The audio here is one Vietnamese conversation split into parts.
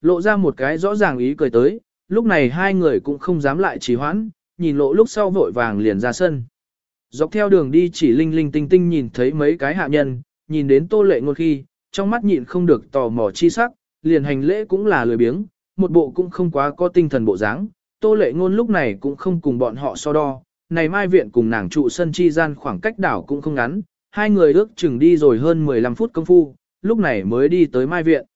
lộ ra một cái rõ ràng ý cười tới, lúc này hai người cũng không dám lại trì hoãn, nhìn lộ lúc sau vội vàng liền ra sân. Dọc theo đường đi chỉ linh linh tinh tinh nhìn thấy mấy cái hạ nhân, nhìn đến tô lệ ngôn khi, trong mắt nhịn không được tò mò chi sắc, liền hành lễ cũng là lười biếng, một bộ cũng không quá có tinh thần bộ dáng. Tô lệ ngôn lúc này cũng không cùng bọn họ so đo, này mai viện cùng nàng trụ sân chi gian khoảng cách đảo cũng không ngắn, hai người ước chừng đi rồi hơn 15 phút công phu, lúc này mới đi tới mai viện.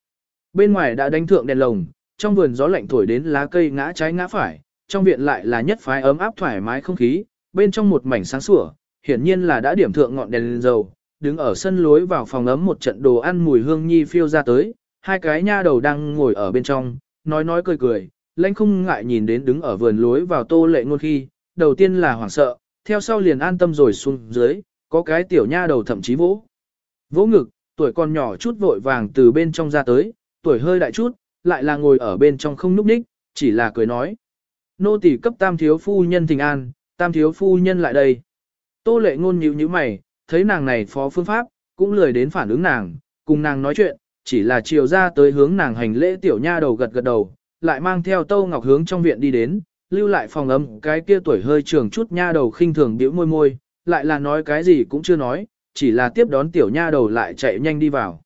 Bên ngoài đã đánh thượng đèn lồng, trong vườn gió lạnh thổi đến lá cây ngã trái ngã phải, trong viện lại là nhất phái ấm áp thoải mái không khí, bên trong một mảnh sáng sủa, hiển nhiên là đã điểm thượng ngọn đèn lên dầu, đứng ở sân lối vào phòng ấm một trận đồ ăn mùi hương nhi phiêu ra tới, hai cái nha đầu đang ngồi ở bên trong, nói nói cười cười, lãnh không ngại nhìn đến đứng ở vườn lối vào tô lệ ngôn khi, đầu tiên là hoảng sợ, theo sau liền an tâm rồi xuống dưới, có cái tiểu nha đầu thậm chí vỗ. Vỗ ngực, tuổi còn nhỏ chút vội vàng từ bên trong ra tới, tuổi hơi đại chút, lại là ngồi ở bên trong không núp đích, chỉ là cười nói. Nô tỳ cấp tam thiếu phu nhân thình an, tam thiếu phu nhân lại đây. Tô lệ ngôn nhíu nhíu mày, thấy nàng này phó phương pháp, cũng lười đến phản ứng nàng, cùng nàng nói chuyện, chỉ là chiều ra tới hướng nàng hành lễ tiểu nha đầu gật gật đầu, lại mang theo tô Ngọc hướng trong viện đi đến, lưu lại phòng ấm cái kia tuổi hơi trường chút nha đầu khinh thường bĩu môi môi, lại là nói cái gì cũng chưa nói, chỉ là tiếp đón tiểu nha đầu lại chạy nhanh đi vào.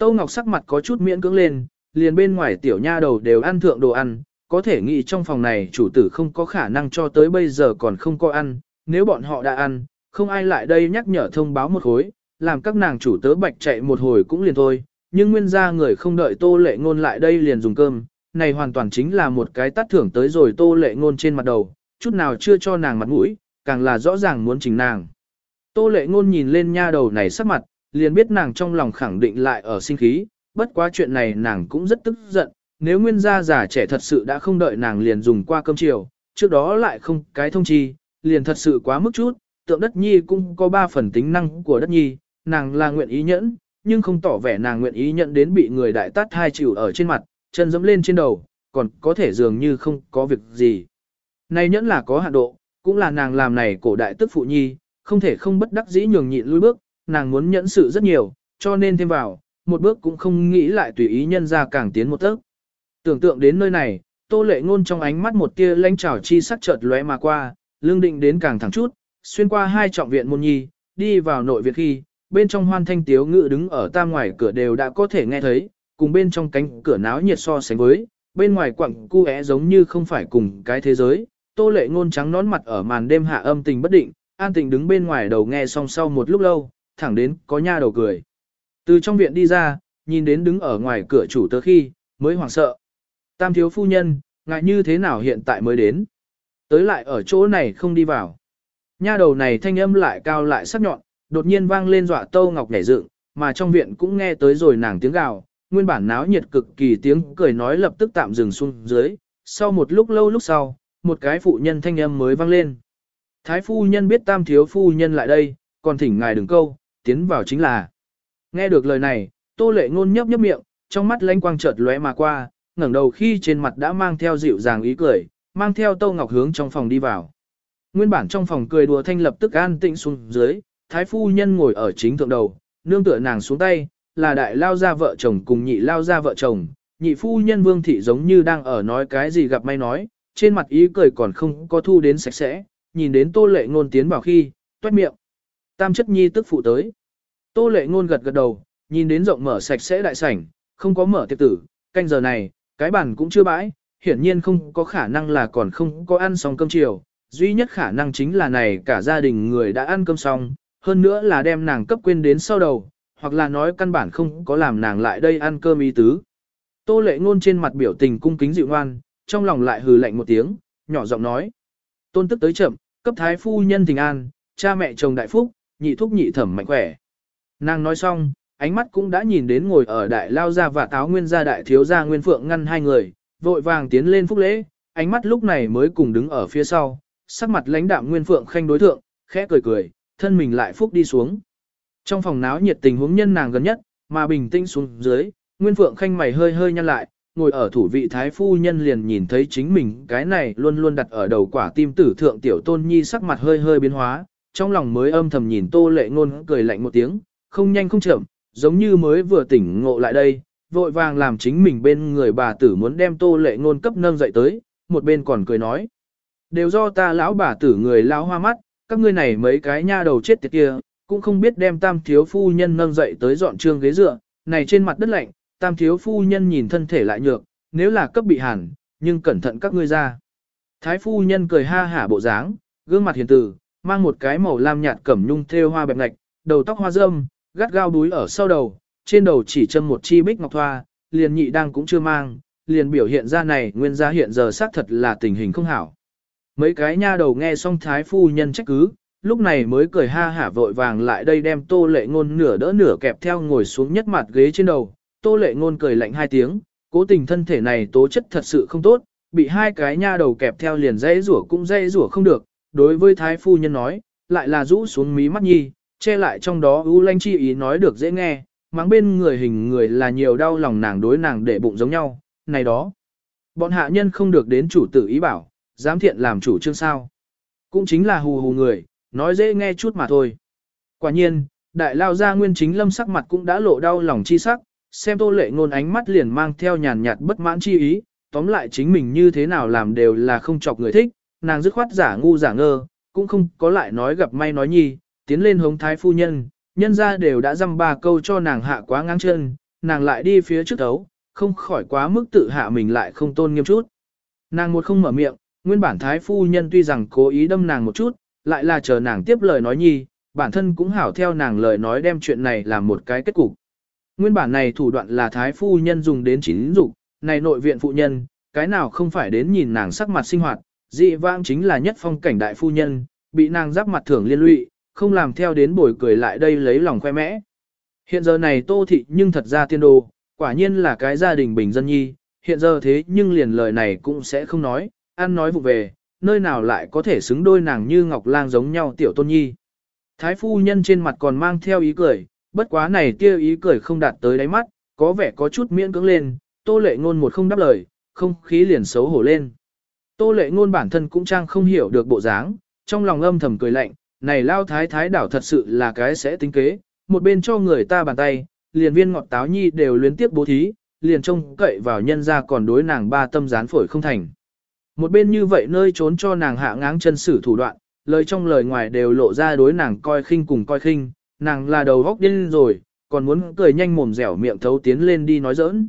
Tâu Ngọc sắc mặt có chút miễn cưỡng lên, liền bên ngoài tiểu nha đầu đều ăn thượng đồ ăn, có thể nghĩ trong phòng này chủ tử không có khả năng cho tới bây giờ còn không có ăn, nếu bọn họ đã ăn, không ai lại đây nhắc nhở thông báo một hồi, làm các nàng chủ tớ bạch chạy một hồi cũng liền thôi, nhưng nguyên gia người không đợi tô lệ ngôn lại đây liền dùng cơm, này hoàn toàn chính là một cái tắt thưởng tới rồi tô lệ ngôn trên mặt đầu, chút nào chưa cho nàng mặt mũi, càng là rõ ràng muốn chỉnh nàng. Tô lệ ngôn nhìn lên nha đầu này sắc mặt, liền biết nàng trong lòng khẳng định lại ở sinh khí, bất quá chuyện này nàng cũng rất tức giận, nếu nguyên gia già trẻ thật sự đã không đợi nàng liền dùng qua cơm chiều, trước đó lại không cái thông chi, liền thật sự quá mức chút, tượng đất nhi cũng có ba phần tính năng của đất nhi, nàng là nguyện ý nhẫn, nhưng không tỏ vẻ nàng nguyện ý nhận đến bị người đại tát hai chịu ở trên mặt, chân dẫm lên trên đầu, còn có thể dường như không có việc gì. Này nhẫn là có hạn độ, cũng là nàng làm này cổ đại tức phụ nhi, không thể không bất đắc dĩ nhường nhịn lui bước, nàng muốn nhẫn sự rất nhiều, cho nên thêm vào, một bước cũng không nghĩ lại tùy ý nhân ra càng tiến một tấc. Tưởng tượng đến nơi này, tô lệ ngôn trong ánh mắt một tia lanh trào chi sắc chợt lóe mà qua, lương định đến càng thẳng chút, xuyên qua hai trọng viện môn nhi, đi vào nội viện khi, bên trong hoan thanh tiếu ngự đứng ở tam ngoài cửa đều đã có thể nghe thấy, cùng bên trong cánh cửa náo nhiệt so sánh với, bên ngoài quặng cu é giống như không phải cùng cái thế giới, tô lệ ngôn trắng nón mặt ở màn đêm hạ âm tình bất định, an tình đứng bên ngoài đầu nghe song sau một lúc lâu, thẳng đến có nha đầu cười. Từ trong viện đi ra, nhìn đến đứng ở ngoài cửa chủ tớ khi, mới hoảng sợ. Tam thiếu phu nhân, ngại như thế nào hiện tại mới đến. Tới lại ở chỗ này không đi vào. Nha đầu này thanh âm lại cao lại sắc nhọn, đột nhiên vang lên dọa Tâu Ngọc nhảy dựng, mà trong viện cũng nghe tới rồi nàng tiếng gào, nguyên bản náo nhiệt cực kỳ tiếng cười nói lập tức tạm dừng xuống dưới, sau một lúc lâu lúc sau, một cái phụ nhân thanh âm mới vang lên. Thái phu nhân biết tam thiếu phu nhân lại đây, còn thỉnh ngài đừng câu, tiến vào chính là. Nghe được lời này, tô lệ ngôn nhấp nhấp miệng, trong mắt lanh quang chợt lóe mà qua, ngẩng đầu khi trên mặt đã mang theo dịu dàng ý cười, mang theo tô Ngọc hướng trong phòng đi vào. Nguyên bản trong phòng cười đùa thanh lập tức an tĩnh xuống dưới, thái phu nhân ngồi ở chính thượng đầu, nương tựa nàng xuống tay, là đại lao gia vợ chồng cùng nhị lao gia vợ chồng, nhị phu nhân vương thị giống như đang ở nói cái gì gặp may nói, trên mặt ý cười còn không có thu đến sạch sẽ, nhìn đến tô lệ ngôn tiến vào khi, toét miệng. Tam chất nhi tức phụ tới. Tô lệ ngôn gật gật đầu, nhìn đến rộng mở sạch sẽ đại sảnh, không có mở tiệc tử, canh giờ này, cái bàn cũng chưa bãi, hiển nhiên không có khả năng là còn không có ăn xong cơm chiều, duy nhất khả năng chính là này cả gia đình người đã ăn cơm xong, hơn nữa là đem nàng cấp quên đến sau đầu, hoặc là nói căn bản không có làm nàng lại đây ăn cơm ý tứ. Tô lệ ngôn trên mặt biểu tình cung kính dịu ngoan, trong lòng lại hừ lạnh một tiếng, nhỏ giọng nói. Tôn tức tới chậm, cấp thái phu nhân tình an, cha mẹ chồng đại phúc, nhị thúc nhị thẩm mạnh khỏe. Nàng nói xong, ánh mắt cũng đã nhìn đến ngồi ở đại lao gia và táo nguyên gia đại thiếu gia nguyên phượng ngăn hai người, vội vàng tiến lên phúc lễ, ánh mắt lúc này mới cùng đứng ở phía sau, sắc mặt lãnh đạm nguyên phượng khanh đối thượng, khẽ cười cười, thân mình lại phúc đi xuống. Trong phòng náo nhiệt tình huống nhân nàng gần nhất, mà bình tĩnh xuống dưới, Nguyên Phượng Khanh mày hơi hơi nhăn lại, ngồi ở thủ vị thái phu nhân liền nhìn thấy chính mình cái này luôn luôn đặt ở đầu quả tim tử thượng tiểu tôn nhi sắc mặt hơi hơi biến hóa, trong lòng mới âm thầm nhìn tô lệ ngôn cười lạnh một tiếng, không nhanh không chậm, giống như mới vừa tỉnh ngộ lại đây, vội vàng làm chính mình bên người bà tử muốn đem tô lệ ngôn cấp nâng dậy tới, một bên còn cười nói. Đều do ta lão bà tử người lão hoa mắt, các ngươi này mấy cái nha đầu chết tiệt kia, cũng không biết đem tam thiếu phu nhân nâng dậy tới dọn trương ghế dựa, này trên mặt đất lạnh, tam thiếu phu nhân nhìn thân thể lại nhược, nếu là cấp bị hàn, nhưng cẩn thận các ngươi ra. Thái phu nhân cười ha hả bộ dáng, gương mặt hiền từ, mang một cái màu lam nhạt cẩm nhung thêu hoa bẹp ngạch, đầu tóc hoa râm, gắt gao đuối ở sau đầu, trên đầu chỉ châm một chi bích ngọc thoa, liền nhị đang cũng chưa mang, liền biểu hiện ra này nguyên gia hiện giờ xác thật là tình hình không hảo. Mấy cái nha đầu nghe xong thái phu nhân trách cứ, lúc này mới cười ha hả vội vàng lại đây đem tô lệ ngôn nửa đỡ nửa kẹp theo ngồi xuống nhất mặt ghế trên đầu, tô lệ ngôn cười lạnh hai tiếng, cố tình thân thể này tố chất thật sự không tốt, bị hai cái nha đầu kẹp theo liền dây rủa cũng dây rủa không được, đối với thái phu nhân nói, lại là rũ xuống mí mắt nhi, che lại trong đó ưu lanh chi ý nói được dễ nghe, mắng bên người hình người là nhiều đau lòng nàng đối nàng để bụng giống nhau, này đó. Bọn hạ nhân không được đến chủ tử ý bảo, dám thiện làm chủ trương sao. Cũng chính là hù hù người, nói dễ nghe chút mà thôi. Quả nhiên, đại lao gia nguyên chính lâm sắc mặt cũng đã lộ đau lòng chi sắc, xem tô lệ ngôn ánh mắt liền mang theo nhàn nhạt bất mãn chi ý, tóm lại chính mình như thế nào làm đều là không chọc người thích, nàng dứt khoát giả ngu giả ngơ, cũng không có lại nói gặp may nói nhi, tiến lên hống thái phu nhân, nhân ra đều đã dăm ba câu cho nàng hạ quá ngang chân, nàng lại đi phía trước thấu, không khỏi quá mức tự hạ mình lại không tôn nghiêm chút. Nàng một không mở miệng, nguyên bản thái phu nhân tuy rằng cố ý đâm nàng một chút, lại là chờ nàng tiếp lời nói nhi, bản thân cũng hảo theo nàng lời nói đem chuyện này làm một cái kết cục. Nguyên bản này thủ đoạn là thái phu nhân dùng đến chính dục, này nội viện phụ nhân, cái nào không phải đến nhìn nàng sắc mặt sinh hoạt, dị vãng chính là nhất phong cảnh đại phu nhân, bị nàng giáp mặt thưởng liên lụy, không làm theo đến bồi cười lại đây lấy lòng khoe mẽ. Hiện giờ này tô thị nhưng thật ra tiên đồ, quả nhiên là cái gia đình bình dân nhi, hiện giờ thế nhưng liền lời này cũng sẽ không nói, ăn nói vụ về, nơi nào lại có thể xứng đôi nàng như ngọc lang giống nhau tiểu tôn nhi. Thái phu nhân trên mặt còn mang theo ý cười, bất quá này kia ý cười không đạt tới đáy mắt, có vẻ có chút miễn cưỡng lên, tô lệ ngôn một không đáp lời, không khí liền xấu hổ lên. Tô lệ ngôn bản thân cũng trang không hiểu được bộ dáng, trong lòng âm thầm cười lạnh, này lao thái thái đảo thật sự là cái sẽ tính kế, một bên cho người ta bàn tay, liền viên ngọt táo nhi đều luyến tiếp bố thí, liền trông cậy vào nhân ra còn đối nàng ba tâm gián phổi không thành. Một bên như vậy nơi trốn cho nàng hạ ngáng chân sử thủ đoạn, lời trong lời ngoài đều lộ ra đối nàng coi khinh cùng coi khinh, nàng là đầu góc điên rồi, còn muốn cười nhanh mồm dẻo miệng thấu tiến lên đi nói giỡn.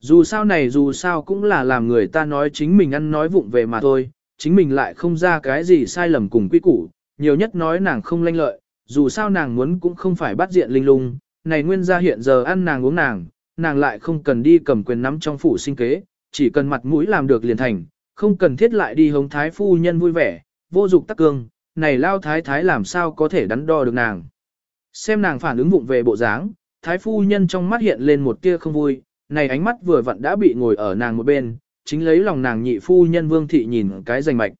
Dù sao này dù sao cũng là làm người ta nói chính mình ăn nói vụng về mà thôi, chính mình lại không ra cái gì sai lầm cùng quy củ, nhiều nhất nói nàng không lanh lợi, dù sao nàng muốn cũng không phải bắt diện linh lung, này nguyên gia hiện giờ ăn nàng uống nàng, nàng lại không cần đi cầm quyền nắm trong phủ sinh kế, chỉ cần mặt mũi làm được liền thành, không cần thiết lại đi hống thái phu nhân vui vẻ, vô dục tắc cương, này lao thái thái làm sao có thể đắn đo được nàng. Xem nàng phản ứng vụng về bộ dáng, thái phu nhân trong mắt hiện lên một tia không vui, này ánh mắt vừa vặn đã bị ngồi ở nàng một bên, chính lấy lòng nàng nhị phu nhân vương thị nhìn cái danh mạch.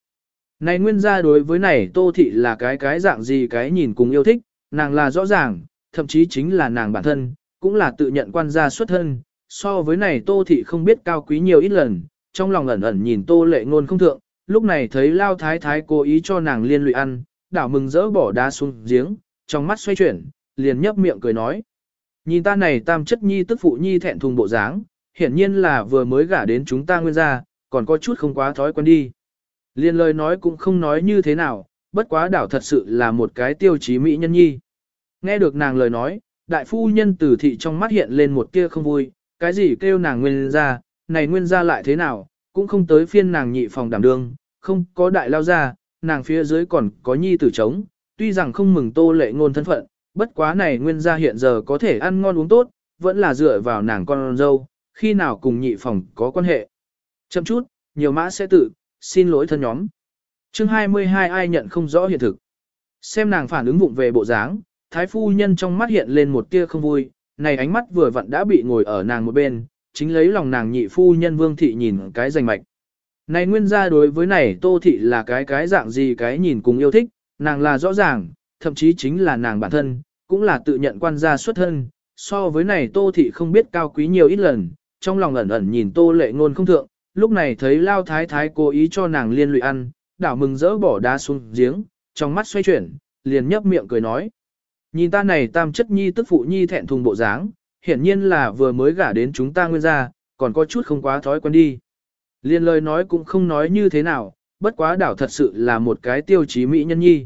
Này nguyên gia đối với này tô thị là cái cái dạng gì cái nhìn cùng yêu thích, nàng là rõ ràng, thậm chí chính là nàng bản thân, cũng là tự nhận quan gia xuất thân, so với này tô thị không biết cao quý nhiều ít lần, trong lòng ẩn ẩn nhìn tô lệ ngôn không thượng, lúc này thấy lao thái thái cố ý cho nàng liên lụy ăn, đảo mừng dỡ bỏ đá xuống giếng, trong mắt xoay chuyển, liền nhấp miệng cười nói. Nhìn ta này tam chất nhi tức phụ nhi thẹn thùng bộ dáng, hiển nhiên là vừa mới gả đến chúng ta nguyên gia, còn có chút không quá thói quen đi. Liên lời nói cũng không nói như thế nào, bất quá đảo thật sự là một cái tiêu chí mỹ nhân nhi. Nghe được nàng lời nói, đại phu nhân tử thị trong mắt hiện lên một tia không vui, cái gì kêu nàng nguyên gia, này nguyên gia lại thế nào, cũng không tới phiên nàng nhị phòng đảm đương, không có đại lao gia nàng phía dưới còn có nhi tử trống, tuy rằng không mừng tô lệ ngôn thân phận, bất quá này nguyên gia hiện giờ có thể ăn ngon uống tốt, vẫn là dựa vào nàng con dâu, khi nào cùng nhị phòng có quan hệ. Chậm chút, nhiều mã sẽ tự, xin lỗi thân nhóm. chương 22 ai nhận không rõ hiện thực. Xem nàng phản ứng vụng về bộ dáng, thái phu nhân trong mắt hiện lên một tia không vui, này ánh mắt vừa vặn đã bị ngồi ở nàng một bên, chính lấy lòng nàng nhị phu nhân vương thị nhìn cái rành mạch. Này nguyên gia đối với này tô thị là cái cái dạng gì cái nhìn cùng yêu thích, nàng là rõ ràng, thậm chí chính là nàng bản thân, cũng là tự nhận quan gia xuất thân, so với này tô thị không biết cao quý nhiều ít lần, trong lòng ẩn ẩn nhìn tô lệ ngôn không thượng, lúc này thấy lao thái thái cố ý cho nàng liên lụy ăn, đảo mừng dỡ bỏ đá xuống giếng, trong mắt xoay chuyển, liền nhấp miệng cười nói. Nhìn ta này tam chất nhi tức phụ nhi thẹn thùng bộ dáng, hiển nhiên là vừa mới gả đến chúng ta nguyên gia, còn có chút không quá thói quen đi. Liên lời nói cũng không nói như thế nào, bất quá đảo thật sự là một cái tiêu chí mỹ nhân nhi.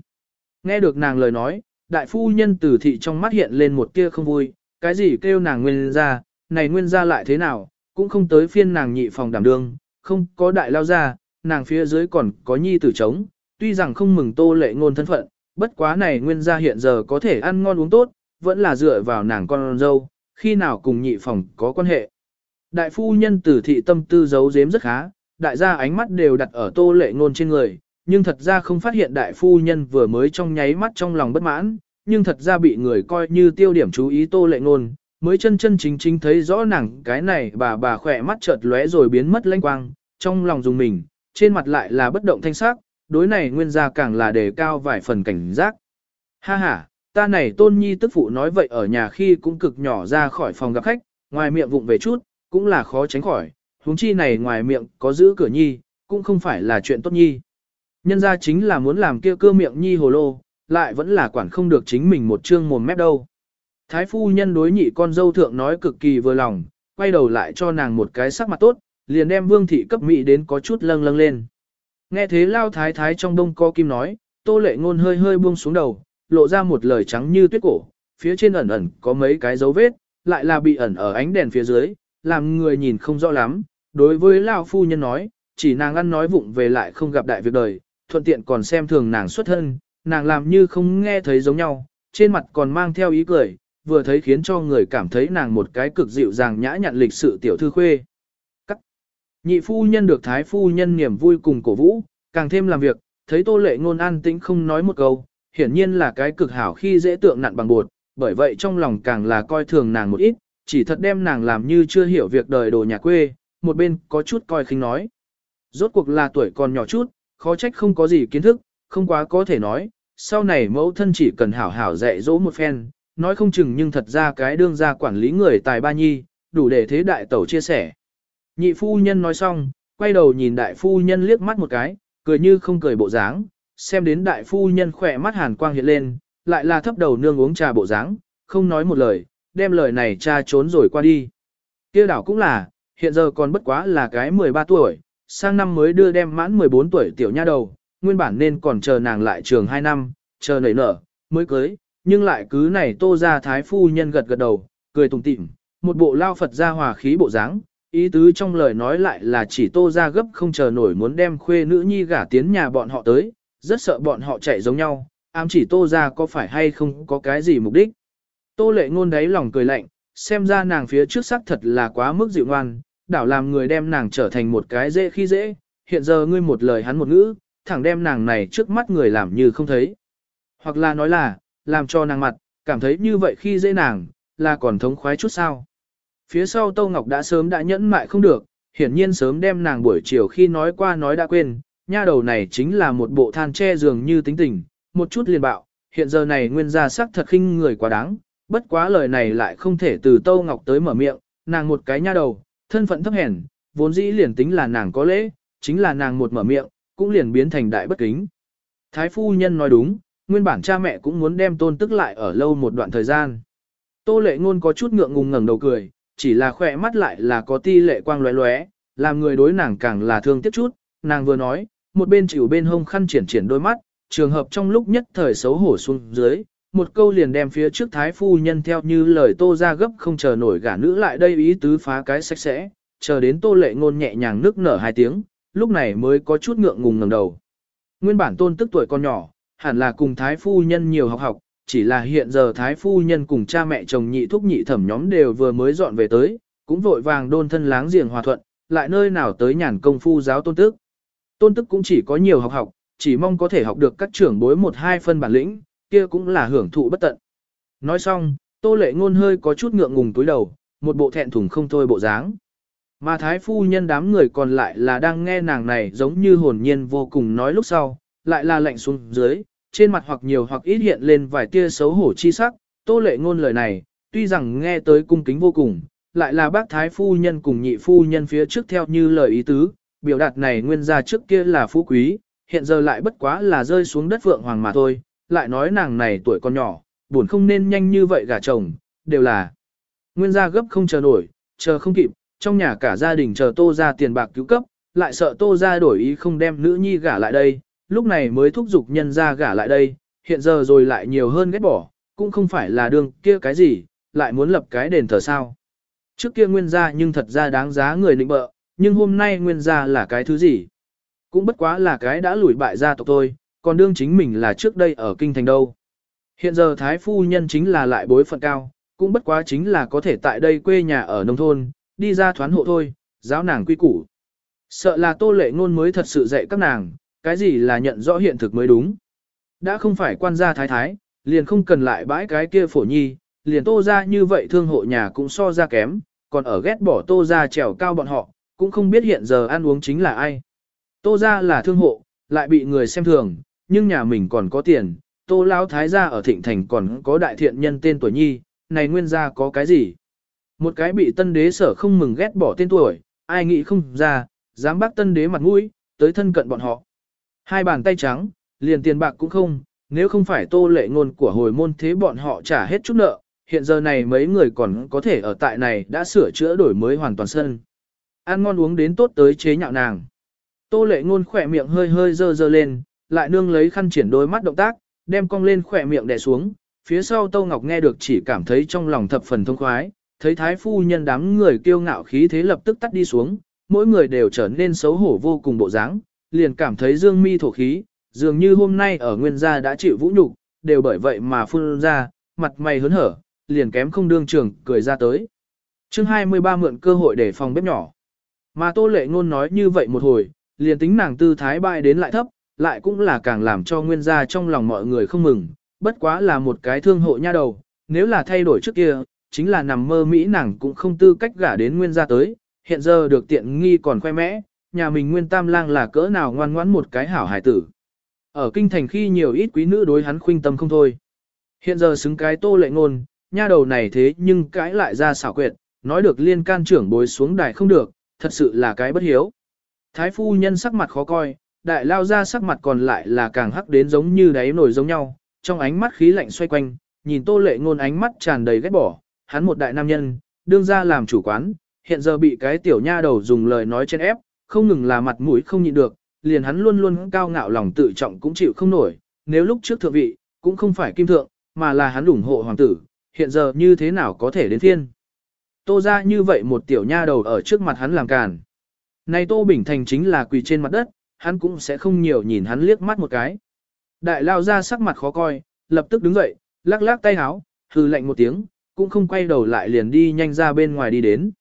Nghe được nàng lời nói, đại phu nhân tử thị trong mắt hiện lên một tia không vui, cái gì kêu nàng nguyên gia, này nguyên gia lại thế nào, cũng không tới phiên nàng nhị phòng đảm đương, không có đại lao ra, nàng phía dưới còn có nhi tử trống, tuy rằng không mừng tô lệ ngôn thân phận, bất quá này nguyên gia hiện giờ có thể ăn ngon uống tốt, vẫn là dựa vào nàng con dâu, khi nào cùng nhị phòng có quan hệ. Đại phu nhân tử thị tâm tư giấu giếm rất khá, đại gia ánh mắt đều đặt ở tô lệ ngôn trên người, nhưng thật ra không phát hiện đại phu nhân vừa mới trong nháy mắt trong lòng bất mãn, nhưng thật ra bị người coi như tiêu điểm chú ý tô lệ ngôn, mới chân chân chính chính thấy rõ nàng cái này bà bà khỏe mắt chợt lóe rồi biến mất lanh quang, trong lòng dùng mình, trên mặt lại là bất động thanh sắc, đối này nguyên gia càng là đề cao vài phần cảnh giác. Ha ha, ta này tôn nhi tức phụ nói vậy ở nhà khi cũng cực nhỏ ra khỏi phòng gặp khách, ngoài miệng vụng về chút, cũng là khó tránh khỏi, huống chi này ngoài miệng có giữ cửa nhi, cũng không phải là chuyện tốt nhi. Nhân ra chính là muốn làm kia cơ miệng nhi hồ lô, lại vẫn là quản không được chính mình một chương mồm mép đâu. Thái phu nhân đối nhị con dâu thượng nói cực kỳ vừa lòng, quay đầu lại cho nàng một cái sắc mặt tốt, liền đem vương thị cấp mỹ đến có chút lâng lâng lên. Nghe thế lao thái thái trong đông co kim nói, tô lệ ngôn hơi hơi buông xuống đầu, lộ ra một lời trắng như tuyết cổ, phía trên ẩn ẩn có mấy cái dấu vết, lại là bị ẩn ở ánh đèn phía dưới, làm người nhìn không rõ lắm. Đối với lao phu nhân nói, chỉ nàng ăn nói vụng về lại không gặp đại việc đời, thuận tiện còn xem thường nàng xuất thân, nàng làm như không nghe thấy giống nhau, trên mặt còn mang theo ý cười, vừa thấy khiến cho người cảm thấy nàng một cái cực dịu dàng nhã nhặn lịch sự tiểu thư khuê. Cắt. Nhị phu nhân được thái phu nhân niềm vui cùng cổ vũ, càng thêm làm việc, thấy tô lệ ngôn an tĩnh không nói một câu, hiển nhiên là cái cực hảo khi dễ tượng nặn bằng bột, bởi vậy trong lòng càng là coi thường nàng một ít, chỉ thật đem nàng làm như chưa hiểu việc đời đồ nhà quê, một bên có chút coi khinh nói. Rốt cuộc là tuổi còn nhỏ chút, khó trách không có gì kiến thức, không quá có thể nói, sau này mẫu thân chỉ cần hảo hảo dạy dỗ một phen, nói không chừng nhưng thật ra cái đương gia quản lý người tài ba nhi, đủ để thế đại tẩu chia sẻ. Nhị phu nhân nói xong, quay đầu nhìn đại phu nhân liếc mắt một cái, cười như không cười bộ dáng, xem đến đại phu nhân khỏe mắt hàn quang hiện lên, lại là thấp đầu nương uống trà bộ dáng, không nói một lời, đem lời này cha trốn rồi qua đi. Kia đảo cũng là, hiện giờ còn bất quá là cái 13 tuổi, sang năm mới đưa đem mãn 14 tuổi tiểu nha đầu, nguyên bản nên còn chờ nàng lại trường 2 năm, chờ nảy nở, mới cưới, nhưng lại cứ này tô ra thái phu nhân gật gật đầu, cười tùng tịm, một bộ lao Phật ra hòa khí bộ dáng, ý tứ trong lời nói lại là chỉ tô ra gấp không chờ nổi muốn đem khuê nữ nhi gả tiến nhà bọn họ tới, rất sợ bọn họ chạy giống nhau, ám chỉ tô ra có phải hay không có cái gì mục đích. Tô lệ ngôn đáy lòng cười lạnh, xem ra nàng phía trước sắc thật là quá mức dịu ngoan, đảo làm người đem nàng trở thành một cái dễ khi dễ, hiện giờ ngươi một lời hắn một ngữ, thẳng đem nàng này trước mắt người làm như không thấy. Hoặc là nói là, làm cho nàng mặt, cảm thấy như vậy khi dễ nàng, là còn thống khoái chút sao. Phía sau Tâu Ngọc đã sớm đã nhẫn mại không được, hiển nhiên sớm đem nàng buổi chiều khi nói qua nói đã quên, nha đầu này chính là một bộ than che dường như tính tình, một chút liền bạo, hiện giờ này nguyên gia sắc thật khinh người quá đáng, bất quá lời này lại không thể từ Tâu Ngọc tới mở miệng, nàng một cái nha đầu, thân phận thấp hèn, vốn dĩ liền tính là nàng có lễ, chính là nàng một mở miệng, cũng liền biến thành đại bất kính. Thái phu nhân nói đúng, nguyên bản cha mẹ cũng muốn đem tôn tức lại ở lâu một đoạn thời gian. Tô lệ ngôn có chút ngượng ngùng ngẩng đầu cười, chỉ là khỏe mắt lại là có ti lệ quang lóe lóe, làm người đối nàng càng là thương tiếc chút, nàng vừa nói, một bên chịu bên hông khăn triển triển đôi mắt, trường hợp trong lúc nhất thời xấu hổ xuống dưới, một câu liền đem phía trước thái phu nhân theo như lời tô ra gấp không chờ nổi gả nữ lại đây ý tứ phá cái sạch sẽ, chờ đến tô lệ ngôn nhẹ nhàng nước nở hai tiếng, lúc này mới có chút ngượng ngùng ngẩng đầu. Nguyên bản tôn tức tuổi con nhỏ, hẳn là cùng thái phu nhân nhiều học học, chỉ là hiện giờ thái phu nhân cùng cha mẹ chồng nhị thúc nhị thẩm nhóm đều vừa mới dọn về tới, cũng vội vàng đôn thân láng giềng hòa thuận, lại nơi nào tới nhàn công phu giáo tôn tức. Tôn tức cũng chỉ có nhiều học học, chỉ mong có thể học được các trưởng bối một hai phân bản lĩnh, kia cũng là hưởng thụ bất tận. Nói xong, tô lệ ngôn hơi có chút ngượng ngùng túi đầu, một bộ thẹn thùng không thôi bộ dáng. Mà thái phu nhân đám người còn lại là đang nghe nàng này giống như hồn nhiên vô cùng nói lúc sau, lại là lạnh xuống dưới, trên mặt hoặc nhiều hoặc ít hiện lên vài tia xấu hổ chi sắc, tô lệ ngôn lời này, tuy rằng nghe tới cung kính vô cùng, lại là bác thái phu nhân cùng nhị phu nhân phía trước theo như lời ý tứ, biểu đạt này nguyên ra trước kia là phú quý, hiện giờ lại bất quá là rơi xuống đất vượng hoàng mà thôi, lại nói nàng này tuổi còn nhỏ, buồn không nên nhanh như vậy gả chồng, đều là Nguyên gia gấp không chờ nổi, chờ không kịp, trong nhà cả gia đình chờ tô ra tiền bạc cứu cấp, lại sợ tô ra đổi ý không đem nữ nhi gả lại đây, lúc này mới thúc giục nhân ra gả lại đây, hiện giờ rồi lại nhiều hơn ghét bỏ, cũng không phải là đương kia cái gì, lại muốn lập cái đền thờ sao. Trước kia nguyên gia nhưng thật ra đáng giá người định bợ, nhưng hôm nay nguyên gia là cái thứ gì? Cũng bất quá là cái đã lùi bại gia tộc thôi, còn đương chính mình là trước đây ở kinh thành đâu. Hiện giờ thái phu nhân chính là lại bối phận cao, cũng bất quá chính là có thể tại đây quê nhà ở nông thôn, đi ra thoán hộ thôi, giáo nàng quy củ. Sợ là tô lệ ngôn mới thật sự dạy các nàng, cái gì là nhận rõ hiện thực mới đúng. Đã không phải quan gia thái thái, liền không cần lại bãi cái kia phổ nhi, liền tô ra như vậy thương hộ nhà cũng so ra kém, còn ở ghét bỏ tô ra trèo cao bọn họ, cũng không biết hiện giờ ăn uống chính là ai. Tô ra là thương hộ, lại bị người xem thường, nhưng nhà mình còn có tiền, tô lão thái gia ở thịnh thành còn có đại thiện nhân tên tuổi nhi, này nguyên gia có cái gì? Một cái bị tân đế sở không mừng ghét bỏ tên tuổi, ai nghĩ không ra, dám bác tân đế mặt mũi, tới thân cận bọn họ. Hai bàn tay trắng, liền tiền bạc cũng không, nếu không phải tô lệ ngôn của hồi môn thế bọn họ trả hết chút nợ, hiện giờ này mấy người còn có thể ở tại này đã sửa chữa đổi mới hoàn toàn sân. Ăn ngon uống đến tốt tới chế nhạo nàng. Tô lệ ngôn khỏe miệng hơi hơi dơ dơ lên, lại nương lấy khăn triển đôi mắt động tác, đem cong lên khỏe miệng đè xuống, phía sau Tô Ngọc nghe được chỉ cảm thấy trong lòng thập phần thông khoái, thấy thái phu nhân đám người kiêu ngạo khí thế lập tức tắt đi xuống, mỗi người đều trở nên xấu hổ vô cùng bộ dáng, liền cảm thấy dương mi thổ khí, dường như hôm nay ở nguyên gia đã chịu vũ nhục, đều bởi vậy mà phun ra, mặt mày hớn hở, liền kém không đương trường cười ra tới. chương 23 mượn cơ hội để phòng bếp nhỏ. Mà tô lệ ngôn nói như vậy một hồi, liền tính nàng tư thái bại đến lại thấp, lại cũng là càng làm cho nguyên gia trong lòng mọi người không mừng, bất quá là một cái thương hộ nha đầu, nếu là thay đổi trước kia, chính là nằm mơ Mỹ nàng cũng không tư cách gả đến nguyên gia tới, hiện giờ được tiện nghi còn khoe mẽ, nhà mình nguyên tam lang là cỡ nào ngoan ngoãn một cái hảo hải tử. Ở kinh thành khi nhiều ít quý nữ đối hắn khuynh tâm không thôi. Hiện giờ xứng cái tô lệ ngôn, nha đầu này thế nhưng cãi lại ra xảo quyệt, nói được liên can trưởng bối xuống đài không được, thật sự là cái bất hiếu. Thái phu nhân sắc mặt khó coi, đại lao ra sắc mặt còn lại là càng hắc đến giống như đáy nổi giống nhau, trong ánh mắt khí lạnh xoay quanh, nhìn tô lệ ngôn ánh mắt tràn đầy ghét bỏ, hắn một đại nam nhân, đương ra làm chủ quán, hiện giờ bị cái tiểu nha đầu dùng lời nói chen ép, không ngừng là mặt mũi không nhịn được, liền hắn luôn luôn cao ngạo lòng tự trọng cũng chịu không nổi, nếu lúc trước thượng vị, cũng không phải kim thượng, mà là hắn ủng hộ hoàng tử, hiện giờ như thế nào có thể đến thiên. Tô ra như vậy một tiểu nha đầu ở trước mặt hắn làm càn. Này Tô Bình Thành chính là quỳ trên mặt đất, hắn cũng sẽ không nhiều nhìn hắn liếc mắt một cái. Đại lao ra sắc mặt khó coi, lập tức đứng dậy, lắc lắc tay háo, hư lạnh một tiếng, cũng không quay đầu lại liền đi nhanh ra bên ngoài đi đến.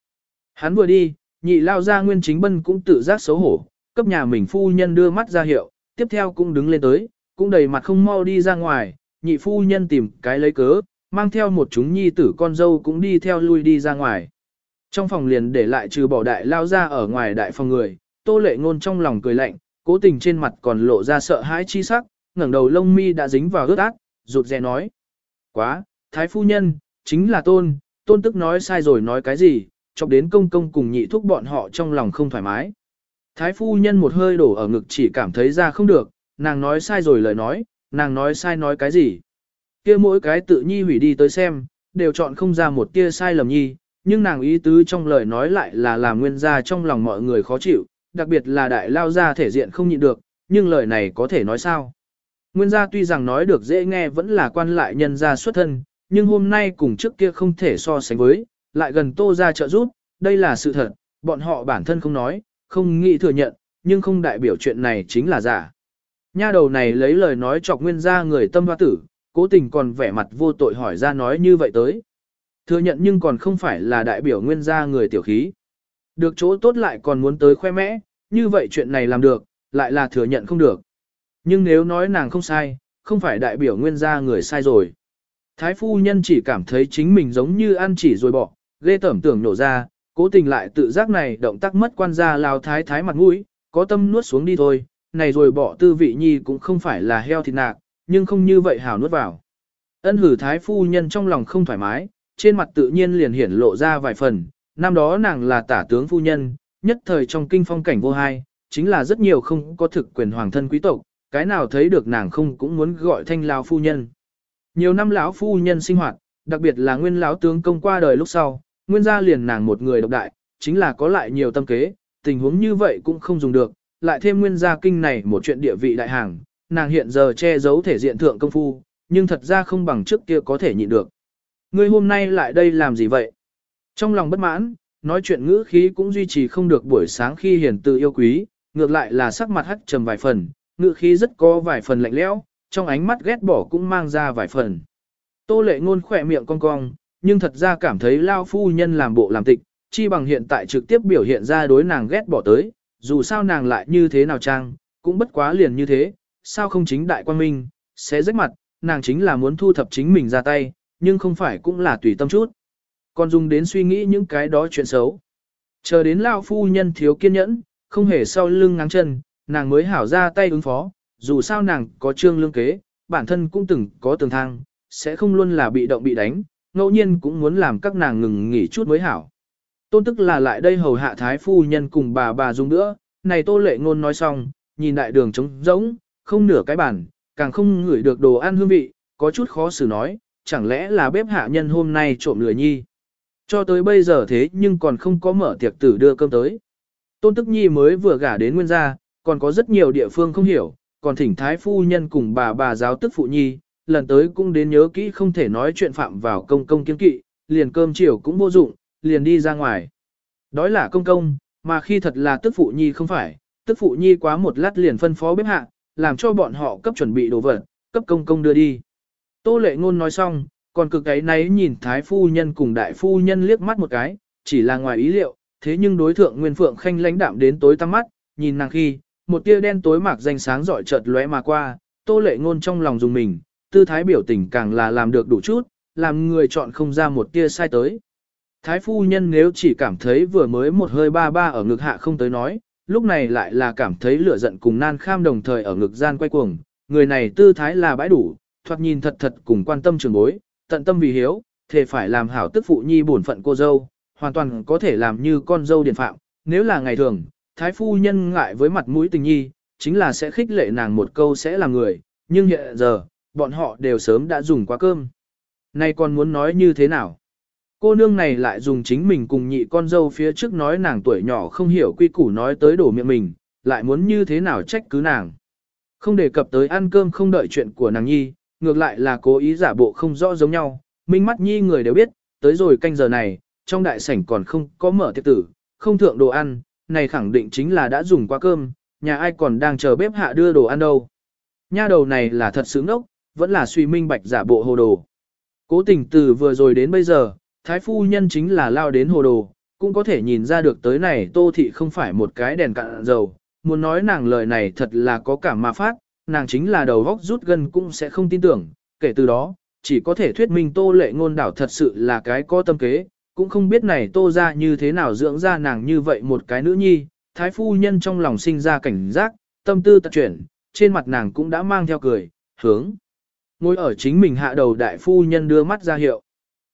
Hắn vừa đi, nhị lao ra nguyên chính bân cũng tự giác xấu hổ, cấp nhà mình phu nhân đưa mắt ra hiệu, tiếp theo cũng đứng lên tới, cũng đầy mặt không mau đi ra ngoài, nhị phu nhân tìm cái lấy cớ, mang theo một chúng nhi tử con dâu cũng đi theo lui đi ra ngoài. Trong phòng liền để lại trừ bỏ đại lao ra ở ngoài đại phòng người, tô lệ ngôn trong lòng cười lạnh, cố tình trên mặt còn lộ ra sợ hãi chi sắc, ngẩng đầu lông mi đã dính vào ướt át, rụt rè nói. Quá, thái phu nhân, chính là tôn, tôn tức nói sai rồi nói cái gì, chọc đến công công cùng nhị thúc bọn họ trong lòng không thoải mái. Thái phu nhân một hơi đổ ở ngực chỉ cảm thấy ra không được, nàng nói sai rồi lời nói, nàng nói sai nói cái gì. kia mỗi cái tự nhi hủy đi tới xem, đều chọn không ra một tia sai lầm nhi, nhưng nàng ý tứ trong lời nói lại là làm nguyên gia trong lòng mọi người khó chịu, đặc biệt là đại lao gia thể diện không nhịn được, nhưng lời này có thể nói sao. Nguyên gia tuy rằng nói được dễ nghe vẫn là quan lại nhân gia xuất thân, nhưng hôm nay cùng trước kia không thể so sánh với, lại gần tô ra trợ giúp, đây là sự thật, bọn họ bản thân không nói, không nghĩ thừa nhận, nhưng không đại biểu chuyện này chính là giả. Nha đầu này lấy lời nói chọc nguyên gia người tâm hoa tử, cố tình còn vẻ mặt vô tội hỏi ra nói như vậy tới. Thừa nhận nhưng còn không phải là đại biểu nguyên gia người tiểu khí. Được chỗ tốt lại còn muốn tới khoe mẽ, như vậy chuyện này làm được, lại là thừa nhận không được. Nhưng nếu nói nàng không sai, không phải đại biểu nguyên gia người sai rồi. Thái phu nhân chỉ cảm thấy chính mình giống như ăn chỉ rồi bỏ, ghê tẩm tưởng nổ ra, cố tình lại tự giác này động tác mất quan gia lao thái thái mặt mũi, có tâm nuốt xuống đi thôi, này rồi bỏ tư vị nhi cũng không phải là heo thịt nạc, nhưng không như vậy hảo nuốt vào. Ân hử thái phu nhân trong lòng không thoải mái, trên mặt tự nhiên liền hiển lộ ra vài phần, năm đó nàng là tả tướng phu nhân, nhất thời trong kinh phong cảnh vô hai, chính là rất nhiều không có thực quyền hoàng thân quý tộc, cái nào thấy được nàng không cũng muốn gọi thanh lão phu nhân. Nhiều năm lão phu nhân sinh hoạt, đặc biệt là nguyên lão tướng công qua đời lúc sau, nguyên gia liền nàng một người độc đại, chính là có lại nhiều tâm kế, tình huống như vậy cũng không dùng được, lại thêm nguyên gia kinh này một chuyện địa vị đại hàng, nàng hiện giờ che giấu thể diện thượng công phu, nhưng thật ra không bằng trước kia có thể nhịn được. Ngươi hôm nay lại đây làm gì vậy? Trong lòng bất mãn, nói chuyện ngữ khí cũng duy trì không được buổi sáng khi hiền từ yêu quý, ngược lại là sắc mặt hắc trầm vài phần, ngữ khí rất có vài phần lạnh lẽo, trong ánh mắt ghét bỏ cũng mang ra vài phần. Tô lệ ngôn khỏe miệng cong cong, nhưng thật ra cảm thấy lao phu nhân làm bộ làm tịch, chi bằng hiện tại trực tiếp biểu hiện ra đối nàng ghét bỏ tới, dù sao nàng lại như thế nào trang, cũng bất quá liền như thế, sao không chính đại quan minh, sẽ rách mặt, nàng chính là muốn thu thập chính mình ra tay, nhưng không phải cũng là tùy tâm chút. Còn dùng đến suy nghĩ những cái đó chuyện xấu. Chờ đến lao phu nhân thiếu kiên nhẫn, không hề sau lưng ngáng chân, nàng mới hảo ra tay ứng phó, dù sao nàng có trương lương kế, bản thân cũng từng có tường thang, sẽ không luôn là bị động bị đánh, ngẫu nhiên cũng muốn làm các nàng ngừng nghỉ chút mới hảo. Tôn tức là lại đây hầu hạ thái phu nhân cùng bà bà dùng nữa, này tô lệ ngôn nói xong, nhìn đại đường trống rỗng, không nửa cái bàn, càng không ngửi được đồ ăn hương vị, có chút khó xử nói, chẳng lẽ là bếp hạ nhân hôm nay trộm lười nhi. Cho tới bây giờ thế nhưng còn không có mở tiệc tử đưa cơm tới. Tôn tức nhi mới vừa gả đến nguyên gia, còn có rất nhiều địa phương không hiểu, còn thỉnh thái phu nhân cùng bà bà giáo tức phụ nhi, lần tới cũng đến nhớ kỹ không thể nói chuyện phạm vào công công kiên kỵ, liền cơm chiều cũng vô dụng, liền đi ra ngoài. Đói là công công, mà khi thật là tức phụ nhi không phải, tức phụ nhi quá một lát liền phân phó bếp hạ, làm cho bọn họ cấp chuẩn bị đồ vật, cấp công công đưa đi. Tô lệ ngôn nói xong, còn cực ấy nấy nhìn thái phu nhân cùng đại phu nhân liếc mắt một cái, chỉ là ngoài ý liệu, thế nhưng đối thượng Nguyên Phượng Khanh lãnh đạm đến tối tăm mắt, nhìn nàng khi, một tia đen tối mạc danh sáng rọi chợt lóe mà qua, Tô Lệ Ngôn trong lòng dùng mình, tư thái biểu tình càng là làm được đủ chút, làm người chọn không ra một tia sai tới. Thái phu nhân nếu chỉ cảm thấy vừa mới một hơi ba ba ở ngực hạ không tới nói, lúc này lại là cảm thấy lửa giận cùng nan kham đồng thời ở ngực gian quay cuồng, người này tư thái là bãi đủ, thoạt nhìn thật thật cùng quan tâm trường bối, tận tâm vì hiếu, thể phải làm hảo tức phụ nhi bổn phận cô dâu, hoàn toàn có thể làm như con dâu điển phạm, nếu là ngày thường, thái phu nhân ngại với mặt mũi tình nhi, chính là sẽ khích lệ nàng một câu sẽ là người, nhưng hiện giờ, bọn họ đều sớm đã dùng qua cơm. Nay còn muốn nói như thế nào? Cô nương này lại dùng chính mình cùng nhị con dâu phía trước nói nàng tuổi nhỏ không hiểu quy củ nói tới đổ miệng mình, lại muốn như thế nào trách cứ nàng. Không đề cập tới ăn cơm không đợi chuyện của nàng nhi, ngược lại là cố ý giả bộ không rõ giống nhau, minh mắt nhi người đều biết, tới rồi canh giờ này, trong đại sảnh còn không có mở tiệc tử, không thượng đồ ăn, này khẳng định chính là đã dùng qua cơm, nhà ai còn đang chờ bếp hạ đưa đồ ăn đâu. Nha đầu này là thật sướng ốc, vẫn là suy minh bạch giả bộ hồ đồ. Cố tình từ vừa rồi đến bây giờ, thái phu nhân chính là lao đến hồ đồ, cũng có thể nhìn ra được tới này tô thị không phải một cái đèn cạn dầu, muốn nói nàng lời này thật là có cảm mà phát, nàng chính là đầu góc rút gần cũng sẽ không tin tưởng, kể từ đó, chỉ có thể thuyết minh tô lệ ngôn đảo thật sự là cái có tâm kế, cũng không biết này tô ra như thế nào dưỡng ra nàng như vậy một cái nữ nhi, thái phu nhân trong lòng sinh ra cảnh giác, tâm tư tật chuyển, trên mặt nàng cũng đã mang theo cười, hướng. Ngồi ở chính mình hạ đầu đại phu nhân đưa mắt ra hiệu.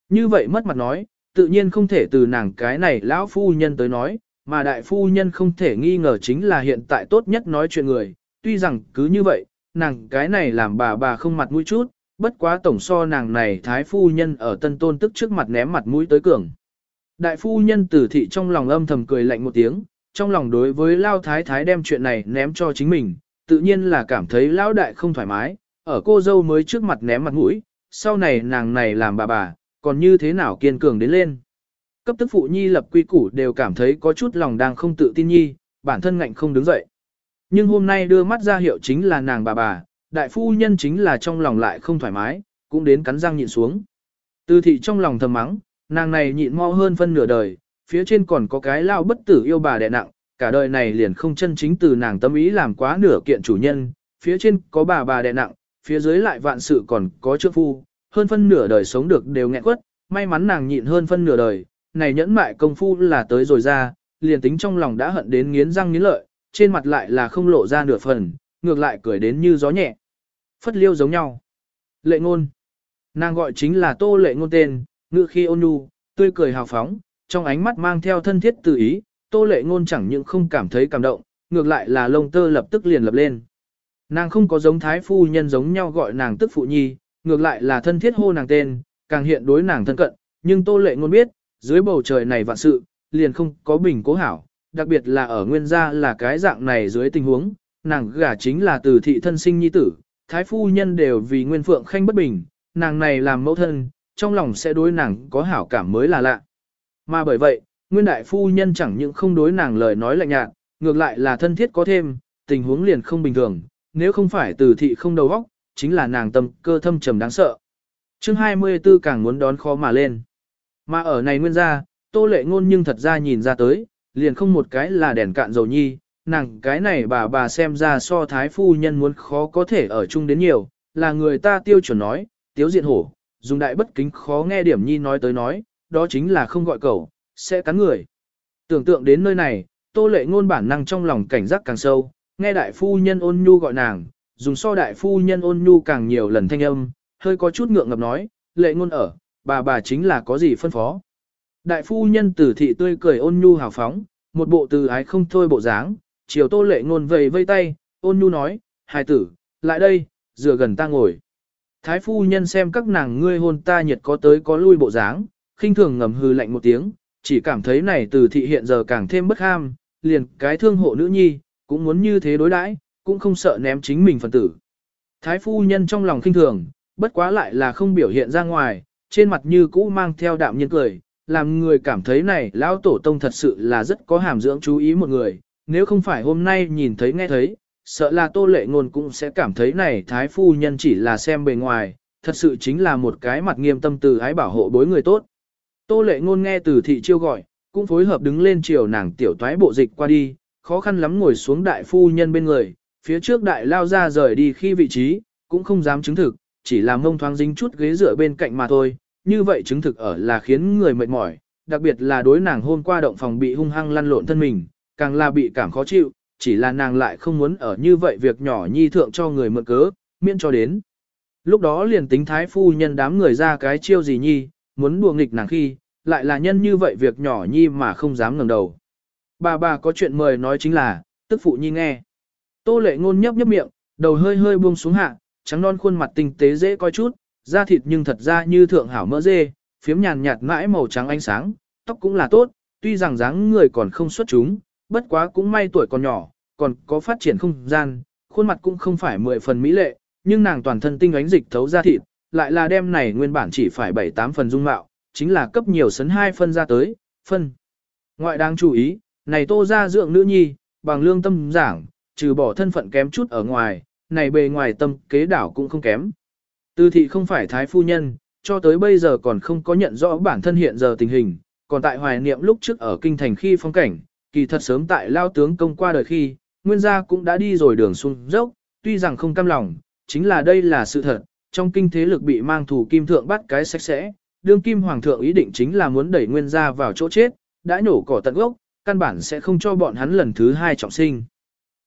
Như vậy mất mặt nói, tự nhiên không thể từ nàng cái này lão phu nhân tới nói, mà đại phu nhân không thể nghi ngờ chính là hiện tại tốt nhất nói chuyện người, tuy rằng cứ như vậy, nàng cái này làm bà bà không mặt mũi chút, bất quá tổng so nàng này thái phu nhân ở tân tôn tức trước mặt ném mặt mũi tới cường. Đại phu nhân tử thị trong lòng âm thầm cười lạnh một tiếng, trong lòng đối với lao thái thái đem chuyện này ném cho chính mình, tự nhiên là cảm thấy lão đại không thoải mái, ở cô dâu mới trước mặt ném mặt mũi, sau này nàng này làm bà bà, còn như thế nào kiên cường đến lên. Cấp tức phụ nhi lập quy củ đều cảm thấy có chút lòng đang không tự tin nhi, bản thân ngạnh không đứng dậy. Nhưng hôm nay đưa mắt ra hiệu chính là nàng bà bà, đại phu nhân chính là trong lòng lại không thoải mái, cũng đến cắn răng nhịn xuống. Từ thị trong lòng thầm mắng, nàng này nhịn mo hơn phân nửa đời, phía trên còn có cái lao bất tử yêu bà đẹ nặng, cả đời này liền không chân chính từ nàng tâm ý làm quá nửa kiện chủ nhân, phía trên có bà bà đẹ nặng, phía dưới lại vạn sự còn có trước phu, hơn phân nửa đời sống được đều nghẹn quất, may mắn nàng nhịn hơn phân nửa đời, này nhẫn mại công phu là tới rồi ra, liền tính trong lòng đã hận đến nghiến răng nghiến lợi, trên mặt lại là không lộ ra nửa phần, ngược lại cười đến như gió nhẹ. Phất liêu giống nhau. Lệ ngôn. Nàng gọi chính là tô lệ ngôn tên, ngự khi ôn nhu, tươi cười hào phóng, trong ánh mắt mang theo thân thiết tự ý, tô lệ ngôn chẳng những không cảm thấy cảm động, ngược lại là lông tơ lập tức liền lập lên. Nàng không có giống thái phu nhân giống nhau gọi nàng tức phụ nhi, ngược lại là thân thiết hô nàng tên, càng hiện đối nàng thân cận, nhưng tô lệ ngôn biết, dưới bầu trời này vạn sự, liền không có bình cố hảo, đặc biệt là ở nguyên gia là cái dạng này dưới tình huống, nàng gả chính là từ thị thân sinh nhi tử, thái phu nhân đều vì nguyên phượng khanh bất bình, nàng này làm mẫu thân, trong lòng sẽ đối nàng có hảo cảm mới là lạ. Mà bởi vậy, nguyên đại phu nhân chẳng những không đối nàng lời nói lạnh nhạt, ngược lại là thân thiết có thêm, tình huống liền không bình thường, nếu không phải từ thị không đầu óc, chính là nàng tâm cơ thâm trầm đáng sợ. Chương 24 càng muốn đón khó mà lên. Mà ở này nguyên gia, tô lệ ngôn nhưng thật ra nhìn ra tới, liền không một cái là đèn cạn dầu nhi, nàng cái này bà bà xem ra so thái phu nhân muốn khó có thể ở chung đến nhiều, là người ta tiêu chuẩn nói, tiếu diện hổ, dùng đại bất kính khó nghe điểm nhi nói tới nói, đó chính là không gọi cầu, sẽ cắn người. Tưởng tượng đến nơi này, tô lệ ngôn bản năng trong lòng cảnh giác càng sâu, nghe đại phu nhân ôn nhu gọi nàng, dùng so đại phu nhân ôn nhu càng nhiều lần thanh âm, hơi có chút ngượng ngập nói, lệ ngôn ở, bà bà chính là có gì phân phó. Đại phu nhân tử thị tươi cười ôn nhu hào phóng, một bộ từ ái không thôi bộ dáng, chiều tô lệ ngôn vầy vây tay, ôn nhu nói, hài tử, lại đây, dựa gần ta ngồi. Thái phu nhân xem các nàng ngươi hôn ta nhiệt có tới có lui bộ dáng, khinh thường ngầm hừ lạnh một tiếng, chỉ cảm thấy này từ thị hiện giờ càng thêm bất ham, liền cái thương hộ nữ nhi, cũng muốn như thế đối đãi, cũng không sợ ném chính mình phần tử. Thái phu nhân trong lòng khinh thường, bất quá lại là không biểu hiện ra ngoài, trên mặt như cũ mang theo đạm nhiên cười, làm người cảm thấy này lão tổ tông thật sự là rất có hàm dưỡng chú ý một người, nếu không phải hôm nay nhìn thấy nghe thấy, sợ là tô lệ ngôn cũng sẽ cảm thấy này thái phu nhân chỉ là xem bề ngoài, thật sự chính là một cái mặt nghiêm tâm từ ái bảo hộ bối người tốt. Tô lệ ngôn nghe từ thị chiêu gọi, cũng phối hợp đứng lên chiều nàng tiểu toái bộ dịch qua đi, khó khăn lắm ngồi xuống đại phu nhân bên người, phía trước đại lao ra rời đi khi vị trí, cũng không dám chứng thực, chỉ là mông thoáng dính chút ghế dựa bên cạnh mà thôi, như vậy chứng thực ở là khiến người mệt mỏi, đặc biệt là đối nàng hôm qua động phòng bị hung hăng lăn lộn thân mình, càng là bị cảm khó chịu, chỉ là nàng lại không muốn ở như vậy việc nhỏ nhi thượng cho người mượn cớ, miễn cho đến. Lúc đó liền tính thái phu nhân đám người ra cái chiêu gì nhi, muốn đùa nghịch nàng khi, lại là nhân như vậy việc nhỏ nhi mà không dám ngẩng đầu. Bà bà có chuyện mời nói chính là, tức phụ nhi nghe. Tô lệ ngôn nhấp nhấp miệng, đầu hơi hơi buông xuống hạ, trắng non khuôn mặt tinh tế dễ coi chút, da thịt nhưng thật ra như thượng hảo mỡ dê, phiếm nhàn nhạt mãi màu trắng ánh sáng, tóc cũng là tốt, tuy rằng dáng người còn không xuất chúng, bất quá cũng may tuổi còn nhỏ, còn có phát triển không gian, khuôn mặt cũng không phải mười phần mỹ lệ, nhưng nàng toàn thân tinh ánh dịch thấu da thịt, lại là đem này nguyên bản chỉ phải 7-8 phần dung mạo, chính là cấp nhiều sấn hai phân ra tới, phân. Ngoại đáng chú ý, này tô ra dưỡng nữ nhi, bằng lương tâm giảng, trừ bỏ thân phận kém chút ở ngoài, này bề ngoài tâm kế đảo cũng không kém. Tư thị không phải thái phu nhân, cho tới bây giờ còn không có nhận rõ bản thân hiện giờ tình hình, còn tại hoài niệm lúc trước ở kinh thành khi phong cảnh, kỳ thật sớm tại lao tướng công qua đời khi, nguyên gia cũng đã đi rồi đường xuống dốc, tuy rằng không cam lòng, chính là đây là sự thật, trong kinh thế lực bị mang thủ kim thượng bắt cái sạch sẽ, đương kim hoàng thượng ý định chính là muốn đẩy nguyên gia vào chỗ chết, đã nổ cỏ tận gốc, căn bản sẽ không cho bọn hắn lần thứ hai trọng sinh.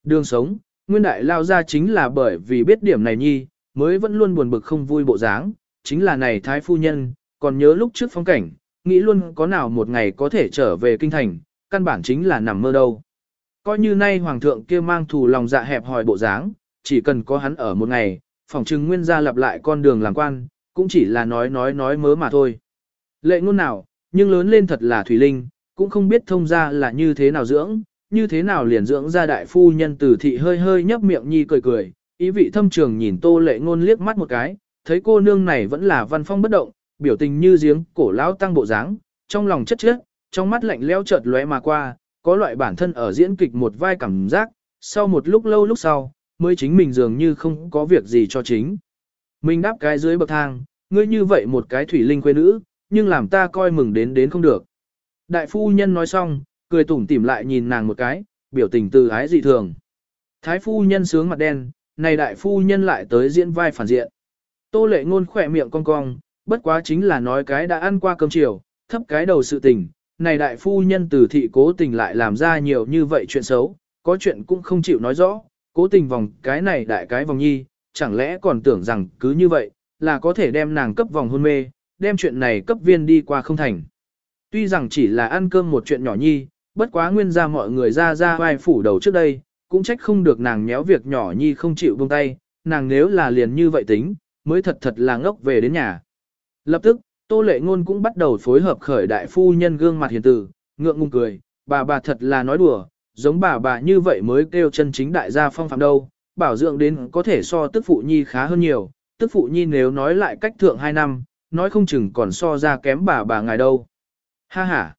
Đường sống, nguyên đại lao ra chính là bởi vì biết điểm này nhi, mới vẫn luôn buồn bực không vui bộ dáng, chính là này thái phu nhân, còn nhớ lúc trước phong cảnh, nghĩ luôn có nào một ngày có thể trở về kinh thành, căn bản chính là nằm mơ đâu. Coi như nay hoàng thượng kia mang thù lòng dạ hẹp hòi bộ dáng, chỉ cần có hắn ở một ngày, phòng trừng nguyên gia lặp lại con đường làm quan, cũng chỉ là nói nói nói mớ mà thôi. Lệ ngôn nào, nhưng lớn lên thật là thủy linh, cũng không biết thông ra là như thế nào dưỡng, như thế nào liền dưỡng ra đại phu nhân tử thị hơi hơi nhấp miệng nhi cười cười, ý vị thâm trường nhìn tô lệ ngôn liếc mắt một cái, thấy cô nương này vẫn là văn phong bất động, biểu tình như giếng cổ lão tăng bộ dáng, trong lòng chất chất, trong mắt lạnh lẽo chợt lóe mà qua, có loại bản thân ở diễn kịch một vai cảm giác, sau một lúc lâu lúc sau, mới chính mình dường như không có việc gì cho chính. Mình đáp cái dưới bậc thang, ngươi như vậy một cái thủy linh quê nữ, nhưng làm ta coi mừng đến đến không được. Đại phu nhân nói xong, cười tủm tỉm lại nhìn nàng một cái, biểu tình từ ái dị thường. Thái phu nhân sướng mặt đen, này đại phu nhân lại tới diễn vai phản diện. Tô lệ ngôn khỏe miệng cong cong, bất quá chính là nói cái đã ăn qua cơm chiều, thấp cái đầu sự tình. Này đại phu nhân từ thị cố tình lại làm ra nhiều như vậy chuyện xấu, có chuyện cũng không chịu nói rõ, cố tình vòng cái này đại cái vòng nhi, chẳng lẽ còn tưởng rằng cứ như vậy, là có thể đem nàng cấp vòng hôn mê, đem chuyện này cấp viên đi qua không thành. Tuy rằng chỉ là ăn cơm một chuyện nhỏ nhi, bất quá nguyên ra mọi người ra ra vai phủ đầu trước đây, cũng trách không được nàng nhéo việc nhỏ nhi không chịu buông tay, nàng nếu là liền như vậy tính, mới thật thật là ngốc về đến nhà. Lập tức, Tô lệ ngôn cũng bắt đầu phối hợp khởi đại phu nhân gương mặt hiền tử, ngượng ngùng cười, bà bà thật là nói đùa, giống bà bà như vậy mới kêu chân chính đại gia phong phạm đâu, bảo dưỡng đến có thể so tức phụ nhi khá hơn nhiều, tức phụ nhi nếu nói lại cách thượng 2 năm, nói không chừng còn so ra kém bà bà ngài đâu. Ha ha,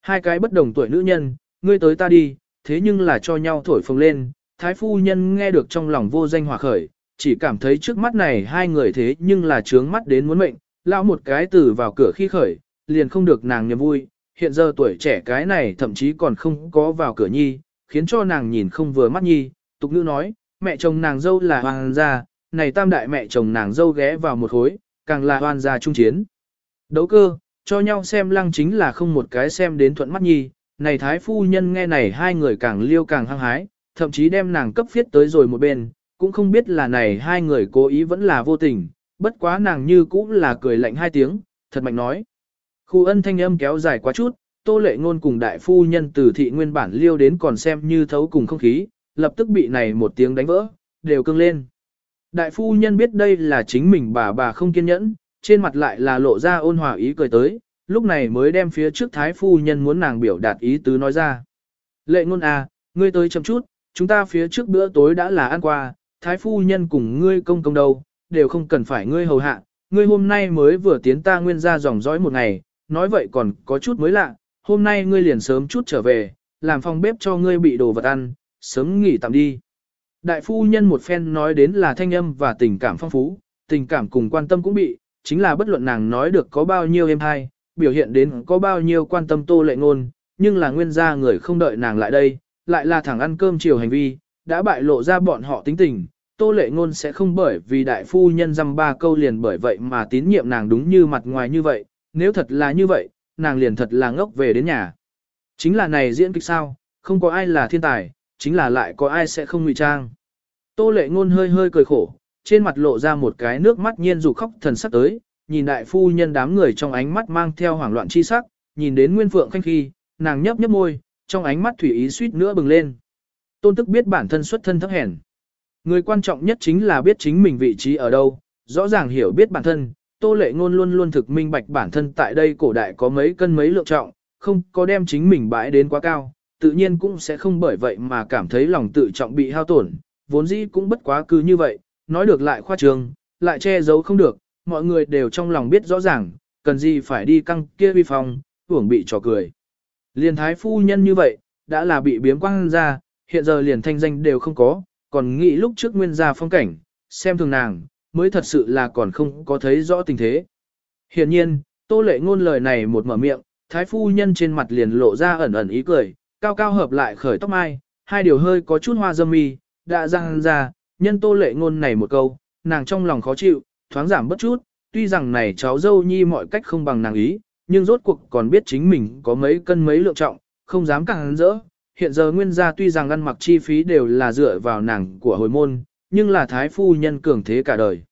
hai cái bất đồng tuổi nữ nhân, ngươi tới ta đi, thế nhưng là cho nhau thổi phồng lên, thái phu nhân nghe được trong lòng vô danh hòa khởi, chỉ cảm thấy trước mắt này hai người thế nhưng là trướng mắt đến muốn mệnh, lão một cái từ vào cửa khi khởi, liền không được nàng niềm vui, hiện giờ tuổi trẻ cái này thậm chí còn không có vào cửa nhi, khiến cho nàng nhìn không vừa mắt nhi, tục nữ nói, mẹ chồng nàng dâu là hoàng gia, này tam đại mẹ chồng nàng dâu ghé vào một hối, càng là hoàng gia trung chiến. Đấu cơ, cho nhau xem lăng chính là không một cái xem đến thuận mắt nhi, này thái phu nhân nghe này hai người càng liêu càng hăng hái, thậm chí đem nàng cấp phiết tới rồi một bên, cũng không biết là này hai người cố ý vẫn là vô tình, bất quá nàng như cũng là cười lạnh hai tiếng, thật mạnh nói. Khu ân thanh âm kéo dài quá chút, tô lệ ngôn cùng đại phu nhân từ thị nguyên bản liêu đến còn xem như thấu cùng không khí, lập tức bị này một tiếng đánh vỡ, đều cưng lên. Đại phu nhân biết đây là chính mình bà bà không kiên nhẫn, trên mặt lại là lộ ra ôn hòa ý cười tới, lúc này mới đem phía trước thái phu nhân muốn nàng biểu đạt ý tứ nói ra. Lệ ngôn à, ngươi tới chậm chút, chúng ta phía trước bữa tối đã là ăn qua, thái phu nhân cùng ngươi công công đâu, đều không cần phải ngươi hầu hạ, ngươi hôm nay mới vừa tiến ta nguyên ra dòng dõi một ngày, nói vậy còn có chút mới lạ, hôm nay ngươi liền sớm chút trở về, làm phòng bếp cho ngươi bị đồ vật ăn, sớm nghỉ tạm đi. Đại phu nhân một phen nói đến là thanh âm và tình cảm phong phú, tình cảm cùng quan tâm cũng bị, chính là bất luận nàng nói được có bao nhiêu em hay, biểu hiện đến có bao nhiêu quan tâm tô lệ ngôn, nhưng là nguyên gia người không đợi nàng lại đây, lại là thẳng ăn cơm chiều hành vi, đã bại lộ ra bọn họ tính tình. Tô lệ ngôn sẽ không bởi vì đại phu nhân dăm ba câu liền bởi vậy mà tín nhiệm nàng đúng như mặt ngoài như vậy, nếu thật là như vậy, nàng liền thật là ngốc về đến nhà. Chính là này diễn kịch sao, không có ai là thiên tài, chính là lại có ai sẽ không ngụy trang. Tô lệ ngôn hơi hơi cười khổ, trên mặt lộ ra một cái nước mắt nhiên dù khóc thần sắc tới, nhìn đại phu nhân đám người trong ánh mắt mang theo hoảng loạn chi sắc, nhìn đến Nguyên Phượng Khanh khi, nàng nhấp nhấp môi, trong ánh mắt thủy ý suýt nữa bừng lên. Tôn tức biết bản thân xuất thân thấp hèn. Người quan trọng nhất chính là biết chính mình vị trí ở đâu, rõ ràng hiểu biết bản thân, Tô Lệ Ngôn luôn luôn thực minh bạch bản thân tại đây cổ đại có mấy cân mấy lượng trọng, không có đem chính mình bãi đến quá cao, tự nhiên cũng sẽ không bởi vậy mà cảm thấy lòng tự trọng bị hao tổn, vốn dĩ cũng bất quá cứ như vậy, nói được lại khoa trương, lại che giấu không được, mọi người đều trong lòng biết rõ ràng, cần gì phải đi căng kia vi phong, hưởng bị trò cười. Liên thái phu nhân như vậy, đã là bị biếm quang ra, hiện giờ liền thanh danh đều không có, còn nghĩ lúc trước nguyên gia phong cảnh, xem thường nàng, mới thật sự là còn không có thấy rõ tình thế. Hiện nhiên, tô lệ ngôn lời này một mở miệng, thái phu nhân trên mặt liền lộ ra ẩn ẩn ý cười, cao cao hợp lại khởi tóc mai, hai điều hơi có chút hoa dâm mi, đã răng ra, nhân tô lệ ngôn này một câu, nàng trong lòng khó chịu, thoáng giảm bất chút, tuy rằng này cháu dâu nhi mọi cách không bằng nàng ý, nhưng rốt cuộc còn biết chính mình có mấy cân mấy lượng trọng, không dám càng rỡ. Hiện giờ nguyên gia tuy rằng ăn mặc chi phí đều là dựa vào nàng của hồi môn, nhưng là thái phu nhân cường thế cả đời.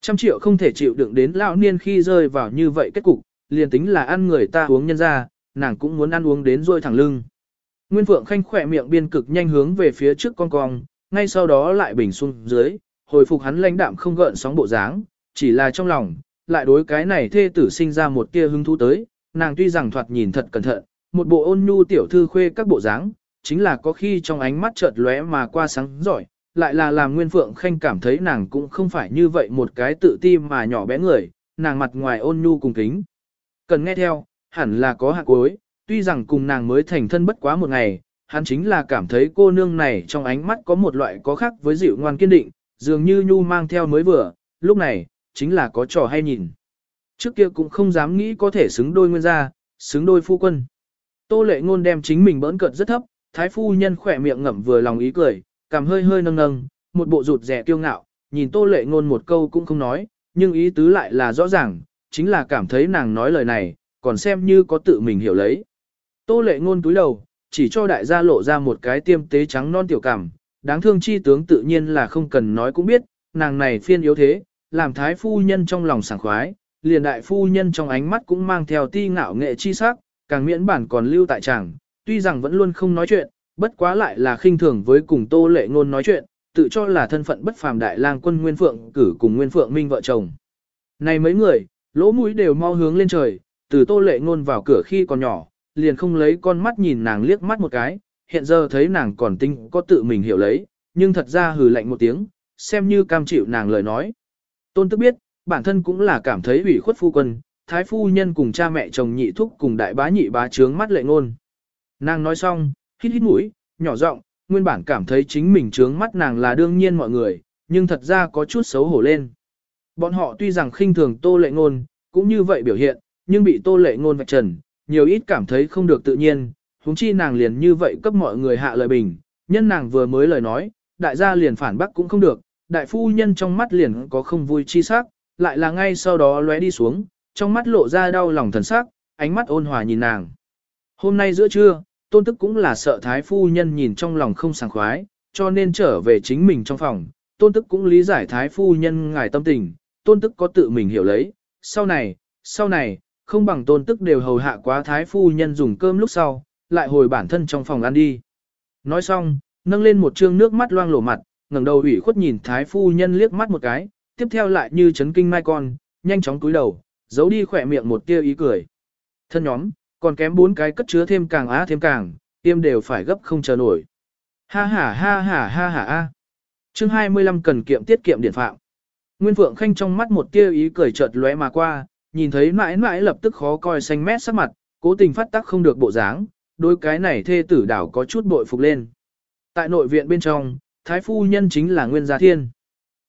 Trăm triệu không thể chịu đựng đến lão niên khi rơi vào như vậy kết cục, liền tính là ăn người ta uống nhân ra, nàng cũng muốn ăn uống đến rôi thẳng lưng. Nguyên Phượng Khanh khỏe miệng biên cực nhanh hướng về phía trước con cong, ngay sau đó lại bình xuống dưới, hồi phục hắn lãnh đạm không gợn sóng bộ dáng, chỉ là trong lòng, lại đối cái này thê tử sinh ra một tia hứng thú tới, nàng tuy rằng thoạt nhìn thật cẩn thận, một bộ ôn nhu tiểu thư khuê các bộ dáng, chính là có khi trong ánh mắt chợt lóe mà qua sáng giỏi, lại là làm Nguyên Phượng Khanh cảm thấy nàng cũng không phải như vậy một cái tự ti mà nhỏ bé người, nàng mặt ngoài ôn nhu cùng kính. Cần nghe theo, hẳn là có hạ cuối, tuy rằng cùng nàng mới thành thân bất quá một ngày, hắn chính là cảm thấy cô nương này trong ánh mắt có một loại có khác với dịu ngoan kiên định, dường như nhu mang theo mới vừa, lúc này, chính là có trò hay nhìn. Trước kia cũng không dám nghĩ có thể xứng đôi nguyên gia, xứng đôi phu quân. Tô lệ ngôn đem chính mình bỡn cợt rất thấp, thái phu nhân khỏe miệng ngậm vừa lòng ý cười, cảm hơi hơi nâng nâng, một bộ rụt rẻ kiêu ngạo, nhìn tô lệ ngôn một câu cũng không nói, nhưng ý tứ lại là rõ ràng, chính là cảm thấy nàng nói lời này, còn xem như có tự mình hiểu lấy. Tô lệ ngôn túi đầu, chỉ cho đại gia lộ ra một cái tiêm tế trắng non tiểu cảm, đáng thương chi tướng tự nhiên là không cần nói cũng biết, nàng này phiên yếu thế, làm thái phu nhân trong lòng sảng khoái, liền đại phu nhân trong ánh mắt cũng mang theo ti ngạo nghệ chi sắc, càng miễn bản còn lưu tại chàng, tuy rằng vẫn luôn không nói chuyện, bất quá lại là khinh thường với cùng tô lệ ngôn nói chuyện, tự cho là thân phận bất phàm đại lang quân Nguyên Phượng cử cùng Nguyên Phượng Minh vợ chồng. Này mấy người, lỗ mũi đều mau hướng lên trời, từ tô lệ ngôn vào cửa khi còn nhỏ, liền không lấy con mắt nhìn nàng liếc mắt một cái, hiện giờ thấy nàng còn tinh có tự mình hiểu lấy, nhưng thật ra hừ lạnh một tiếng, xem như cam chịu nàng lời nói. Tôn tức biết, bản thân cũng là cảm thấy ủy khuất phu quân, thái phu nhân cùng cha mẹ chồng nhị thúc cùng đại bá nhị bá trướng mắt lệ ngôn. Nàng nói xong, hít hít mũi, nhỏ giọng, nguyên bản cảm thấy chính mình trướng mắt nàng là đương nhiên mọi người, nhưng thật ra có chút xấu hổ lên. Bọn họ tuy rằng khinh thường tô lệ ngôn, cũng như vậy biểu hiện, nhưng bị tô lệ ngôn vạch trần, nhiều ít cảm thấy không được tự nhiên, huống chi nàng liền như vậy cấp mọi người hạ lời bình, nhân nàng vừa mới lời nói, đại gia liền phản bác cũng không được, đại phu nhân trong mắt liền có không vui chi sắc, lại là ngay sau đó lóe đi xuống, trong mắt lộ ra đau lòng thần sắc, ánh mắt ôn hòa nhìn nàng. Hôm nay giữa trưa, tôn tức cũng là sợ thái phu nhân nhìn trong lòng không sảng khoái, cho nên trở về chính mình trong phòng, tôn tức cũng lý giải thái phu nhân ngài tâm tình, tôn tức có tự mình hiểu lấy, sau này, sau này, không bằng tôn tức đều hầu hạ quá thái phu nhân dùng cơm lúc sau, lại hồi bản thân trong phòng ăn đi. Nói xong, nâng lên một trương nước mắt loang lổ mặt, ngẩng đầu ủy khuất nhìn thái phu nhân liếc mắt một cái, tiếp theo lại như chấn kinh mai con, nhanh chóng cúi đầu, giấu đi khỏe miệng một tia ý cười. Thân nhóm, còn kém bốn cái cất chứa thêm càng á thêm càng, tiêm đều phải gấp không chờ nổi. Ha ha ha ha ha ha ha. Chương 25 cần kiệm tiết kiệm điện phạm. Nguyên Phượng Khanh trong mắt một tia ý cười chợt lóe mà qua, nhìn thấy mãi mãi lập tức khó coi xanh mét sắc mặt, cố tình phát tác không được bộ dáng, đôi cái này thê tử đảo có chút bội phục lên. Tại nội viện bên trong, thái phu nhân chính là Nguyên Gia Thiên.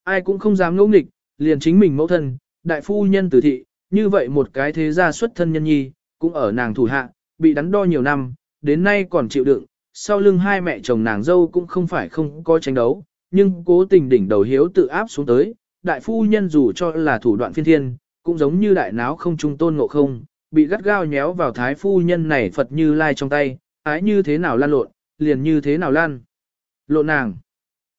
Ai cũng không dám ngẫu nghịch, liền chính mình mẫu thân, đại phu nhân tử thị, như vậy một cái thế gia xuất thân nhân nhi, cũng ở nàng thủ hạ, bị đắn đo nhiều năm, đến nay còn chịu đựng, sau lưng hai mẹ chồng nàng dâu cũng không phải không có tranh đấu, nhưng cố tình đỉnh đầu hiếu tự áp xuống tới, đại phu nhân dù cho là thủ đoạn phiên thiên, cũng giống như đại náo không trung tôn ngộ không, bị gắt gao nhéo vào thái phu nhân này Phật như lai trong tay, ái như thế nào lan lộn, liền như thế nào lan. Lộn nàng.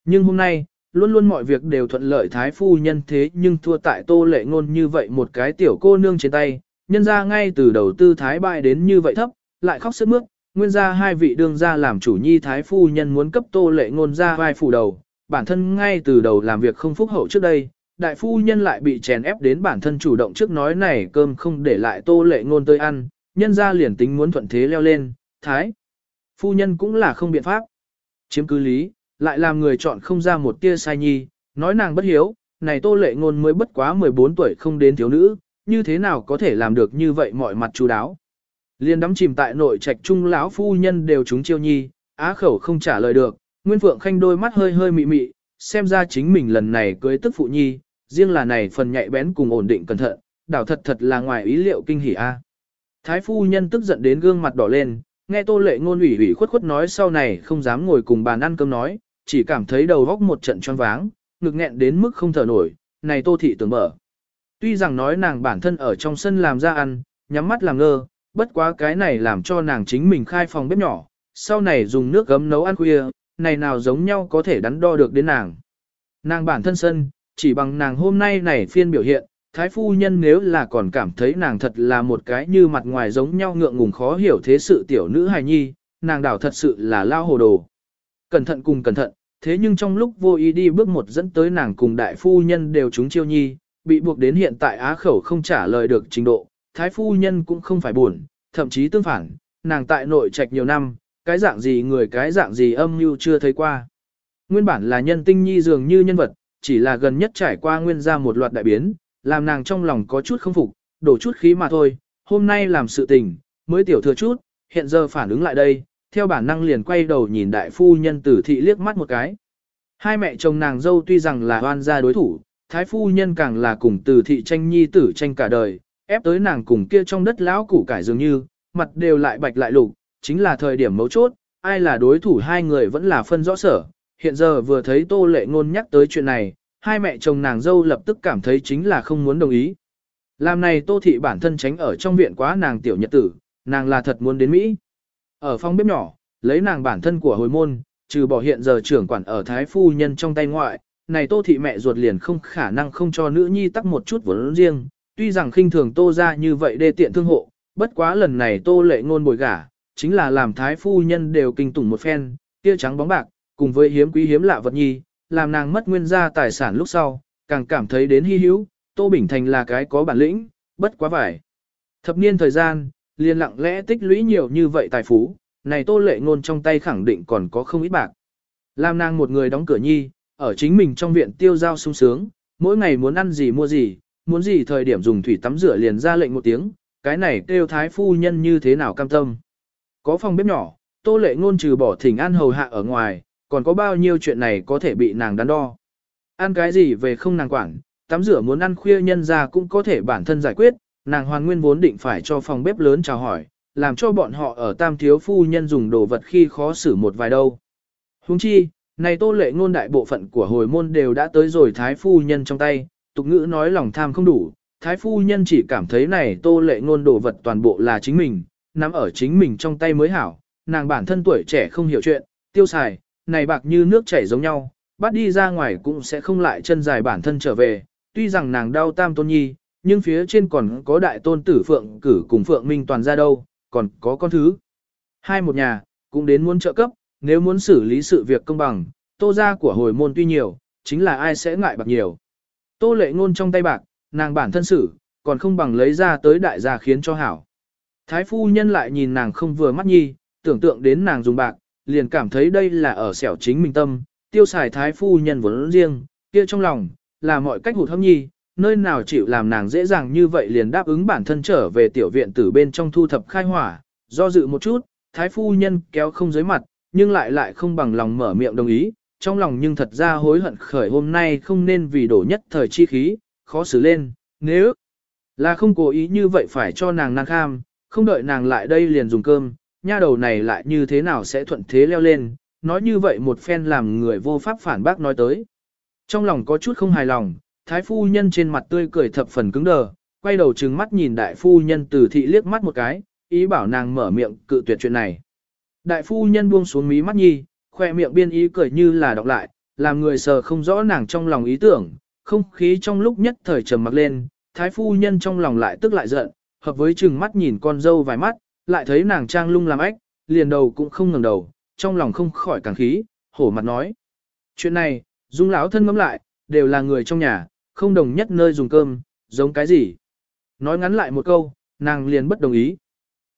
Nhưng hôm nay, luôn luôn mọi việc đều thuận lợi thái phu nhân thế nhưng thua tại tô lệ ngôn như vậy một cái tiểu cô nương trên tay, nhân ra ngay từ đầu tư thái bại đến như vậy thấp, lại khóc sức mướt, nguyên ra hai vị đương gia làm chủ nhi thái phu nhân muốn cấp tô lệ ngôn ra vai phủ đầu, bản thân ngay từ đầu làm việc không phúc hậu trước đây, đại phu nhân lại bị chèn ép đến bản thân chủ động trước nói này cơm không để lại tô lệ ngôn tới ăn, nhân ra liền tính muốn thuận thế leo lên, thái. Phu nhân cũng là không biện pháp. Chiếm cứ lý, lại làm người chọn không ra một tia sai nhi, nói nàng bất hiếu, này tô lệ ngôn mới bất quá 14 tuổi không đến thiếu nữ, như thế nào có thể làm được như vậy mọi mặt chú đáo. Liên đắm chìm tại nội trạch trung lão phu nhân đều chúng chiêu nhi, á khẩu không trả lời được, Nguyên Phượng Khanh đôi mắt hơi hơi mị mị, xem ra chính mình lần này cưới tức phụ nhi, riêng là này phần nhạy bén cùng ổn định cẩn thận, đảo thật thật là ngoài ý liệu kinh hỉ a. Thái phu nhân tức giận đến gương mặt đỏ lên, nghe Tô Lệ ngôn ủy ủy khuất khuất nói sau này không dám ngồi cùng bàn ăn cơm nói, chỉ cảm thấy đầu óc một trận choáng váng, ngực nghẹn đến mức không thở nổi, này Tô thị tưởng mở. Tuy rằng nói nàng bản thân ở trong sân làm ra ăn, nhắm mắt làm ngơ, bất quá cái này làm cho nàng chính mình khai phòng bếp nhỏ, sau này dùng nước gấm nấu ăn khuya, này nào giống nhau có thể đắn đo được đến nàng. Nàng bản thân sân, chỉ bằng nàng hôm nay này phiên biểu hiện, thái phu nhân nếu là còn cảm thấy nàng thật là một cái như mặt ngoài giống nhau ngượng ngùng khó hiểu thế sự tiểu nữ hài nhi, nàng đảo thật sự là lao hồ đồ. Cẩn thận cùng cẩn thận, thế nhưng trong lúc vô ý đi bước một dẫn tới nàng cùng đại phu nhân đều trúng chiêu nhi, bị buộc đến hiện tại á khẩu không trả lời được trình độ, thái phu nhân cũng không phải buồn, thậm chí tương phản, nàng tại nội trạch nhiều năm, cái dạng gì người cái dạng gì âm mưu chưa thấy qua. Nguyên bản là nhân tinh nhi dường như nhân vật, chỉ là gần nhất trải qua nguyên ra một loạt đại biến, làm nàng trong lòng có chút không phục, đổ chút khí mà thôi, hôm nay làm sự tình, mới tiểu thừa chút, hiện giờ phản ứng lại đây, theo bản năng liền quay đầu nhìn đại phu nhân tử thị liếc mắt một cái. Hai mẹ chồng nàng dâu tuy rằng là hoan gia đối thủ, thái phu nhân càng là cùng tử thị tranh nhi tử tranh cả đời, ép tới nàng cùng kia trong đất lão củ cải dường như, mặt đều lại bạch lại lục, chính là thời điểm mấu chốt, ai là đối thủ hai người vẫn là phân rõ sở. Hiện giờ vừa thấy tô lệ ngôn nhắc tới chuyện này, hai mẹ chồng nàng dâu lập tức cảm thấy chính là không muốn đồng ý. Làm này tô thị bản thân tránh ở trong viện quá nàng tiểu nhật tử, nàng là thật muốn đến Mỹ. Ở phòng bếp nhỏ, lấy nàng bản thân của hồi môn, trừ bỏ hiện giờ trưởng quản ở thái phu nhân trong tay ngoại, này tô thị mẹ ruột liền không khả năng không cho nữ nhi tắc một chút vốn riêng, tuy rằng khinh thường tô ra như vậy đê tiện thương hộ, bất quá lần này tô lệ ngôn bồi gả, chính là làm thái phu nhân đều kinh tủng một phen, tia trắng bóng bạc, cùng với hiếm quý hiếm lạ vật nhi, làm nàng mất nguyên gia tài sản lúc sau, càng cảm thấy đến hy hữu, Tô Bình Thành là cái có bản lĩnh, Bất quá vải. Thập niên thời gian, liền lặng lẽ tích lũy nhiều như vậy tài phú, này tô lệ ngôn trong tay khẳng định còn có không ít bạc. Lam nàng một người đóng cửa nhi, ở chính mình trong viện tiêu giao sung sướng, mỗi ngày muốn ăn gì mua gì, muốn gì thời điểm dùng thủy tắm rửa liền ra lệnh một tiếng, cái này kêu thái phu nhân như thế nào cam tâm. Có phòng bếp nhỏ, tô lệ ngôn trừ bỏ thỉnh ăn hầu hạ ở ngoài, còn có bao nhiêu chuyện này có thể bị nàng đắn đo. Ăn cái gì về không nàng quản, tắm rửa muốn ăn khuya nhân ra cũng có thể bản thân giải quyết, nàng hoàn nguyên vốn định phải cho phòng bếp lớn chào hỏi, làm cho bọn họ ở tam thiếu phu nhân dùng đồ vật khi khó xử một vài đâu. Huống chi, này tô lệ ngôn đại bộ phận của hồi môn đều đã tới rồi thái phu nhân trong tay, tục ngữ nói lòng tham không đủ, thái phu nhân chỉ cảm thấy này tô lệ ngôn đồ vật toàn bộ là chính mình, nắm ở chính mình trong tay mới hảo, nàng bản thân tuổi trẻ không hiểu chuyện, tiêu xài, này bạc như nước chảy giống nhau, bắt đi ra ngoài cũng sẽ không lại chân dài bản thân trở về, tuy rằng nàng đau tam tôn nhi, nhưng phía trên còn có đại tôn tử phượng cử cùng phượng minh toàn ra đâu, còn có con thứ. Hai một nhà, cũng đến muốn trợ cấp, nếu muốn xử lý sự việc công bằng, tô gia của hồi môn tuy nhiều, chính là ai sẽ ngại bạc nhiều. Tô lệ ngôn trong tay bạc, nàng bản thân xử, còn không bằng lấy ra tới đại gia khiến cho hảo. Thái phu nhân lại nhìn nàng không vừa mắt nhi, tưởng tượng đến nàng dùng bạc, liền cảm thấy đây là ở xẻo chính mình tâm, tiêu xài thái phu nhân vốn riêng, kia trong lòng, là mọi cách hụt hâm nhi, nơi nào chịu làm nàng dễ dàng như vậy liền đáp ứng bản thân trở về tiểu viện từ bên trong thu thập khai hỏa, do dự một chút, thái phu nhân kéo không dưới mặt, nhưng lại lại không bằng lòng mở miệng đồng ý, trong lòng nhưng thật ra hối hận khởi hôm nay không nên vì đổ nhất thời chi khí, khó xử lên, nếu là không cố ý như vậy phải cho nàng năng kham, không đợi nàng lại đây liền dùng cơm, nha đầu này lại như thế nào sẽ thuận thế leo lên, nói như vậy một phen làm người vô pháp phản bác nói tới. Trong lòng có chút không hài lòng, thái phu nhân trên mặt tươi cười thập phần cứng đờ, quay đầu trừng mắt nhìn đại phu nhân từ thị liếc mắt một cái, ý bảo nàng mở miệng cự tuyệt chuyện này. Đại phu nhân buông xuống mí mắt nhi, khoe miệng biên ý cười như là đọc lại, làm người sờ không rõ nàng trong lòng ý tưởng, không khí trong lúc nhất thời trầm mặc lên, thái phu nhân trong lòng lại tức lại giận, hợp với trừng mắt nhìn con dâu vài mắt, lại thấy nàng trang lung làm ách, liền đầu cũng không ngẩng đầu, trong lòng không khỏi càng khí, hổ mặt nói. Chuyện này, dung lão thân ngẫm lại, đều là người trong nhà, không đồng nhất nơi dùng cơm, giống cái gì. Nói ngắn lại một câu, nàng liền bất đồng ý.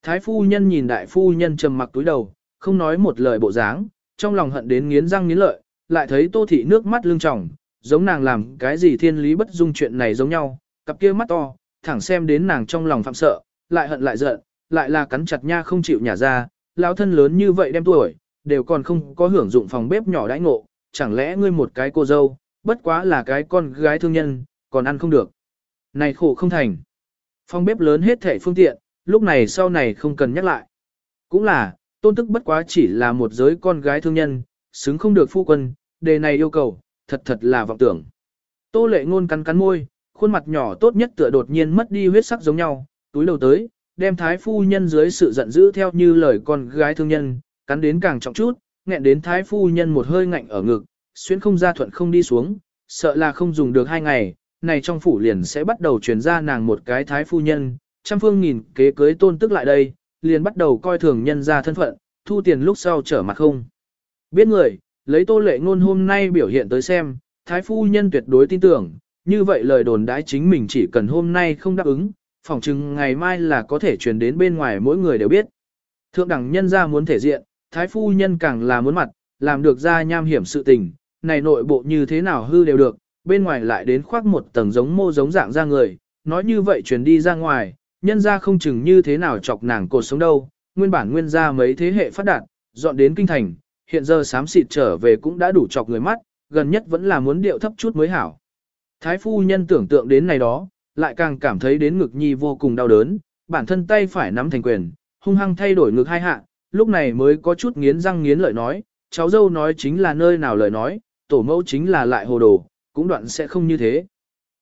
Thái phu nhân nhìn đại phu nhân trầm mặc túi đầu, không nói một lời bộ dáng, trong lòng hận đến nghiến răng nghiến lợi, lại thấy tô thị nước mắt lưng tròng, giống nàng làm cái gì thiên lý bất dung chuyện này giống nhau, cặp kia mắt to, thẳng xem đến nàng trong lòng phạm sợ, lại hận lại giận, lại là cắn chặt nha không chịu nhả ra, lão thân lớn như vậy đem tuổi, đều còn không có hưởng dụng phòng bếp nhỏ đãi ngộ, chẳng lẽ ngươi một cái cô dâu, bất quá là cái con gái thương nhân, còn ăn không được. Này khổ không thành. Phòng bếp lớn hết thể phương tiện, lúc này sau này không cần nhắc lại. Cũng là, tôn tức bất quá chỉ là một giới con gái thương nhân, xứng không được phu quân, đề này yêu cầu, thật thật là vọng tưởng. Tô lệ ngôn cắn cắn môi, khuôn mặt nhỏ tốt nhất tựa đột nhiên mất đi huyết sắc giống nhau, túi đầu tới, đem thái phu nhân dưới sự giận dữ theo như lời con gái thương nhân, cắn đến càng trọng chút, nghẹn đến thái phu nhân một hơi ngạnh ở ngực, xuyên không ra thuận không đi xuống, sợ là không dùng được hai ngày, này trong phủ liền sẽ bắt đầu truyền ra nàng một cái thái phu nhân, trăm phương nghìn kế cưới tôn tức lại đây, liền bắt đầu coi thường nhân ra thân phận, thu tiền lúc sau trở mặt không. Biết người, lấy tô lệ ngôn hôm nay biểu hiện tới xem, thái phu nhân tuyệt đối tin tưởng, như vậy lời đồn đãi chính mình chỉ cần hôm nay không đáp ứng, phỏng chừng ngày mai là có thể truyền đến bên ngoài mỗi người đều biết. Thượng đẳng nhân ra muốn thể diện, thái phu nhân càng là muốn mặt, làm được ra nham hiểm sự tình, này nội bộ như thế nào hư đều được, bên ngoài lại đến khoác một tầng giống mô giống dạng ra người, nói như vậy truyền đi ra ngoài, nhân ra không chừng như thế nào chọc nàng cột sống đâu, nguyên bản nguyên ra mấy thế hệ phát đạt, dọn đến kinh thành, hiện giờ sám xịt trở về cũng đã đủ chọc người mắt, gần nhất vẫn là muốn điệu thấp chút mới hảo. Thái phu nhân tưởng tượng đến này đó, lại càng cảm thấy đến ngực nhi vô cùng đau đớn, bản thân tay phải nắm thành quyền, hung hăng thay đổi ngực hai hạ, lúc này mới có chút nghiến răng nghiến lợi nói, cháu dâu nói chính là nơi nào lời nói, tổ mẫu chính là lại hồ đồ, cũng đoạn sẽ không như thế.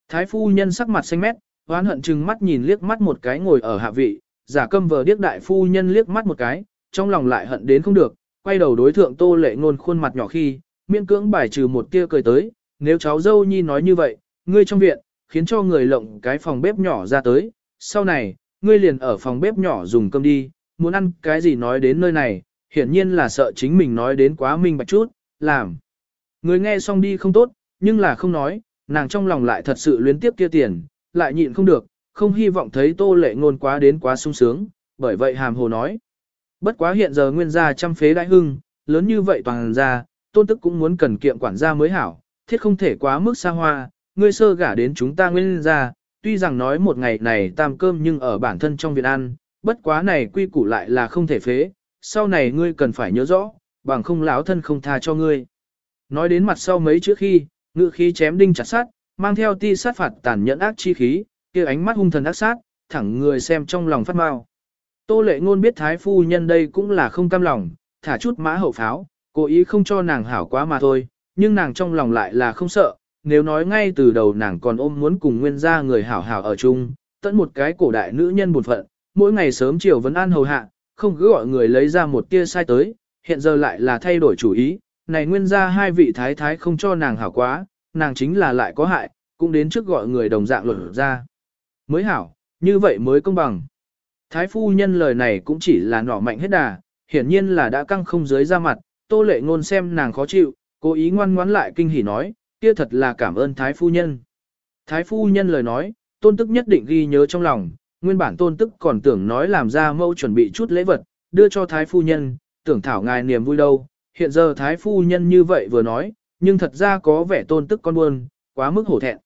Thái phu nhân sắc mặt xanh mét, hoán hận chừng mắt nhìn liếc mắt một cái ngồi ở hạ vị, giả câm vờ điếc đại phu nhân liếc mắt một cái, trong lòng lại hận đến không được, quay đầu đối thượng tô lệ ngôn khuôn mặt nhỏ khi, miễn cưỡng bài trừ một tia cười tới, nếu cháu dâu nhi nói như vậy, ngươi trong viện, khiến cho người lộng cái phòng bếp nhỏ ra tới, sau này, ngươi liền ở phòng bếp nhỏ dùng cơm đi, muốn ăn cái gì nói đến nơi này, hiển nhiên là sợ chính mình nói đến quá minh bạch chút, làm. Người nghe xong đi không tốt, nhưng là không nói, nàng trong lòng lại thật sự luyến tiếp kia tiền, lại nhịn không được, không hy vọng thấy tô lệ ngôn quá đến quá sung sướng, bởi vậy hàm hồ nói. Bất quá hiện giờ nguyên gia trăm phế đại hưng, lớn như vậy toàn gia, tôn tức cũng muốn cần kiệm quản gia mới hảo, thiết không thể quá mức xa hoa, ngươi sơ gả đến chúng ta nguyên ra. tuy rằng nói một ngày này tam cơm nhưng ở bản thân trong viện ăn, bất quá này quy củ lại là không thể phế, sau này ngươi cần phải nhớ rõ, bằng không lão thân không tha cho ngươi. Nói đến mặt sau mấy chữ khi, ngự khí chém đinh chặt sát, mang theo ti sát phạt tàn nhẫn ác chi khí, kia ánh mắt hung thần ác sát, thẳng người xem trong lòng phát mau. Tô lệ ngôn biết thái phu nhân đây cũng là không cam lòng, thả chút mã hậu pháo, cố ý không cho nàng hảo quá mà thôi, nhưng nàng trong lòng lại là không sợ, nếu nói ngay từ đầu nàng còn ôm muốn cùng nguyên gia người hảo hảo ở chung, tận một cái cổ đại nữ nhân buồn phận, mỗi ngày sớm chiều vẫn an hầu hạ, không cứ gọi người lấy ra một tia sai tới, hiện giờ lại là thay đổi chủ ý, này nguyên gia hai vị thái thái không cho nàng hảo quá, nàng chính là lại có hại, cũng đến trước gọi người đồng dạng luận ra. Mới hảo, như vậy mới công bằng. Thái phu nhân lời này cũng chỉ là nỏ mạnh hết đà, hiển nhiên là đã căng không dưới ra mặt, tô lệ ngôn xem nàng khó chịu, cố ý ngoan ngoãn lại kinh hỉ nói, kia thật là cảm ơn thái phu nhân. Thái phu nhân lời nói, tôn tức nhất định ghi nhớ trong lòng, nguyên bản tôn tức còn tưởng nói làm ra mâu chuẩn bị chút lễ vật, đưa cho thái phu nhân, tưởng thảo ngài niềm vui đâu, hiện giờ thái phu nhân như vậy vừa nói, nhưng thật ra có vẻ tôn tức con buồn, quá mức hổ thẹn.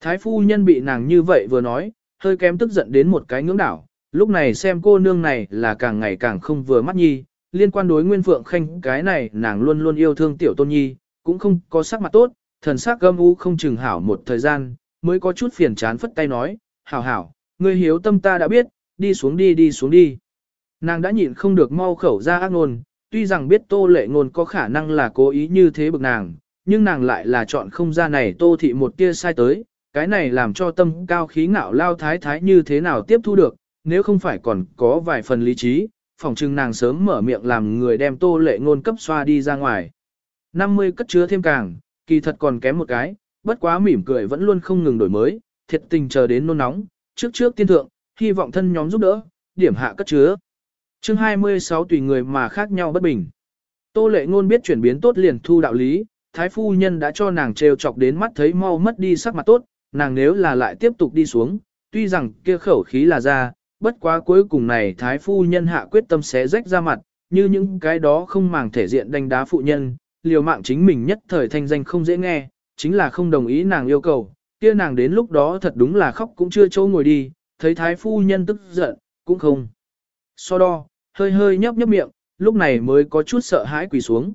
Thái phu nhân bị nàng như vậy vừa nói, hơi kém tức giận đến một cái ngưỡng đảo, lúc này xem cô nương này là càng ngày càng không vừa mắt nhi, liên quan đối Nguyên Phượng Khanh cái này nàng luôn luôn yêu thương tiểu tôn nhi, cũng không có sắc mặt tốt, thần sắc gâm u không chừng hảo một thời gian, mới có chút phiền chán phất tay nói, hảo hảo, ngươi hiếu tâm ta đã biết, đi xuống đi đi xuống đi. Nàng đã nhịn không được mau khẩu ra ác ngôn, tuy rằng biết tô lệ ngôn có khả năng là cố ý như thế bực nàng, nhưng nàng lại là chọn không ra này tô thị một kia sai tới, cái này làm cho tâm cao khí ngạo lao thái thái như thế nào tiếp thu được, nếu không phải còn có vài phần lý trí, phòng trưng nàng sớm mở miệng làm người đem tô lệ ngôn cấp xoa đi ra ngoài. 50 cất chứa thêm càng, kỳ thật còn kém một cái, bất quá mỉm cười vẫn luôn không ngừng đổi mới, thiệt tình chờ đến nôn nóng, trước trước tiên thượng, hy vọng thân nhóm giúp đỡ, điểm hạ cất chứa. Chương 26 tùy người mà khác nhau bất bình. Tô lệ ngôn biết chuyển biến tốt liền thu đạo lý, thái phu nhân đã cho nàng trêu chọc đến mắt thấy mau mất đi sắc mặt tốt, nàng nếu là lại tiếp tục đi xuống, tuy rằng kia khẩu khí là ra, bất quá cuối cùng này thái phu nhân hạ quyết tâm sẽ rách ra mặt, như những cái đó không màng thể diện đánh đá phụ nhân, liều mạng chính mình nhất thời thanh danh không dễ nghe, chính là không đồng ý nàng yêu cầu, kia nàng đến lúc đó thật đúng là khóc cũng chưa chỗ ngồi đi, thấy thái phu nhân tức giận, cũng không. So đo, hơi hơi nhấp nhấp miệng, lúc này mới có chút sợ hãi quỳ xuống.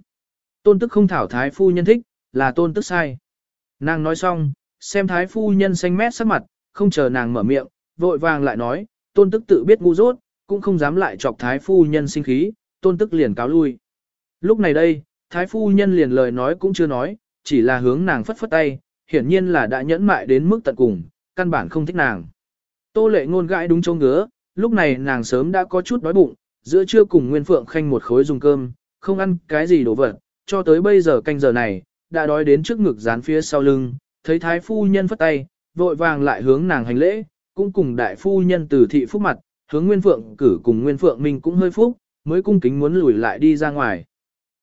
Tôn tức không thảo thái phu nhân thích, là tôn tức sai. Nàng nói xong, xem thái phu nhân xanh mét sắc mặt, không chờ nàng mở miệng, vội vàng lại nói, tôn tức tự biết ngu dốt, cũng không dám lại chọc thái phu nhân sinh khí, tôn tức liền cáo lui. Lúc này đây, thái phu nhân liền lời nói cũng chưa nói, chỉ là hướng nàng phất phất tay, hiển nhiên là đã nhẫn mại đến mức tận cùng, căn bản không thích nàng. Tô lệ ngôn gãi đúng châu ngứa, lúc này nàng sớm đã có chút đói bụng, giữa trưa cùng Nguyên Phượng Khanh một khối dùng cơm, không ăn cái gì đồ vật, cho tới bây giờ canh giờ này, đã đói đến trước ngực dán phía sau lưng, thấy thái phu nhân phất tay, vội vàng lại hướng nàng hành lễ, cũng cùng đại phu nhân từ thị phúc mặt, hướng Nguyên Phượng cử cùng Nguyên Phượng mình cũng hơi phúc, mới cung kính muốn lùi lại đi ra ngoài.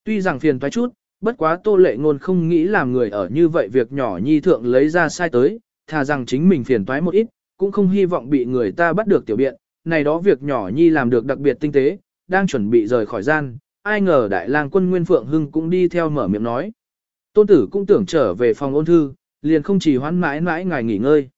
Tuy rằng phiền toái chút, bất quá tô lệ ngôn không nghĩ làm người ở như vậy việc nhỏ nhi thượng lấy ra sai tới, thà rằng chính mình phiền toái một ít, cũng không hy vọng bị người ta bắt được tiểu biện, này đó việc nhỏ nhi làm được đặc biệt tinh tế, đang chuẩn bị rời khỏi gian, ai ngờ đại lang quân Nguyên Phượng Hưng cũng đi theo mở miệng nói. Tôn tử cũng tưởng trở về phòng ôn thư, liền không chỉ hoãn mãi mãi ngài nghỉ ngơi.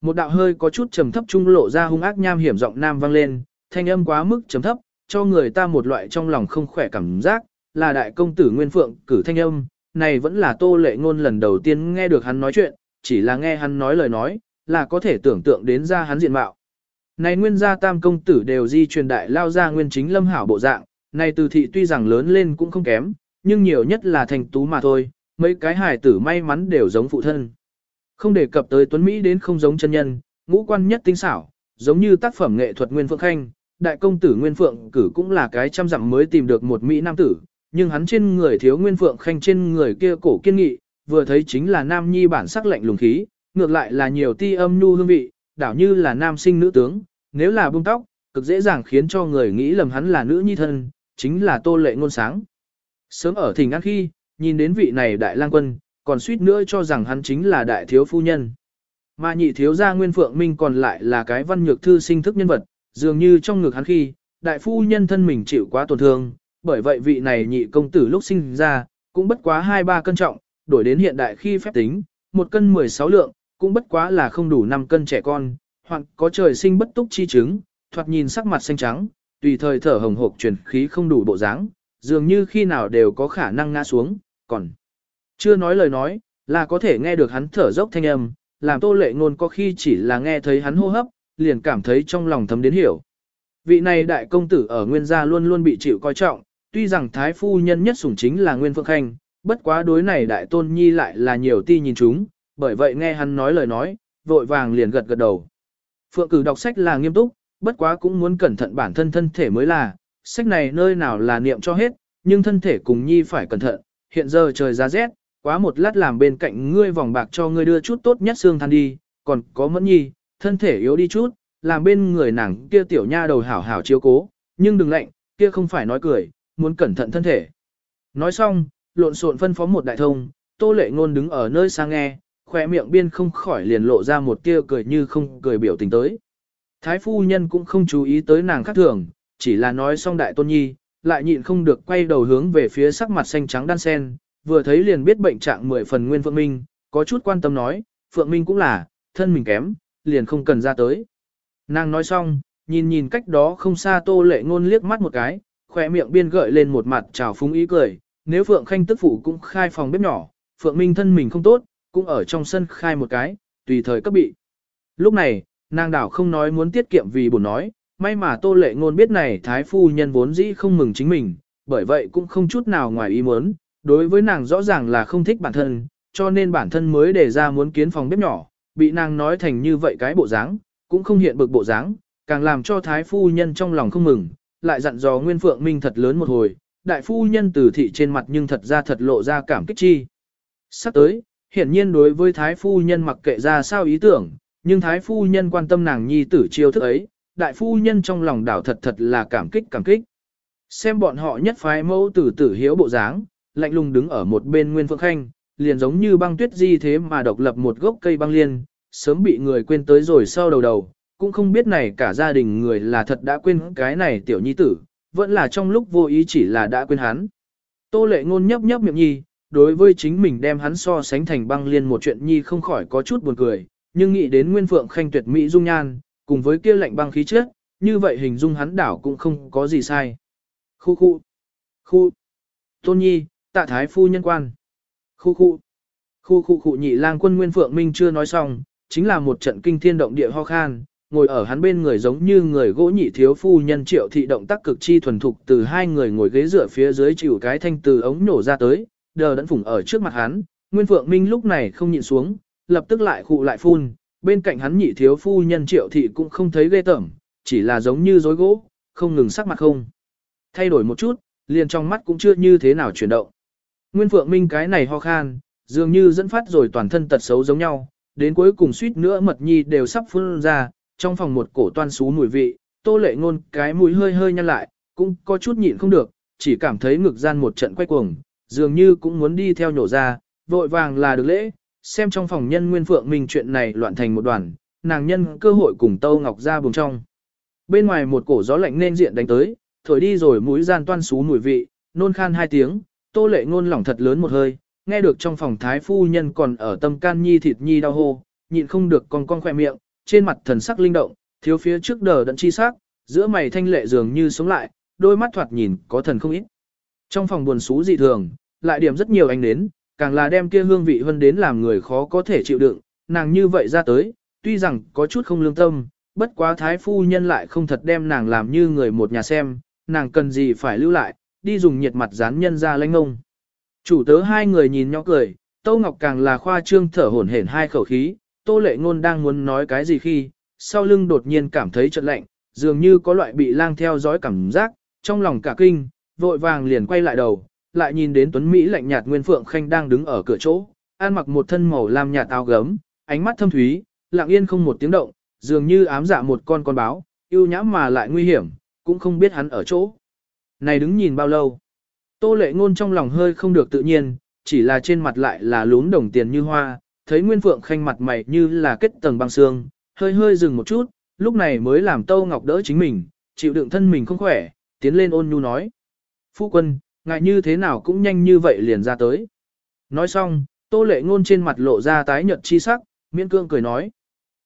Một đạo hơi có chút trầm thấp trung lộ ra hung ác nham hiểm giọng nam vang lên, thanh âm quá mức trầm thấp, cho người ta một loại trong lòng không khỏe cảm giác, là đại công tử Nguyên Phượng cử thanh âm, này vẫn là tô lệ ngôn lần đầu tiên nghe được hắn nói chuyện, chỉ là nghe hắn nói lời nói, là có thể tưởng tượng đến ra hắn diện mạo. Này nguyên gia tam công tử đều di truyền đại lao ra nguyên chính lâm hảo bộ dạng, này từ thị tuy rằng lớn lên cũng không kém, nhưng nhiều nhất là thành tú mà thôi, mấy cái hài tử may mắn đều giống phụ thân. Không đề cập tới Tuấn Mỹ đến không giống chân nhân, ngũ quan nhất tinh xảo, giống như tác phẩm nghệ thuật Nguyên Phượng Khanh, đại công tử Nguyên Phượng cử cũng là cái trăm dặm mới tìm được một Mỹ nam tử, nhưng hắn trên người thiếu Nguyên Phượng Khanh trên người kia cổ kiên nghị, vừa thấy chính là nam nhi bản sắc lạnh lùng khí, ngược lại là nhiều ti âm nu hương vị, đảo như là nam sinh nữ tướng, nếu là bông tóc, cực dễ dàng khiến cho người nghĩ lầm hắn là nữ nhi thân, chính là tô lệ ngôn sáng. Sớm ở thỉnh ăn khi, nhìn đến vị này đại lang quân, còn suýt nữa cho rằng hắn chính là đại thiếu phu nhân. Mà nhị thiếu gia Nguyên Phượng Minh còn lại là cái văn nhược thư sinh thức nhân vật, dường như trong ngực hắn khi, đại phu nhân thân mình chịu quá tổn thương, bởi vậy vị này nhị công tử lúc sinh ra, cũng bất quá 2-3 cân trọng, đổi đến hiện đại khi phép tính, một cân 16 lượng, cũng bất quá là không đủ 5 cân trẻ con, hoặc có trời sinh bất túc chi chứng, thoạt nhìn sắc mặt xanh trắng, tùy thời thở hồng hộc truyền khí không đủ bộ dáng, dường như khi nào đều có khả năng ngã xuống, còn chưa nói lời nói, là có thể nghe được hắn thở dốc thanh âm, làm tô lệ ngôn có khi chỉ là nghe thấy hắn hô hấp, liền cảm thấy trong lòng thấm đến hiểu. Vị này đại công tử ở nguyên gia luôn luôn bị chịu coi trọng, tuy rằng thái phu nhân nhất sủng chính là Nguyên Phượng Khanh, bất quá đối này đại tôn nhi lại là nhiều ti nhìn chúng, bởi vậy nghe hắn nói lời nói, vội vàng liền gật gật đầu. Phượng cử đọc sách là nghiêm túc, bất quá cũng muốn cẩn thận bản thân thân thể mới là, sách này nơi nào là niệm cho hết, nhưng thân thể cùng nhi phải cẩn thận, hiện giờ trời ra rét, quá một lát làm bên cạnh ngươi vòng bạc cho ngươi đưa chút tốt nhất xương than đi, còn có mẫn nhi, thân thể yếu đi chút, làm bên người nàng kia tiểu nha đầu hảo hảo chiếu cố, nhưng đừng lạnh, kia không phải nói cười, muốn cẩn thận thân thể. Nói xong, lộn xộn phân phó một đại thông, tô lệ ngôn đứng ở nơi sang nghe, khỏe miệng biên không khỏi liền lộ ra một tia cười như không cười biểu tình tới. Thái phu nhân cũng không chú ý tới nàng khác thường, chỉ là nói xong đại tôn nhi, lại nhịn không được quay đầu hướng về phía sắc mặt xanh trắng đan sen, vừa thấy liền biết bệnh trạng mười phần nguyên Phượng Minh, có chút quan tâm nói, Phượng Minh cũng là, thân mình kém, liền không cần ra tới. Nàng nói xong, nhìn nhìn cách đó không xa tô lệ ngôn liếc mắt một cái, khỏe miệng biên gợi lên một mặt trào phúng ý cười, nếu Phượng Khanh tức phụ cũng khai phòng bếp nhỏ, Phượng Minh thân mình không tốt, cũng ở trong sân khai một cái, tùy thời cấp bị. Lúc này, nàng đảo không nói muốn tiết kiệm vì buồn nói, may mà tô lệ ngôn biết này thái phu nhân vốn dĩ không mừng chính mình, bởi vậy cũng không chút nào ngoài ý muốn, đối với nàng rõ ràng là không thích bản thân, cho nên bản thân mới đề ra muốn kiến phòng bếp nhỏ, bị nàng nói thành như vậy cái bộ dáng, cũng không hiện bực bộ dáng, càng làm cho thái phu nhân trong lòng không mừng, lại dặn dò Nguyên Phượng Minh thật lớn một hồi, đại phu nhân từ thị trên mặt nhưng thật ra thật lộ ra cảm kích chi. Sắp tới, hiển nhiên đối với thái phu nhân mặc kệ ra sao ý tưởng, nhưng thái phu nhân quan tâm nàng nhi tử chiêu thức ấy, đại phu nhân trong lòng đảo thật thật là cảm kích cảm kích. Xem bọn họ nhất phái mẫu tử tử hiếu bộ dáng, lạnh lùng đứng ở một bên Nguyên Phượng Khanh, liền giống như băng tuyết di thế mà độc lập một gốc cây băng liên, sớm bị người quên tới rồi sau đầu đầu, cũng không biết này cả gia đình người là thật đã quên cái này tiểu nhi tử, vẫn là trong lúc vô ý chỉ là đã quên hắn. Tô lệ ngôn nhấp nhấp miệng nhi, đối với chính mình đem hắn so sánh thành băng liên một chuyện nhi không khỏi có chút buồn cười, nhưng nghĩ đến Nguyên Phượng Khanh tuyệt mỹ dung nhan, cùng với kia lạnh băng khí chất, như vậy hình dung hắn đảo cũng không có gì sai. Khu khu, khu, tôn nhi, tạ thái phu nhân quan, khu khu, khu khu khu nhị lang quân Nguyên Phượng Minh chưa nói xong, chính là một trận kinh thiên động địa ho khan, ngồi ở hắn bên người giống như người gỗ nhị thiếu phu nhân triệu thị động tác cực chi thuần thục từ hai người ngồi ghế dựa phía dưới chịu cái thanh từ ống nổ ra tới, đờ đẫn phủng ở trước mặt hắn, Nguyên Phượng Minh lúc này không nhịn xuống, lập tức lại khụ lại phun, bên cạnh hắn nhị thiếu phu nhân triệu thị cũng không thấy ghê tởm, chỉ là giống như dối gỗ, không ngừng sắc mặt không. Thay đổi một chút, liền trong mắt cũng chưa như thế nào chuyển động. Nguyên Phượng Minh cái này ho khan, dường như dẫn phát rồi toàn thân tật xấu giống nhau, đến cuối cùng suýt nữa mật nhi đều sắp phun ra, trong phòng một cổ toan xú mùi vị, tô lệ ngôn cái mũi hơi hơi nhăn lại, cũng có chút nhịn không được, chỉ cảm thấy ngực gian một trận quay cuồng, dường như cũng muốn đi theo nhổ ra, vội vàng là được lễ, xem trong phòng nhân nguyên phượng mình chuyện này loạn thành một đoàn, nàng nhân cơ hội cùng Tâu Ngọc ra bùng trong. Bên ngoài một cổ gió lạnh nên diện đánh tới, thổi đi rồi mũi gian toan xú mùi vị, nôn khan hai tiếng, tô lệ ngôn lỏng thật lớn một hơi, nghe được trong phòng thái phu nhân còn ở tâm can nhi thịt nhi đau hô, nhịn không được còn con khỏe miệng, trên mặt thần sắc linh động, thiếu phía trước đờ đẫn chi sắc, giữa mày thanh lệ dường như sống lại, đôi mắt thoạt nhìn có thần không ít. Trong phòng buồn xú dị thường, lại điểm rất nhiều ánh nến, càng là đem kia hương vị hơn đến làm người khó có thể chịu đựng, nàng như vậy ra tới, tuy rằng có chút không lương tâm, bất quá thái phu nhân lại không thật đem nàng làm như người một nhà xem, nàng cần gì phải lưu lại, đi dùng nhiệt mặt dán nhân ra lãnh ngông. Chủ tớ hai người nhìn nhau cười, Tâu Ngọc càng là khoa trương thở hổn hển hai khẩu khí, Tô Lệ Ngôn đang muốn nói cái gì khi, sau lưng đột nhiên cảm thấy chợt lạnh, dường như có loại bị lang theo dõi cảm giác, trong lòng cả kinh, vội vàng liền quay lại đầu, lại nhìn đến Tuấn Mỹ lạnh nhạt Nguyên Phượng Khanh đang đứng ở cửa chỗ, ăn mặc một thân màu lam nhạt áo gấm, ánh mắt thâm thúy, lặng yên không một tiếng động, dường như ám dạ một con con báo, yêu nhã mà lại nguy hiểm, cũng không biết hắn ở chỗ. Này đứng nhìn bao lâu? Tô lệ ngôn trong lòng hơi không được tự nhiên, chỉ là trên mặt lại là lún đồng tiền như hoa, thấy Nguyên Phượng Khanh mặt mày như là kết tầng băng xương, hơi hơi dừng một chút, lúc này mới làm Tâu Ngọc đỡ chính mình, chịu đựng thân mình không khỏe, tiến lên ôn nhu nói. Phu quân, ngại như thế nào cũng nhanh như vậy liền ra tới. Nói xong, Tô Lệ Ngôn trên mặt lộ ra tái nhợt chi sắc, miễn cương cười nói.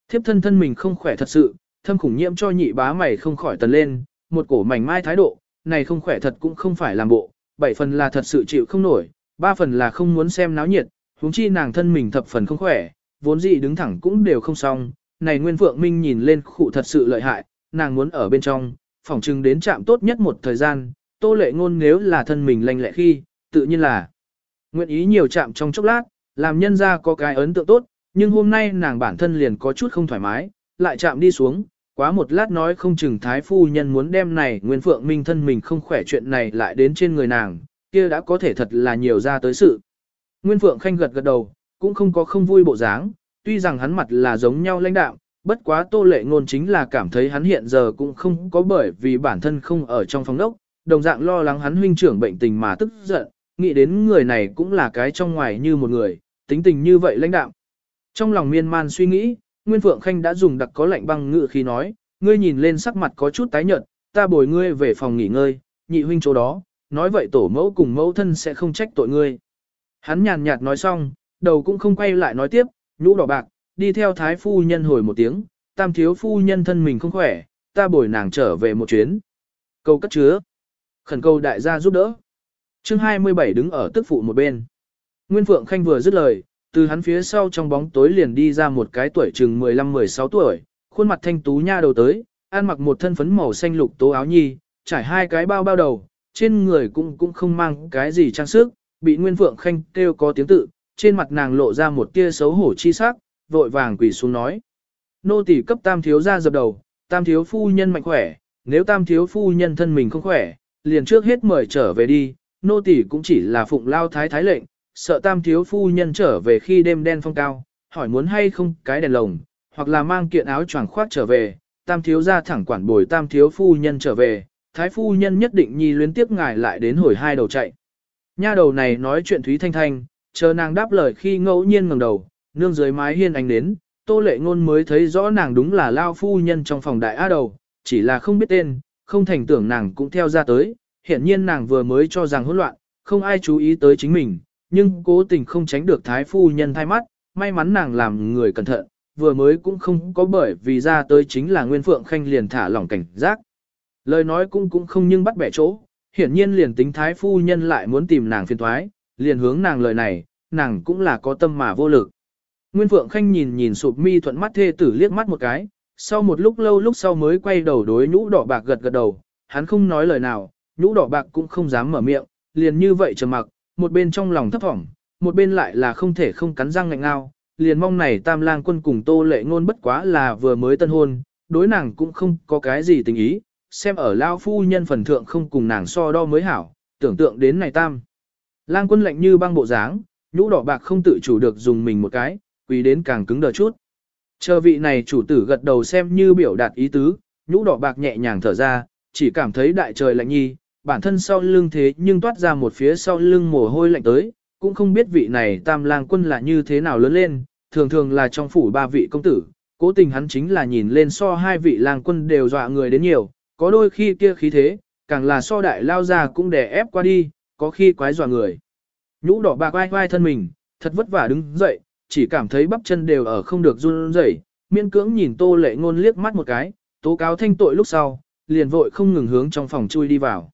Thiếp thân thân mình không khỏe thật sự, thâm khủng nhiễm cho nhị bá mày không khỏi tần lên, một cổ mảnh mai thái độ, này không khỏe thật cũng không phải làm bộ, bảy phần là thật sự chịu không nổi, ba phần là không muốn xem náo nhiệt, huống chi nàng thân mình thập phần không khỏe, vốn dĩ đứng thẳng cũng đều không xong, này Nguyên Phượng Minh nhìn lên khụ thật sự lợi hại, nàng muốn ở bên trong, phỏng chừng đến chạm tốt nhất một thời gian, tô lệ ngôn nếu là thân mình lanh lẹ khi, tự nhiên là nguyện ý nhiều chạm trong chốc lát, làm nhân gia có cái ấn tượng tốt, nhưng hôm nay nàng bản thân liền có chút không thoải mái, lại chạm đi xuống, quá một lát nói không chừng thái phu nhân muốn đem này Nguyên Phượng Minh thân mình không khỏe chuyện này lại đến trên người nàng, kia đã có thể thật là nhiều ra tới sự. Nguyên Phượng Khanh gật gật đầu, cũng không có không vui bộ dáng, tuy rằng hắn mặt là giống nhau lãnh đạo, bất quá tô lệ ngôn chính là cảm thấy hắn hiện giờ cũng không có bởi vì bản thân không ở trong phòng đốc, đồng dạng lo lắng hắn huynh trưởng bệnh tình mà tức giận, nghĩ đến người này cũng là cái trong ngoài như một người, tính tình như vậy lãnh đạo. Trong lòng miên man suy nghĩ, Nguyên Phượng Khanh đã dùng đặc có lạnh băng ngự khi nói, ngươi nhìn lên sắc mặt có chút tái nhợt, ta bồi ngươi về phòng nghỉ ngơi, nhị huynh chỗ đó, nói vậy tổ mẫu cùng mẫu thân sẽ không trách tội ngươi. Hắn nhàn nhạt nói xong, đầu cũng không quay lại nói tiếp, nhũ đỏ bạc, đi theo thái phu nhân hồi một tiếng, tam thiếu phu nhân thân mình không khỏe, ta bồi nàng trở về một chuyến. Câu cất chứa. Khẩn cầu đại gia giúp đỡ. chương 27 đứng ở tức phụ một bên. Nguyên Phượng Khanh vừa dứt lời, từ hắn phía sau trong bóng tối liền đi ra một cái tuổi chừng 15-16 tuổi, khuôn mặt thanh tú nha đầu tới, ăn mặc một thân phấn màu xanh lục tố áo nhi, trải hai cái bao bao đầu, trên người cũng cũng không mang cái gì trang sức, bị Nguyên Phượng Khanh kêu có tiếng tự, trên mặt nàng lộ ra một tia xấu hổ chi sắc, vội vàng quỳ xuống nói. Nô tỳ cấp tam thiếu ra dập đầu, tam thiếu phu nhân mạnh khỏe, nếu tam thiếu phu nhân thân mình không khỏe, liền trước hết mời trở về đi, nô tỳ cũng chỉ là phụng lao thái thái lệnh, sợ tam thiếu phu nhân trở về khi đêm đen phong cao, hỏi muốn hay không cái đèn lồng, hoặc là mang kiện áo choàng khoác trở về, tam thiếu ra thẳng quản bồi tam thiếu phu nhân trở về, thái phu nhân nhất định nhi luyến tiếp ngài lại đến hồi hai đầu chạy. Nha đầu này nói chuyện Thúy Thanh Thanh, chờ nàng đáp lời khi ngẫu nhiên ngẩng đầu, nương dưới mái hiên ánh đến, tô lệ ngôn mới thấy rõ nàng đúng là lao phu nhân trong phòng đại á đầu, chỉ là không biết tên, không thành tưởng nàng cũng theo ra tới, hiện nhiên nàng vừa mới cho rằng hỗn loạn, không ai chú ý tới chính mình, nhưng cố tình không tránh được thái phu nhân thay mắt, may mắn nàng làm người cẩn thận, vừa mới cũng không có bởi vì ra tới chính là Nguyên Phượng Khanh liền thả lỏng cảnh giác. Lời nói cũng cũng không nhưng bắt bẻ chỗ, hiển nhiên liền tính thái phu nhân lại muốn tìm nàng phiền thoái, liền hướng nàng lời này, nàng cũng là có tâm mà vô lực. Nguyên Phượng Khanh nhìn nhìn sụp mi thuận mắt thê tử liếc mắt một cái, sau một lúc lâu lúc sau mới quay đầu đối nhũ đỏ bạc gật gật đầu, hắn không nói lời nào, nhũ đỏ bạc cũng không dám mở miệng, liền như vậy trầm mặc, một bên trong lòng thấp thỏm, một bên lại là không thể không cắn răng ngạnh ngao, liền mong này tam lang quân cùng tô lệ ngôn bất quá là vừa mới tân hôn, đối nàng cũng không có cái gì tình ý, xem ở lao phu nhân phần thượng không cùng nàng so đo mới hảo, tưởng tượng đến này tam. Lang quân lạnh như băng bộ dáng, nhũ đỏ bạc không tự chủ được dùng mình một cái, quỳ đến càng cứng đờ chút. Chờ vị này chủ tử gật đầu xem như biểu đạt ý tứ, nhũ đỏ bạc nhẹ nhàng thở ra, chỉ cảm thấy đại trời lạnh nhi, bản thân sau lưng thế nhưng toát ra một phía sau lưng mồ hôi lạnh tới, cũng không biết vị này tam lang quân là như thế nào lớn lên, thường thường là trong phủ ba vị công tử, cố tình hắn chính là nhìn lên so hai vị lang quân đều dọa người đến nhiều, có đôi khi kia khí thế, càng là so đại lao ra cũng đè ép qua đi, có khi quái dọa người. Nhũ đỏ bạc vai vai thân mình, thật vất vả đứng dậy, chỉ cảm thấy bắp chân đều ở không được run rẩy, miễn cưỡng nhìn tô lệ ngôn liếc mắt một cái, tố cáo thanh tội lúc sau, liền vội không ngừng hướng trong phòng chui đi vào.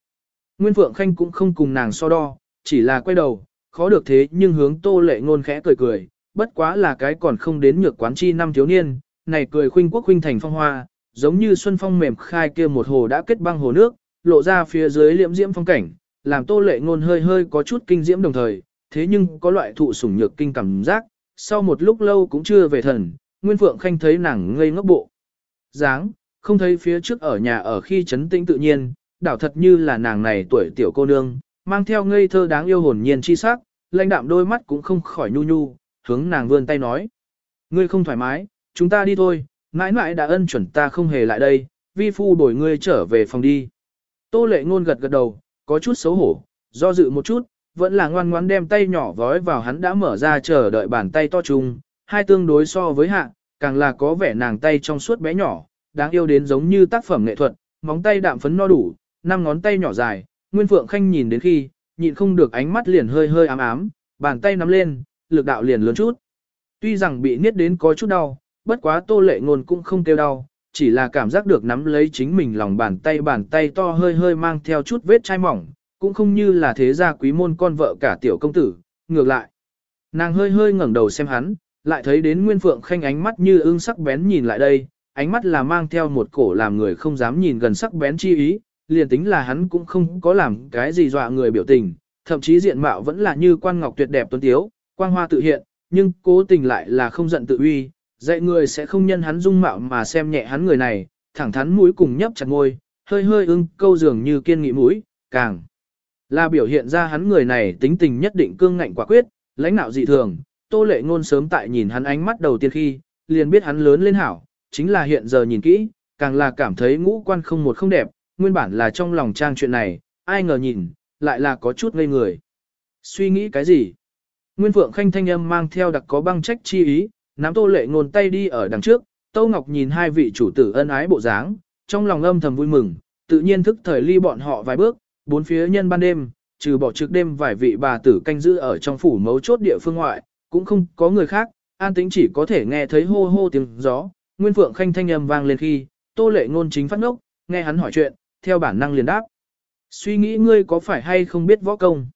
Nguyên Phượng Khanh cũng không cùng nàng so đo, chỉ là quay đầu, khó được thế nhưng hướng tô lệ ngôn khẽ cười cười, bất quá là cái còn không đến nhược quán chi năm thiếu niên, này cười khuynh quốc khuynh thành phong hoa, giống như xuân phong mềm khai kia một hồ đã kết băng hồ nước, lộ ra phía dưới liễm diễm phong cảnh, làm tô lệ ngôn hơi hơi có chút kinh diễm đồng thời, thế nhưng có loại thụ sủng nhược kinh cảm giác, sau một lúc lâu cũng chưa về thần, Nguyên Phượng Khanh thấy nàng ngây ngốc bộ. dáng, không thấy phía trước ở nhà ở khi chấn tĩnh tự nhiên, đảo thật như là nàng này tuổi tiểu cô nương, mang theo ngây thơ đáng yêu hồn nhiên chi sắc, lãnh đạm đôi mắt cũng không khỏi nhu nhu, hướng nàng vươn tay nói. Ngươi không thoải mái, chúng ta đi thôi, mãi mãi đã ân chuẩn ta không hề lại đây, vi phu đổi ngươi trở về phòng đi. Tô lệ ngôn gật gật đầu, có chút xấu hổ, do dự một chút, vẫn là ngoan ngoãn đem tay nhỏ vói vào hắn đã mở ra chờ đợi bàn tay to chung, hai tương đối so với hạ, càng là có vẻ nàng tay trong suốt bé nhỏ, đáng yêu đến giống như tác phẩm nghệ thuật, móng tay đạm phấn no đủ, năm ngón tay nhỏ dài, Nguyên Phượng Khanh nhìn đến khi, nhịn không được ánh mắt liền hơi hơi ám ám, bàn tay nắm lên, lực đạo liền lớn chút. Tuy rằng bị niết đến có chút đau, bất quá tô lệ ngôn cũng không kêu đau, chỉ là cảm giác được nắm lấy chính mình lòng bàn tay bàn tay to hơi hơi mang theo chút vết chai mỏng, cũng không như là thế gia quý môn con vợ cả tiểu công tử, ngược lại. Nàng hơi hơi ngẩng đầu xem hắn, lại thấy đến Nguyên Phượng Khanh ánh mắt như ưng sắc bén nhìn lại đây, ánh mắt là mang theo một cổ làm người không dám nhìn gần sắc bén chi ý, liền tính là hắn cũng không có làm cái gì dọa người biểu tình, thậm chí diện mạo vẫn là như quan ngọc tuyệt đẹp tuấn tiếu, quang hoa tự hiện, nhưng cố tình lại là không giận tự uy, dạy người sẽ không nhân hắn dung mạo mà xem nhẹ hắn người này, thẳng thắn mũi cùng nhấp chặt môi, hơi hơi ưng câu dường như kiên nghị mũi, càng là biểu hiện ra hắn người này tính tình nhất định cương ngạnh quả quyết, lãnh nạo dị thường, tô lệ ngôn sớm tại nhìn hắn ánh mắt đầu tiên khi, liền biết hắn lớn lên hảo, chính là hiện giờ nhìn kỹ, càng là cảm thấy ngũ quan không một không đẹp, nguyên bản là trong lòng trang chuyện này, ai ngờ nhìn, lại là có chút ngây người. Suy nghĩ cái gì? Nguyên Phượng Khanh thanh âm mang theo đặc có băng trách chi ý, nắm tô lệ ngôn tay đi ở đằng trước, tô Ngọc nhìn hai vị chủ tử ân ái bộ dáng, trong lòng âm thầm vui mừng, tự nhiên thức thời ly bọn họ vài bước, bốn phía nhân ban đêm, trừ bỏ trước đêm vài vị bà tử canh giữ ở trong phủ mấu chốt địa phương ngoại, cũng không có người khác, an tĩnh chỉ có thể nghe thấy hô hô tiếng gió, Nguyên Phượng Khanh thanh âm vang lên khi, Tô Lệ ngôn chính phát ngốc, nghe hắn hỏi chuyện, theo bản năng liền đáp. Suy nghĩ ngươi có phải hay không biết võ công?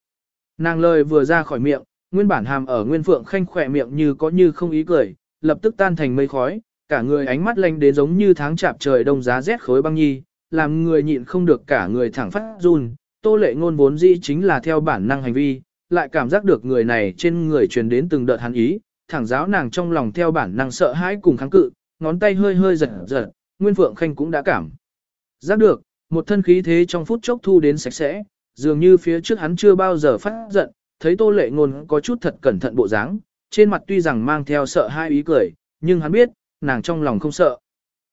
Nàng lời vừa ra khỏi miệng, nguyên bản hàm ở Nguyên Phượng Khanh khỏe miệng như có như không ý cười, lập tức tan thành mây khói, cả người ánh mắt lanh đến giống như tháng chạp trời đông giá rét khối băng nhi, làm người nhịn không được cả người thẳng phát run. Tô lệ ngôn vốn dĩ chính là theo bản năng hành vi, lại cảm giác được người này trên người truyền đến từng đợt hắn ý, thẳng giáo nàng trong lòng theo bản năng sợ hãi cùng kháng cự, ngón tay hơi hơi giật giật, Nguyên Phượng Khanh cũng đã cảm giác được, một thân khí thế trong phút chốc thu đến sạch sẽ, dường như phía trước hắn chưa bao giờ phát giận, thấy Tô Lệ Ngôn có chút thật cẩn thận bộ dáng, trên mặt tuy rằng mang theo sợ hai ý cười, nhưng hắn biết, nàng trong lòng không sợ.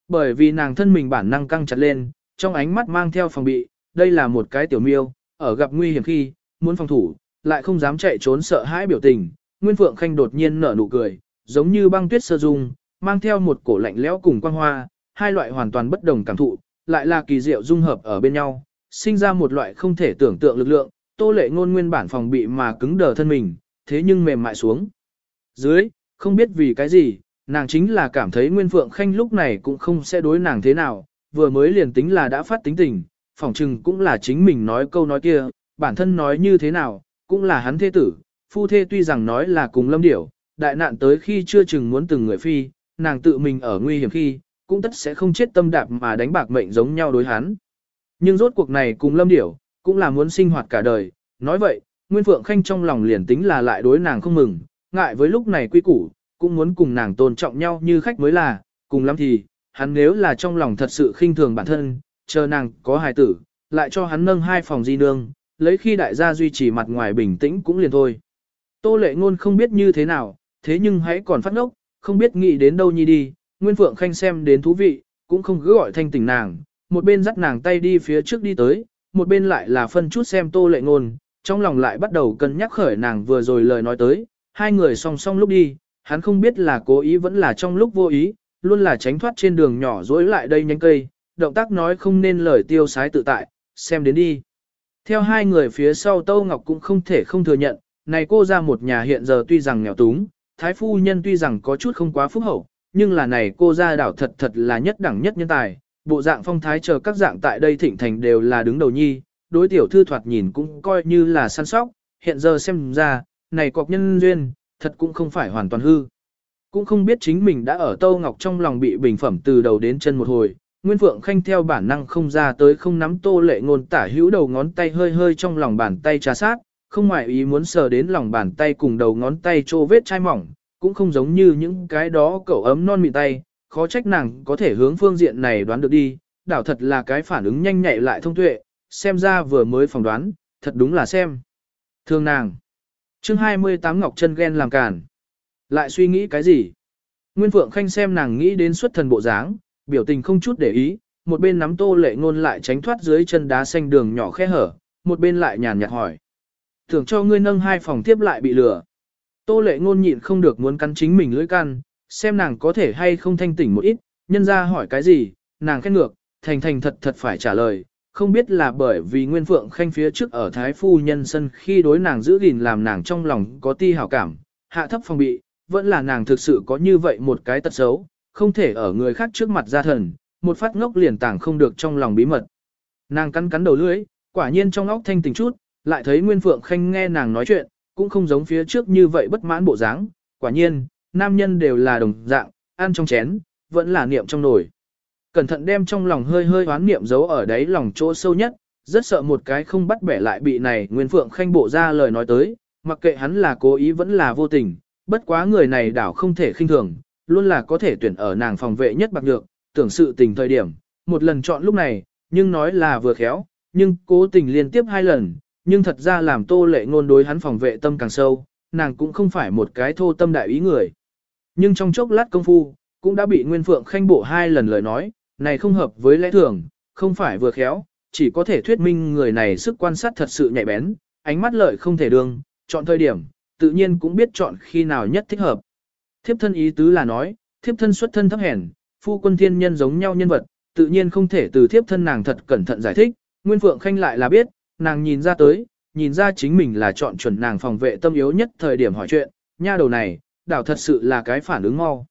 Bởi vì nàng thân mình bản năng căng chặt lên, trong ánh mắt mang theo phòng bị, đây là một cái tiểu miêu, ở gặp nguy hiểm khi, muốn phòng thủ, lại không dám chạy trốn sợ hãi biểu tình. Nguyên Phượng Khanh đột nhiên nở nụ cười, giống như băng tuyết sơ dung, mang theo một cổ lạnh lẽo cùng quang hoa, hai loại hoàn toàn bất đồng cảm thụ, lại là kỳ diệu dung hợp ở bên nhau, sinh ra một loại không thể tưởng tượng lực lượng, tô lệ ngôn nguyên bản phòng bị mà cứng đờ thân mình, thế nhưng mềm mại xuống. Dưới, không biết vì cái gì, nàng chính là cảm thấy Nguyên Phượng Khanh lúc này cũng không sẽ đối nàng thế nào, vừa mới liền tính là đã phát tính tình, phỏng chừng cũng là chính mình nói câu nói kia, bản thân nói như thế nào, cũng là hắn thế tử, phu thê tuy rằng nói là cùng lâm điểu, đại nạn tới khi chưa chừng muốn từng người phi, nàng tự mình ở nguy hiểm khi, cũng tất sẽ không chết tâm đạp mà đánh bạc mệnh giống nhau đối hắn. Nhưng rốt cuộc này cùng lâm điểu, cũng là muốn sinh hoạt cả đời, nói vậy, Nguyên Phượng Khanh trong lòng liền tính là lại đối nàng không mừng, ngại với lúc này quy củ, cũng muốn cùng nàng tôn trọng nhau như khách mới là, cùng lắm thì, hắn nếu là trong lòng thật sự khinh thường bản thân, chờ nàng có hài tử, lại cho hắn nâng hai phòng di nương, lấy khi đại gia duy trì mặt ngoài bình tĩnh cũng liền thôi. Tô lệ ngôn không biết như thế nào, thế nhưng hãy còn phát ngốc, không biết nghĩ đến đâu nhi đi, Nguyên Phượng Khanh xem đến thú vị, cũng không cứ gọi thanh tỉnh nàng, một bên dắt nàng tay đi phía trước đi tới, một bên lại là phân chút xem tô lệ ngôn, trong lòng lại bắt đầu cân nhắc khởi nàng vừa rồi lời nói tới, hai người song song lúc đi, hắn không biết là cố ý vẫn là trong lúc vô ý, luôn là tránh thoát trên đường nhỏ dối lại đây nhánh cây, động tác nói không nên lời tiêu sái tự tại, xem đến đi. Theo hai người phía sau Tâu Ngọc cũng không thể không thừa nhận, này cô ra một nhà hiện giờ tuy rằng nghèo túng, thái phu nhân tuy rằng có chút không quá phúc hậu, nhưng là này cô ra đảo thật thật là nhất đẳng nhất nhân tài, bộ dạng phong thái chờ các dạng tại đây thịnh thành đều là đứng đầu nhi, đối tiểu thư thoạt nhìn cũng coi như là săn sóc, hiện giờ xem ra, này cọc nhân duyên, thật cũng không phải hoàn toàn hư. Cũng không biết chính mình đã ở Tâu Ngọc trong lòng bị bình phẩm từ đầu đến chân một hồi, Nguyên Phượng Khanh theo bản năng không ra tới không nắm tô lệ ngôn tả hữu đầu ngón tay hơi hơi trong lòng bàn tay trà sát, không ngoại ý muốn sờ đến lòng bàn tay cùng đầu ngón tay trô vết chai mỏng, cũng không giống như những cái đó cậu ấm non mịn tay, khó trách nàng có thể hướng phương diện này đoán được đi, đảo thật là cái phản ứng nhanh nhạy lại thông tuệ, xem ra vừa mới phỏng đoán, thật đúng là xem. Thương nàng. chương 28 Ngọc chân ghen làm cản. Lại suy nghĩ cái gì? Nguyên Phượng Khanh xem nàng nghĩ đến xuất thần bộ dáng, biểu tình không chút để ý, một bên nắm tô lệ ngôn lại tránh thoát dưới chân đá xanh đường nhỏ khe hở, một bên lại nhàn nhạt hỏi. Tưởng cho ngươi nâng hai phòng tiếp lại bị lừa. Tô lệ ngôn nhịn không được muốn cắn chính mình lưỡi căn, xem nàng có thể hay không thanh tỉnh một ít, nhân ra hỏi cái gì, nàng khen ngược, thành thành thật thật phải trả lời, không biết là bởi vì Nguyên Phượng Khanh phía trước ở Thái Phu Nhân sân khi đối nàng giữ gìn làm nàng trong lòng có ti hảo cảm, hạ thấp phòng bị, vẫn là nàng thực sự có như vậy một cái tật xấu, không thể ở người khác trước mặt ra thần, một phát ngốc liền tàng không được trong lòng bí mật. Nàng cắn cắn đầu lưỡi, quả nhiên trong óc thanh tỉnh chút, lại thấy Nguyên Phượng Khanh nghe nàng nói chuyện, cũng không giống phía trước như vậy bất mãn bộ dáng, quả nhiên, nam nhân đều là đồng dạng, ăn trong chén, vẫn là niệm trong nồi. Cẩn thận đem trong lòng hơi hơi hoán niệm giấu ở đáy lòng chỗ sâu nhất, rất sợ một cái không bắt bẻ lại bị này Nguyên Phượng Khanh bộ ra lời nói tới, mặc kệ hắn là cố ý vẫn là vô tình, bất quá người này đảo không thể khinh thường, luôn là có thể tuyển ở nàng phòng vệ nhất bạc được, tưởng sự tình thời điểm, một lần chọn lúc này, nhưng nói là vừa khéo, nhưng cố tình liên tiếp hai lần, nhưng thật ra làm tô lệ ngôn đối hắn phòng vệ tâm càng sâu, nàng cũng không phải một cái thô tâm đại ý người. Nhưng trong chốc lát công phu, cũng đã bị Nguyên Phượng Khanh bộ hai lần lời nói, này không hợp với lẽ thường, không phải vừa khéo, chỉ có thể thuyết minh người này sức quan sát thật sự nhạy bén, ánh mắt lợi không thể đương, chọn thời điểm, tự nhiên cũng biết chọn khi nào nhất thích hợp. Thiếp thân ý tứ là nói, thiếp thân xuất thân thấp hèn, phu quân thiên nhân giống nhau nhân vật, tự nhiên không thể từ thiếp thân nàng thật cẩn thận giải thích, Nguyên Phượng Khanh lại là biết, nàng nhìn ra tới, nhìn ra chính mình là chọn chuẩn nàng phòng vệ tâm yếu nhất thời điểm hỏi chuyện, nha đầu này, đảo thật sự là cái phản ứng mau.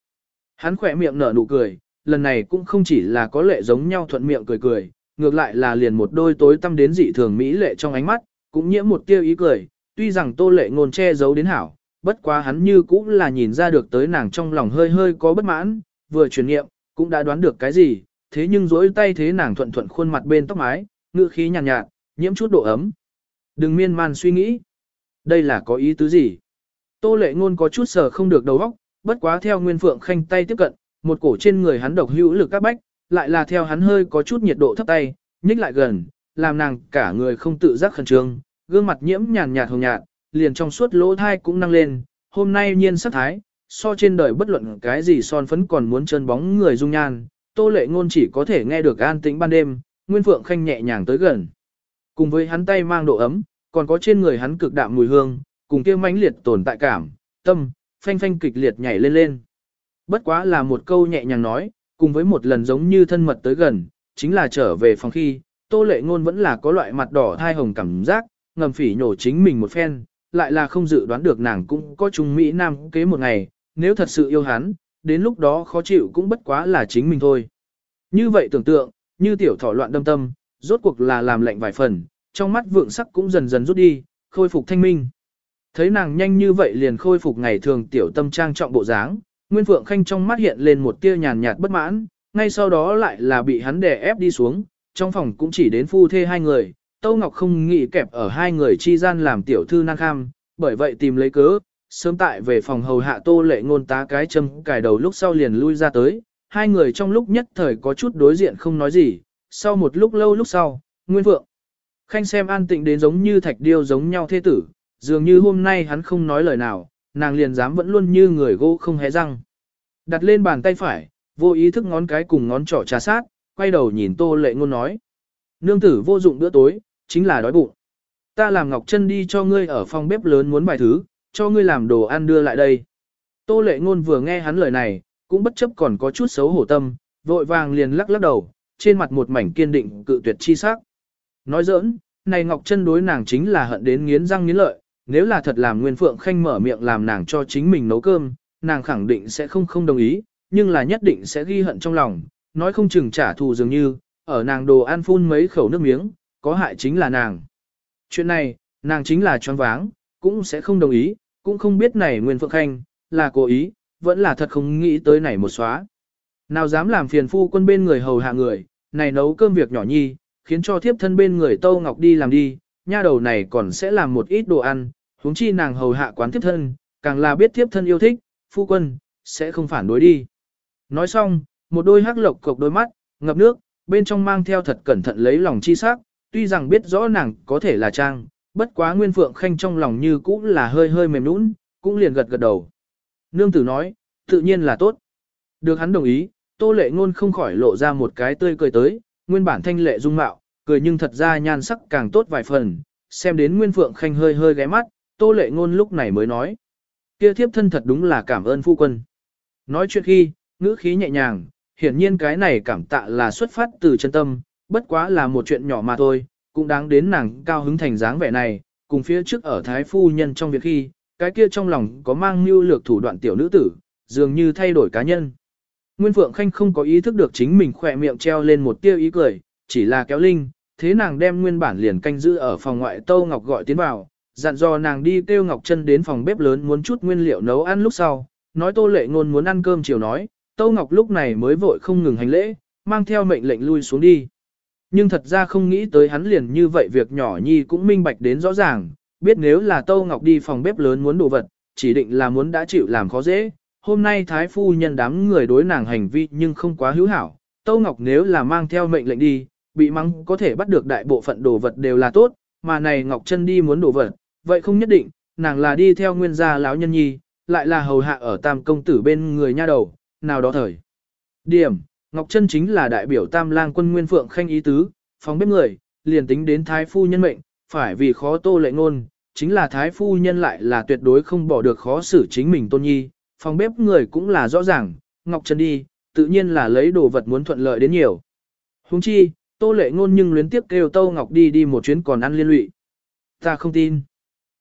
Hắn khỏe miệng nở nụ cười, lần này cũng không chỉ là có lệ giống nhau thuận miệng cười cười, ngược lại là liền một đôi tối tâm đến dị thường mỹ lệ trong ánh mắt, cũng nhiễm một tia ý cười, tuy rằng tô lệ ngôn che giấu đến hảo, bất quá hắn như cũng là nhìn ra được tới nàng trong lòng hơi hơi có bất mãn, vừa truyền nghiệm, cũng đã đoán được cái gì, thế nhưng dối tay thế nàng thuận thuận khuôn mặt bên tóc mái, ngữ khí nhàn nhạt, nhạt, nhiễm chút độ ấm. Đừng miên man suy nghĩ. Đây là có ý tứ gì? Tô lệ ngôn có chút sờ không được đầu óc, bất quá theo Nguyên Phượng Khanh tay tiếp cận, một cổ trên người hắn độc hữu lực các bách, lại là theo hắn hơi có chút nhiệt độ thấp tay, nhích lại gần, làm nàng cả người không tự giác khẩn trương, gương mặt nhiễm nhàn nhạt hồng nhạt, liền trong suốt lỗ thai cũng năng lên, hôm nay nhiên sắc thái, so trên đời bất luận cái gì son phấn còn muốn trơn bóng người dung nhan, tô lệ ngôn chỉ có thể nghe được an tĩnh ban đêm, Nguyên Phượng Khanh nhẹ nhàng tới gần. Cùng với hắn tay mang độ ấm, còn có trên người hắn cực đạm mùi hương, cùng kia mãnh liệt tồn tại cảm, tâm, phanh phanh kịch liệt nhảy lên lên. Bất quá là một câu nhẹ nhàng nói, cùng với một lần giống như thân mật tới gần, chính là trở về phòng khi, tô lệ ngôn vẫn là có loại mặt đỏ thai hồng cảm giác, ngầm phỉ nhổ chính mình một phen, lại là không dự đoán được nàng cũng có chung Mỹ Nam kế một ngày, nếu thật sự yêu hắn, đến lúc đó khó chịu cũng bất quá là chính mình thôi. Như vậy tưởng tượng, như tiểu thỏ loạn đâm tâm, rốt cuộc là làm lạnh vài phần, trong mắt vượng sắc cũng dần dần rút đi, khôi phục thanh minh. Thấy nàng nhanh như vậy liền khôi phục ngày thường tiểu tâm trang trọng bộ dáng, Nguyên Phượng Khanh trong mắt hiện lên một tia nhàn nhạt bất mãn, ngay sau đó lại là bị hắn đè ép đi xuống, trong phòng cũng chỉ đến phu thê hai người, Tâu Ngọc không nghĩ kẹp ở hai người chi gian làm tiểu thư năng kham, bởi vậy tìm lấy cớ, sớm tại về phòng hầu hạ tô lệ ngôn tá cái châm cài đầu lúc sau liền lui ra tới, hai người trong lúc nhất thời có chút đối diện không nói gì, sau một lúc lâu lúc sau, Nguyên Phượng. Khanh xem an tịnh đến giống như thạch điêu giống nhau thế tử, dường như hôm nay hắn không nói lời nào, nàng liền dám vẫn luôn như người gỗ không hé răng. Đặt lên bàn tay phải, vô ý thức ngón cái cùng ngón trỏ trà sát, quay đầu nhìn tô lệ ngôn nói. Nương tử vô dụng bữa tối, chính là đói bụng. Ta làm Ngọc Trân đi cho ngươi ở phòng bếp lớn muốn vài thứ, cho ngươi làm đồ ăn đưa lại đây. Tô lệ ngôn vừa nghe hắn lời này, cũng bất chấp còn có chút xấu hổ tâm, vội vàng liền lắc lắc đầu, trên mặt một mảnh kiên định cự tuyệt chi sắc. Nói giỡn, này Ngọc Trân đối nàng chính là hận đến nghiến răng nghiến lợi, nếu là thật làm Nguyên Phượng Khanh mở miệng làm nàng cho chính mình nấu cơm, nàng khẳng định sẽ không không đồng ý, nhưng là nhất định sẽ ghi hận trong lòng, nói không chừng trả thù dường như, ở nàng đồ ăn phun mấy khẩu nước miếng, có hại chính là nàng. Chuyện này, nàng chính là choáng váng, cũng sẽ không đồng ý, cũng không biết này Nguyên Phượng Khanh, là cố ý, vẫn là thật không nghĩ tới này một xóa. Nào dám làm phiền phu quân bên người hầu hạ người, này nấu cơm việc nhỏ nhi, khiến cho thiếp thân bên người Tâu Ngọc đi làm đi, nha đầu này còn sẽ làm một ít đồ ăn, huống chi nàng hầu hạ quán tiếp thân, càng là biết tiếp thân yêu thích, phu quân, sẽ không phản đối đi. Nói xong, một đôi hắc lộc cộc đôi mắt, ngập nước, bên trong mang theo thật cẩn thận lấy lòng chi sắc, tuy rằng biết rõ nàng có thể là trang, bất quá Nguyên Phượng Khanh trong lòng như cũng là hơi hơi mềm nũng, cũng liền gật gật đầu. Nương tử nói, tự nhiên là tốt. Được hắn đồng ý, Tô Lệ Ngôn không khỏi lộ ra một cái tươi cười tới, nguyên bản thanh lệ dung mạo, cười nhưng thật ra nhan sắc càng tốt vài phần, xem đến Nguyên Phượng Khanh hơi hơi ghé mắt, Tô Lệ Ngôn lúc này mới nói. Kia thiếp thân thật đúng là cảm ơn phu quân. Nói chuyện khi, ngữ khí nhẹ nhàng, hiển nhiên cái này cảm tạ là xuất phát từ chân tâm, bất quá là một chuyện nhỏ mà thôi, cũng đáng đến nàng cao hứng thành dáng vẻ này, cùng phía trước ở Thái Phu Nhân trong việc khi, cái kia trong lòng có mang mưu lược thủ đoạn tiểu nữ tử, dường như thay đổi cá nhân. Nguyên Phượng Khanh không có ý thức được chính mình khỏe miệng treo lên một tia ý cười, chỉ là kéo linh, thế nàng đem nguyên bản liền canh giữ ở phòng ngoại Tâu Ngọc gọi tiến vào, dặn dò nàng đi kêu Ngọc Chân đến phòng bếp lớn muốn chút nguyên liệu nấu ăn lúc sau, nói Tô Lệ Ngôn muốn ăn cơm chiều nói, Tâu Ngọc lúc này mới vội không ngừng hành lễ, mang theo mệnh lệnh lui xuống đi. Nhưng thật ra không nghĩ tới hắn liền như vậy việc nhỏ nhi cũng minh bạch đến rõ ràng, biết nếu là Tâu Ngọc đi phòng bếp lớn muốn đồ vật, chỉ định là muốn đã chịu làm khó dễ. Hôm nay Thái Phu nhân đám người đối nàng hành vi nhưng không quá hữu hảo, Tâu Ngọc nếu là mang theo mệnh lệnh đi, bị mắng có thể bắt được đại bộ phận đồ vật đều là tốt, mà này Ngọc chân đi muốn đồ vật, vậy không nhất định, nàng là đi theo nguyên gia lão nhân nhi, lại là hầu hạ ở tam công tử bên người nha đầu, nào đó thời. Điểm, Ngọc Trân chính là đại biểu tam lang quân nguyên phượng khanh ý tứ, phóng bếp người, liền tính đến thái phu nhân mệnh, phải vì khó tô lệ ngôn, chính là thái phu nhân lại là tuyệt đối không bỏ được khó xử chính mình tôn nhi, phòng bếp người cũng là rõ ràng, Ngọc Trân đi, tự nhiên là lấy đồ vật muốn thuận lợi đến nhiều. Huống chi, tô lệ ngôn nhưng luyến tiếp kêu Tô Ngọc đi đi một chuyến còn ăn liên lụy. Ta không tin.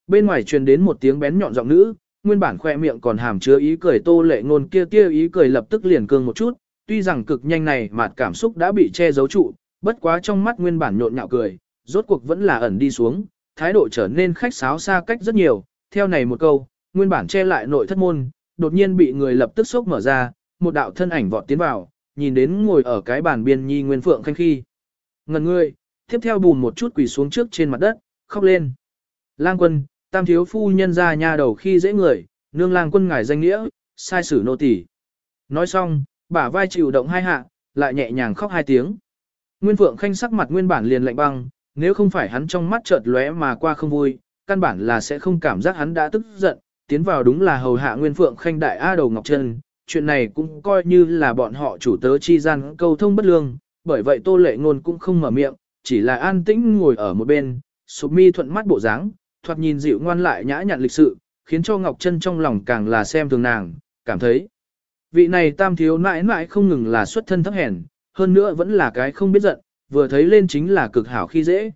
Bên ngoài truyền đến một tiếng bén nhọn giọng nữ, nguyên bản khoe miệng còn hàm chứa ý cười tô lệ ngôn kia kia ý cười lập tức liền cương một chút, tuy rằng cực nhanh này mà cảm xúc đã bị che giấu trụ, bất quá trong mắt nguyên bản nhộn nhạo cười, rốt cuộc vẫn là ẩn đi xuống, thái độ trở nên khách sáo xa cách rất nhiều, theo này một câu, nguyên bản che lại nội thất môn, đột nhiên bị người lập tức sốc mở ra, một đạo thân ảnh vọt tiến vào, nhìn đến ngồi ở cái bàn biên nhi nguyên phượng khanh khi. Ngần ngươi, tiếp theo bùn một chút quỳ xuống trước trên mặt đất, khóc lên. Lang quân, tam thiếu phu nhân ra nha đầu khi dễ người, nương lang quân ngài danh nghĩa, sai sử nô tỳ. Nói xong, bả vai chịu động hai hạ, lại nhẹ nhàng khóc hai tiếng. Nguyên Phượng Khanh sắc mặt nguyên bản liền lạnh băng, nếu không phải hắn trong mắt chợt lóe mà qua không vui, căn bản là sẽ không cảm giác hắn đã tức giận, tiến vào đúng là hầu hạ Nguyên Phượng Khanh đại A đầu Ngọc Trân, chuyện này cũng coi như là bọn họ chủ tớ chi gian câu thông bất lương, bởi vậy Tô Lệ Ngôn cũng không mở miệng, chỉ là an tĩnh ngồi ở một bên, sụp mi thuận mắt bộ dáng, thoạt nhìn dịu ngoan lại nhã nhặn lịch sự, khiến cho Ngọc Trân trong lòng càng là xem thường nàng, cảm thấy Vị này tam thiếu nãi nãi không ngừng là xuất thân thấp hèn, hơn nữa vẫn là cái không biết giận, vừa thấy lên chính là cực hảo khi dễ.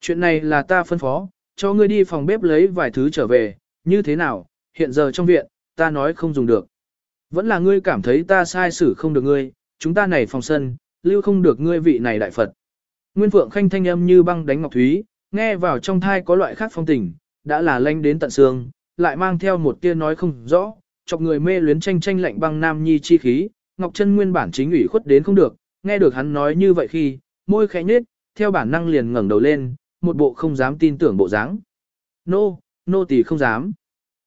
Chuyện này là ta phân phó, cho ngươi đi phòng bếp lấy vài thứ trở về, như thế nào, hiện giờ trong viện, ta nói không dùng được. Vẫn là ngươi cảm thấy ta sai xử không được ngươi, chúng ta này phòng sân, lưu không được ngươi vị này đại Phật. Nguyên Phượng Khanh thanh âm như băng đánh ngọc thúy, nghe vào trong thai có loại khác phong tình, đã là lanh đến tận xương, lại mang theo một tia nói không rõ, chọc người mê luyến tranh tranh lạnh băng nam nhi chi khí, Ngọc Chân nguyên bản chính ủy khuất đến không được, nghe được hắn nói như vậy khi, môi khẽ nhếch, theo bản năng liền ngẩng đầu lên, một bộ không dám tin tưởng bộ dáng. Nô, nô tỳ không dám.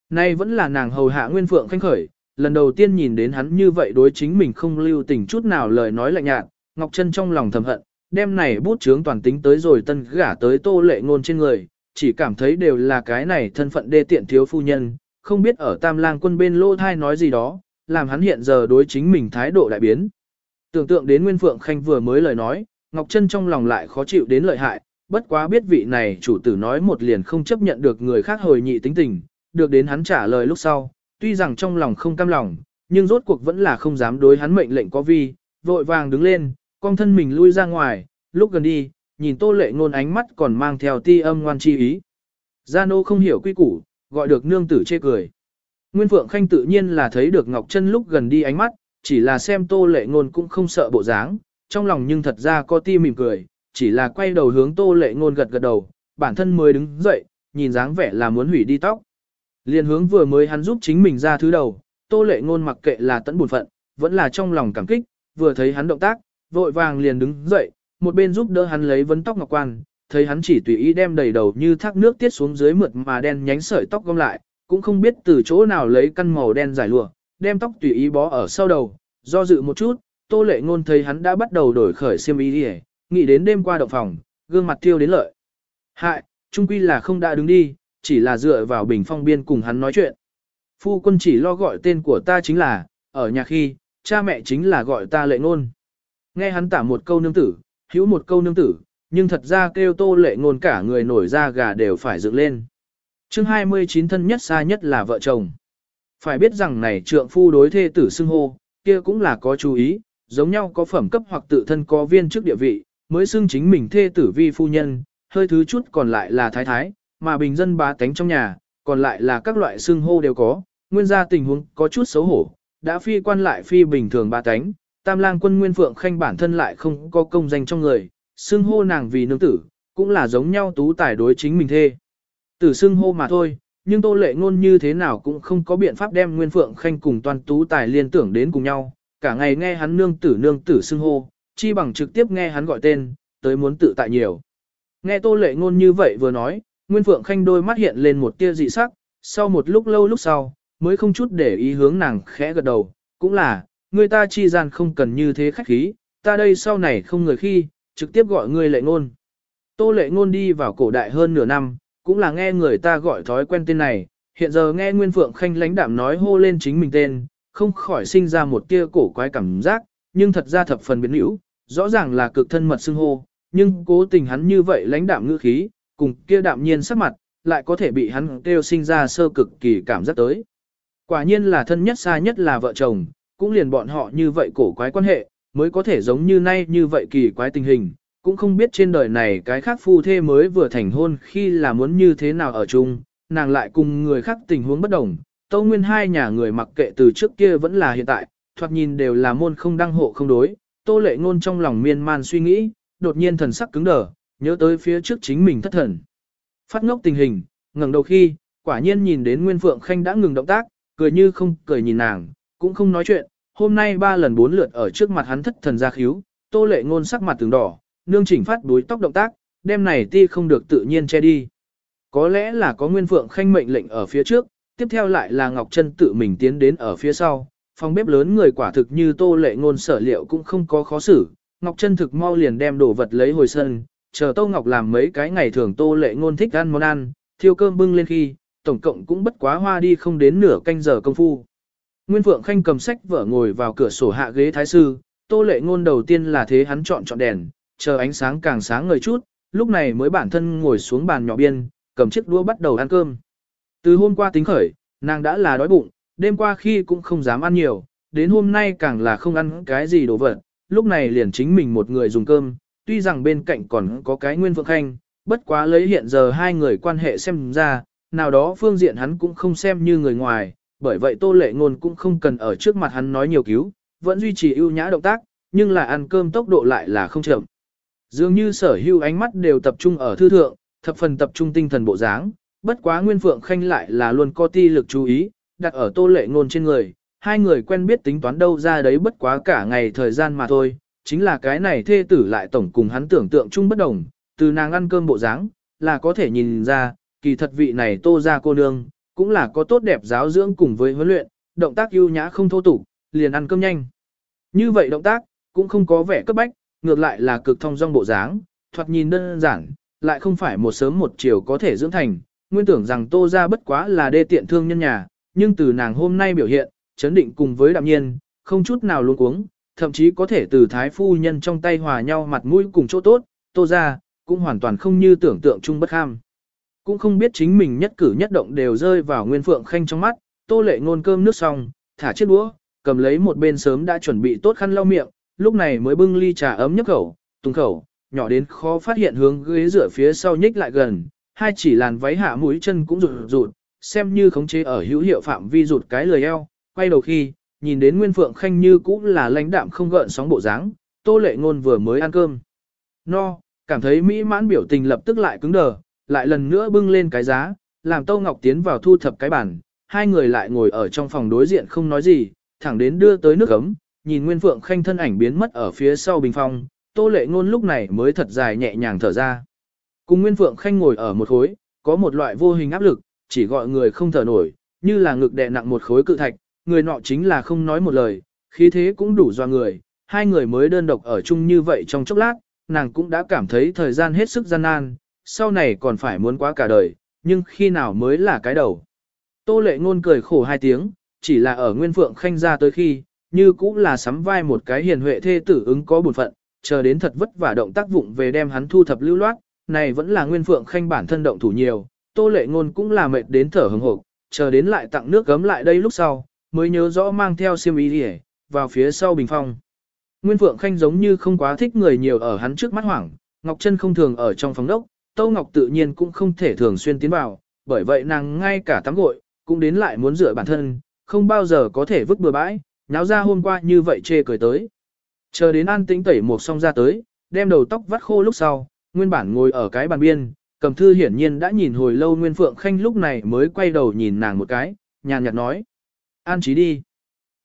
Nay vẫn là nàng hầu hạ Nguyên Phượng khanh khởi, lần đầu tiên nhìn đến hắn như vậy đối chính mình không lưu tình chút nào lời nói lạnh nhạt, Ngọc Trân trong lòng thầm hận, đêm này bút chướng toàn tính tới rồi tân gả tới tô lệ ngôn trên người, chỉ cảm thấy đều là cái này thân phận đê tiện thiếu phu nhân, không biết ở tam lang quân bên lô thai nói gì đó, làm hắn hiện giờ đối chính mình thái độ đại biến. Tưởng tượng đến Nguyên Phượng Khanh vừa mới lời nói, Ngọc Trân trong lòng lại khó chịu đến lợi hại, bất quá biết vị này chủ tử nói một liền không chấp nhận được người khác hồi nhị tính tình, được đến hắn trả lời lúc sau, tuy rằng trong lòng không cam lòng, nhưng rốt cuộc vẫn là không dám đối hắn mệnh lệnh có vi, vội vàng đứng lên, con thân mình lui ra ngoài, lúc gần đi, nhìn tô lệ ngôn ánh mắt còn mang theo ti âm ngoan chi ý. Gia nô không hiểu quy củ, gọi được nương tử chê cười. Nguyên Phượng Khanh tự nhiên là thấy được Ngọc Trân lúc gần đi ánh mắt, chỉ là xem tô lệ ngôn cũng không sợ bộ dáng, trong lòng nhưng thật ra có ti mỉm cười, chỉ là quay đầu hướng tô lệ ngôn gật gật đầu, bản thân mới đứng dậy, nhìn dáng vẻ là muốn hủy đi tóc. Liên hướng vừa mới hắn giúp chính mình ra thứ đầu, tô lệ ngôn mặc kệ là tận buồn phận, vẫn là trong lòng cảm kích, vừa thấy hắn động tác, vội vàng liền đứng dậy, một bên giúp đỡ hắn lấy vấn tóc ngọc quan, thấy hắn chỉ tùy ý đem đầy đầu như thác nước tiết xuống dưới mượt mà đen nhánh sợi tóc gom lại, cũng không biết từ chỗ nào lấy căn màu đen giải lụa, đem tóc tùy ý bó ở sau đầu, do dự một chút, Tô Lệ Ngôn thấy hắn đã bắt đầu đổi khởi xiêm y đi, nghĩ đến đêm qua động phòng, gương mặt tiêu đến lợi. Hại, trung quy là không đã đứng đi, chỉ là dựa vào bình phong biên cùng hắn nói chuyện. Phu quân chỉ lo gọi tên của ta chính là, ở nhà khi, cha mẹ chính là gọi ta Lệ Ngôn. Nghe hắn tả một câu nương tử, hữu một câu nương tử, nhưng thật ra kêu tô lệ ngôn cả người nổi ra gà đều phải dựng lên. chương 29 thân nhất xa nhất là vợ chồng. Phải biết rằng này trượng phu đối thê tử xưng hô, kia cũng là có chú ý, giống nhau có phẩm cấp hoặc tự thân có viên chức địa vị, mới xưng chính mình thê tử vi phu nhân, hơi thứ chút còn lại là thái thái, mà bình dân bá tánh trong nhà, còn lại là các loại xưng hô đều có, nguyên gia tình huống có chút xấu hổ, đã phi quan lại phi bình thường bá tánh, tam lang quân nguyên phượng khanh bản thân lại không có công danh trong người, xưng hô nàng vì nương tử, cũng là giống nhau tú tài đối chính mình thê. Tử xưng hô mà thôi, nhưng tô lệ ngôn như thế nào cũng không có biện pháp đem nguyên phượng khanh cùng toàn tú tài liên tưởng đến cùng nhau, cả ngày nghe hắn nương tử nương tử xưng hô, chi bằng trực tiếp nghe hắn gọi tên, tới muốn tự tại nhiều. Nghe tô lệ ngôn như vậy vừa nói, Nguyên Phượng Khanh đôi mắt hiện lên một tia dị sắc, sau một lúc lâu lúc sau, mới không chút để ý hướng nàng khẽ gật đầu, cũng là, người ta chi gian không cần như thế khách khí, ta đây sau này không người khi, trực tiếp gọi ngươi lệ ngôn. Tô lệ ngôn đi vào cổ đại hơn nửa năm, cũng là nghe người ta gọi thói quen tên này, hiện giờ nghe Nguyên Phượng Khanh lãnh đạm nói hô lên chính mình tên, không khỏi sinh ra một tia cổ quái cảm giác, nhưng thật ra thập phần biến hữu, rõ ràng là cực thân mật xưng hô, nhưng cố tình hắn như vậy lãnh đạm ngữ khí, cùng kia đạm nhiên sắc mặt, lại có thể bị hắn kêu sinh ra sơ cực kỳ cảm giác tới. Quả nhiên là thân nhất xa nhất là vợ chồng, cũng liền bọn họ như vậy cổ quái quan hệ, mới có thể giống như nay như vậy kỳ quái tình hình, cũng không biết trên đời này cái khác phu thê mới vừa thành hôn khi là muốn như thế nào ở chung, nàng lại cùng người khác tình huống bất đồng, tâu nguyên hai nhà người mặc kệ từ trước kia vẫn là hiện tại, thoạt nhìn đều là môn không đăng hộ không đối, tô lệ ngôn trong lòng miên man suy nghĩ, đột nhiên thần sắc cứng đờ, nhớ tới phía trước chính mình thất thần. Phát ngốc tình hình, ngẩng đầu khi, quả nhiên nhìn đến Nguyên Phượng Khanh đã ngừng động tác, cười như không cười nhìn nàng, cũng không nói chuyện, hôm nay ba lần bốn lượt ở trước mặt hắn thất thần ra khíu, tô lệ ngôn sắc mặt từng đỏ, nương chỉnh phát đuối tóc động tác, đêm này ti không được tự nhiên che đi. Có lẽ là có Nguyên Phượng Khanh mệnh lệnh ở phía trước, tiếp theo lại là Ngọc Trân tự mình tiến đến ở phía sau, phòng bếp lớn người quả thực như tô lệ ngôn sở liệu cũng không có khó xử, Ngọc Trân thực mau liền đem đồ vật lấy hồi sân, chờ Tô Ngọc làm mấy cái ngày thường Tô Lệ Ngôn thích ăn món ăn, thiêu cơm bưng lên khi, tổng cộng cũng bất quá hoa đi không đến nửa canh giờ công phu. Nguyên Phượng Khanh cầm sách vở ngồi vào cửa sổ hạ ghế thái sư, Tô Lệ Ngôn đầu tiên là thế hắn chọn chọn đèn, chờ ánh sáng càng sáng ngời chút, lúc này mới bản thân ngồi xuống bàn nhỏ biên, cầm chiếc đũa bắt đầu ăn cơm. Từ hôm qua tính khởi, nàng đã là đói bụng, đêm qua khi cũng không dám ăn nhiều, đến hôm nay càng là không ăn cái gì đồ vật, lúc này liền chính mình một người dùng cơm, tuy rằng bên cạnh còn có cái Nguyên Phượng Khanh, bất quá lấy hiện giờ hai người quan hệ xem ra, nào đó phương diện hắn cũng không xem như người ngoài, bởi vậy Tô Lệ Ngôn cũng không cần ở trước mặt hắn nói nhiều cứu, vẫn duy trì ưu nhã động tác, nhưng là ăn cơm tốc độ lại là không chậm. Dường như sở hữu ánh mắt đều tập trung ở thư thượng, thập phần tập trung tinh thần bộ dáng, bất quá Nguyên Phượng Khanh lại là luôn có ti lực chú ý, đặt ở Tô Lệ Ngôn trên người, hai người quen biết tính toán đâu ra đấy bất quá cả ngày thời gian mà thôi, chính là cái này thê tử lại tổng cùng hắn tưởng tượng chung bất đồng, từ nàng ăn cơm bộ dáng là có thể nhìn ra, kỳ thật vị này tô gia cô nương, cũng là có tốt đẹp giáo dưỡng cùng với huấn luyện, động tác ưu nhã không thô tục, liền ăn cơm nhanh. Như vậy động tác, cũng không có vẻ cấp bách, ngược lại là cực thông dong bộ dáng, thoạt nhìn đơn giản, lại không phải một sớm một chiều có thể dưỡng thành, nguyên tưởng rằng tô ra bất quá là đê tiện thương nhân nhà, nhưng từ nàng hôm nay biểu hiện, chấn định cùng với đạm nhiên, không chút nào luống cuống, thậm chí có thể từ thái phu nhân trong tay hòa nhau mặt mũi cùng chỗ tốt, tô ra, cũng hoàn toàn không như tưởng tượng chung bất ham. Cũng không biết chính mình nhất cử nhất động đều rơi vào nguyên phượng khanh trong mắt, tô lệ ngôn cơm nước xong, thả chiếc đũa, cầm lấy một bên sớm đã chuẩn bị tốt khăn lau miệng, lúc này mới bưng ly trà ấm nhấp khẩu, tung khẩu, nhỏ đến khó phát hiện hướng ghế rửa phía sau nhích lại gần, hai chỉ làn váy hạ mũi chân cũng rụt rụt, xem như khống chế ở hữu hiệu phạm vi rụt cái lười eo, quay đầu khi, nhìn đến Nguyên Phượng Khanh như cũng là lãnh đạm không gợn sóng bộ dáng, Tô Lệ Ngôn vừa mới ăn cơm. No, cảm thấy mỹ mãn biểu tình lập tức lại cứng đờ, lại lần nữa bưng lên cái giá, làm Tô Ngọc tiến vào thu thập cái bàn, hai người lại ngồi ở trong phòng đối diện không nói gì, thẳng đến đưa tới nước ấm, nhìn Nguyên Phượng Khanh thân ảnh biến mất ở phía sau bình phong, Tô Lệ Ngôn lúc này mới thật dài nhẹ nhàng thở ra. Cùng Nguyên Phượng Khanh ngồi ở một khối, có một loại vô hình áp lực, chỉ gọi người không thở nổi, như là ngực đè nặng một khối cự thạch, người nọ chính là không nói một lời, khí thế cũng đủ do người, hai người mới đơn độc ở chung như vậy trong chốc lát, nàng cũng đã cảm thấy thời gian hết sức gian nan, sau này còn phải muốn quá cả đời, nhưng khi nào mới là cái đầu. Tô lệ ngôn cười khổ hai tiếng, chỉ là ở Nguyên Phượng Khanh ra tới khi, như cũng là sắm vai một cái hiền huệ thê tử ứng có bổn phận, chờ đến thật vất vả động tác vụng về đem hắn thu thập lưu loát, này vẫn là Nguyên Phượng Khanh bản thân động thủ nhiều, Tô lệ ngôn cũng là mệt đến thở hừng hộp, chờ đến lại tặng nước gấm lại đây lúc sau, mới nhớ rõ mang theo xiêm y đi vào phía sau bình phong. Nguyên Phượng Khanh giống như không quá thích người nhiều ở hắn trước mắt hoảng, Ngọc Trân không thường ở trong phòng đốc, Tâu Ngọc tự nhiên cũng không thể thường xuyên tiến vào, bởi vậy nàng ngay cả tắm gội, cũng đến lại muốn rửa bản thân, không bao giờ có thể vứt bừa bãi, nháo ra hôm qua như vậy chê cười tới. Chờ đến an tĩnh tẩy một xong ra tới, đem đầu tóc vắt khô lúc sau, nguyên bản ngồi ở cái bàn biên, cầm thư hiển nhiên đã nhìn hồi lâu Nguyên Phượng Khanh lúc này mới quay đầu nhìn nàng một cái, nhàn nhạt nói. An trí đi.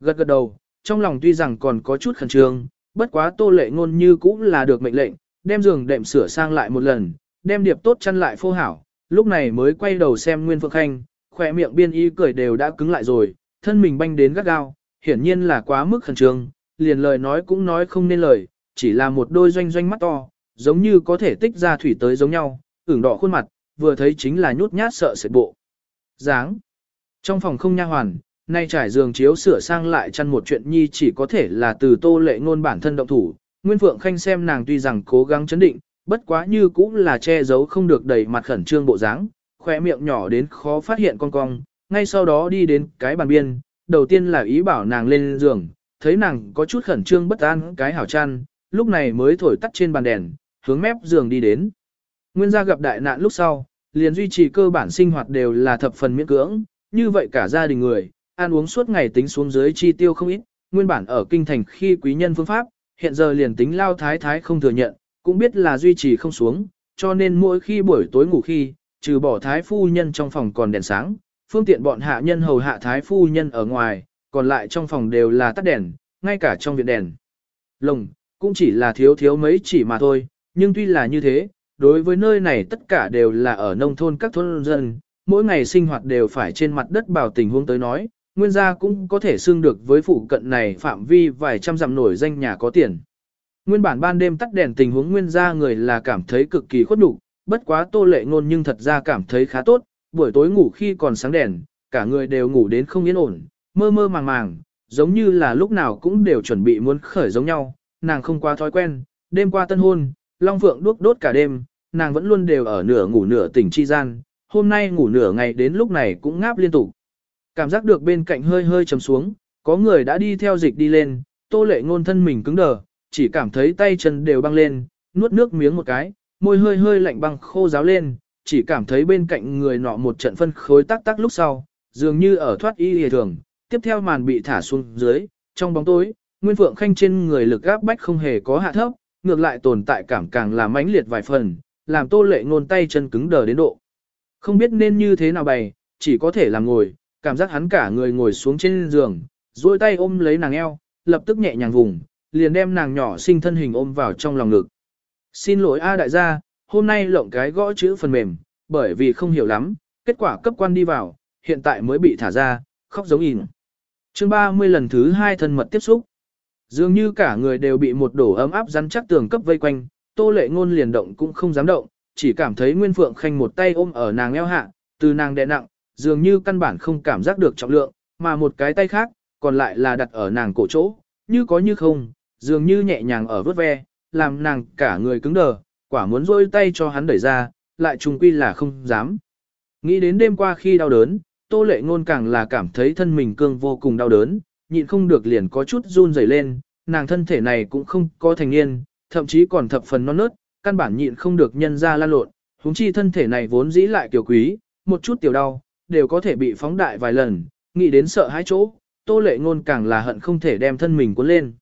Gật gật đầu, trong lòng tuy rằng còn có chút khẩn trương, bất quá tô lệ ngôn như cũng là được mệnh lệnh, đem giường đệm sửa sang lại một lần, đem điệp tốt chăn lại phô hảo, lúc này mới quay đầu xem Nguyên Phượng Khanh, khỏe miệng biên y cười đều đã cứng lại rồi, thân mình banh đến gắt gao, hiển nhiên là quá mức khẩn trương, liền lời nói cũng nói không nên lời, chỉ là một đôi doanh doanh mắt to, giống như có thể tích ra thủy tới giống nhau, ửng đỏ khuôn mặt, vừa thấy chính là nhút nhát sợ sệt bộ. Dáng. Trong phòng không nha hoàn, nay trải giường chiếu sửa sang lại chăn một chuyện nhi chỉ có thể là từ tô lệ ngôn bản thân động thủ. Nguyên Phượng Khanh xem nàng tuy rằng cố gắng chấn định, bất quá như cũng là che giấu không được đầy mặt khẩn trương bộ dáng, khỏe miệng nhỏ đến khó phát hiện con cong, ngay sau đó đi đến cái bàn biên, đầu tiên là ý bảo nàng lên giường, thấy nàng có chút khẩn trương bất an cái hảo chăn, lúc này mới thổi tắt trên bàn đèn, hướng mép giường đi đến. Nguyên gia gặp đại nạn lúc sau, liền duy trì cơ bản sinh hoạt đều là thập phần miễn cưỡng, như vậy cả gia đình người, ăn uống suốt ngày tính xuống dưới chi tiêu không ít, nguyên bản ở kinh thành khi quý nhân phương pháp, hiện giờ liền tính lao thái thái không thừa nhận, cũng biết là duy trì không xuống, cho nên mỗi khi buổi tối ngủ khi, trừ bỏ thái phu nhân trong phòng còn đèn sáng, phương tiện bọn hạ nhân hầu hạ thái phu nhân ở ngoài, còn lại trong phòng đều là tắt đèn, ngay cả trong viện đèn. Lồng, cũng chỉ là thiếu thiếu mấy chỉ mà thôi, nhưng tuy là như thế, đối với nơi này tất cả đều là ở nông thôn các thôn dân, mỗi ngày sinh hoạt đều phải trên mặt đất bảo tình huống tới nói, nguyên gia cũng có thể xưng được với phụ cận này phạm vi vài trăm dặm nổi danh nhà có tiền. Nguyên bản ban đêm tắt đèn tình huống nguyên gia người là cảm thấy cực kỳ khuất nhục, bất quá tô lệ ngôn nhưng thật ra cảm thấy khá tốt, buổi tối ngủ khi còn sáng đèn, cả người đều ngủ đến không yên ổn, mơ mơ màng màng, giống như là lúc nào cũng đều chuẩn bị muốn khởi giống nhau, nàng không quá thói quen, đêm qua tân hôn, Long Phượng đuốc đốt cả đêm, nàng vẫn luôn đều ở nửa ngủ nửa tỉnh chi gian, hôm nay ngủ nửa ngày đến lúc này cũng ngáp liên tục. Cảm giác được bên cạnh hơi hơi chấm xuống, có người đã đi theo dịch đi lên, tô lệ ngôn thân mình cứng đờ, chỉ cảm thấy tay chân đều băng lên, nuốt nước miếng một cái, môi hơi hơi lạnh băng khô ráo lên, chỉ cảm thấy bên cạnh người nọ một trận phân khối tác tác lúc sau, dường như ở thoát y hề thường, tiếp theo màn bị thả xuống dưới, trong bóng tối, Nguyên Phượng Khanh trên người lực áp bách không hề có hạ thấp, ngược lại tồn tại cảm càng là mãnh liệt vài phần, làm tô lệ ngôn tay chân cứng đờ đến độ. Không biết nên như thế nào bày, chỉ có thể làm ngồi, cảm giác hắn cả người ngồi xuống trên giường, duỗi tay ôm lấy nàng eo, lập tức nhẹ nhàng vùng, liền đem nàng nhỏ sinh thân hình ôm vào trong lòng ngực. Xin lỗi A đại gia, hôm nay lộng cái gõ chữ phần mềm, bởi vì không hiểu lắm, kết quả cấp quan đi vào, hiện tại mới bị thả ra, khóc giống in. Chương 30 lần thứ hai thân mật tiếp xúc. Dường như cả người đều bị một đổ ấm áp rắn chắc tường cấp vây quanh, tô lệ ngôn liền động cũng không dám động, chỉ cảm thấy Nguyên Phượng Khanh một tay ôm ở nàng eo hạ, từ nàng đè nặng, dường như căn bản không cảm giác được trọng lượng, mà một cái tay khác, còn lại là đặt ở nàng cổ chỗ, như có như không, dường như nhẹ nhàng ở vớt ve, làm nàng cả người cứng đờ, quả muốn rôi tay cho hắn đẩy ra, lại trùng quy là không dám. Nghĩ đến đêm qua khi đau đớn, tô lệ ngôn càng là cảm thấy thân mình cương vô cùng đau đớn, nhịn không được liền có chút run rẩy lên, nàng thân thể này cũng không có thành niên, thậm chí còn thập phần non nớt, căn bản nhịn không được nhân ra lan lộn, huống chi thân thể này vốn dĩ lại kiểu quý, một chút tiểu đau, đều có thể bị phóng đại vài lần, nghĩ đến sợ hãi chỗ, tô lệ ngôn càng là hận không thể đem thân mình cuốn lên.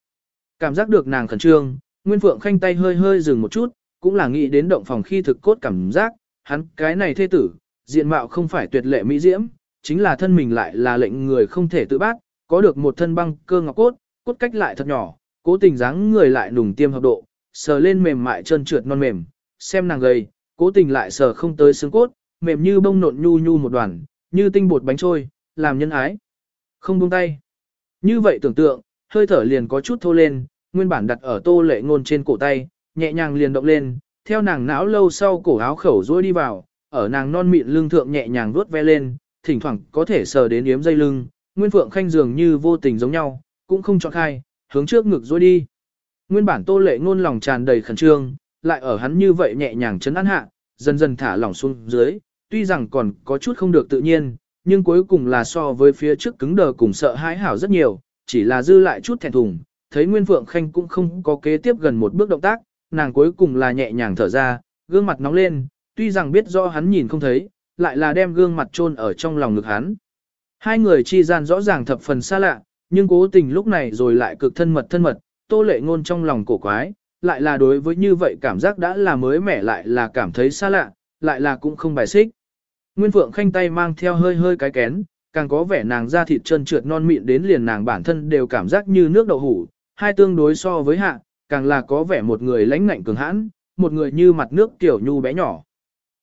Cảm giác được nàng khẩn trương, Nguyên Phượng Khanh tay hơi hơi dừng một chút, cũng là nghĩ đến động phòng khi thực cốt cảm giác, hắn cái này thê tử, diện mạo không phải tuyệt lệ mỹ diễm, chính là thân mình lại là lệnh người không thể tự bác, có được một thân băng cơ ngọc cốt, cốt cách lại thật nhỏ, cố tình dáng người lại nùng tiêm hợp độ, sờ lên mềm mại trơn trượt non mềm, xem nàng gầy, cố tình lại sờ không tới xương cốt, mềm như bông nộn nhu nhu một đoàn, như tinh bột bánh trôi, làm nhân ái. Không buông tay. Như vậy tưởng tượng, hơi thở liền có chút thô lên, nguyên bản đặt ở tô lệ ngôn trên cổ tay, nhẹ nhàng liền động lên, theo nàng não lâu sau cổ áo khẩu rôi đi vào, ở nàng non mịn lưng thượng nhẹ nhàng vuốt ve lên, thỉnh thoảng có thể sờ đến yếm dây lưng, Nguyên Phượng Khanh dường như vô tình giống nhau, cũng không chọn khai, hướng trước ngực rôi đi. Nguyên bản tô lệ ngôn lòng tràn đầy khẩn trương, lại ở hắn như vậy nhẹ nhàng chấn an hạ, dần dần thả lỏng xuống dưới, tuy rằng còn có chút không được tự nhiên, nhưng cuối cùng là so với phía trước cứng đờ cùng sợ hãi hảo rất nhiều, chỉ là dư lại chút thẹn thùng, thấy Nguyên Phượng Khanh cũng không có kế tiếp gần một bước động tác, nàng cuối cùng là nhẹ nhàng thở ra, gương mặt nóng lên, tuy rằng biết rõ hắn nhìn không thấy, lại là đem gương mặt chôn ở trong lòng ngực hắn. Hai người chi gian rõ ràng thập phần xa lạ, nhưng cố tình lúc này rồi lại cực thân mật thân mật, tô lệ ngôn trong lòng cổ quái, lại là đối với như vậy cảm giác đã là mới mẻ lại là cảm thấy xa lạ, lại là cũng không bài xích. Nguyên Phượng Khanh tay mang theo hơi hơi cái kén, càng có vẻ nàng da thịt trơn trượt non mịn đến liền nàng bản thân đều cảm giác như nước đậu hủ, hai tương đối so với hạ, càng là có vẻ một người lãnh ngạnh cường hãn, một người như mặt nước tiểu nhu bé nhỏ.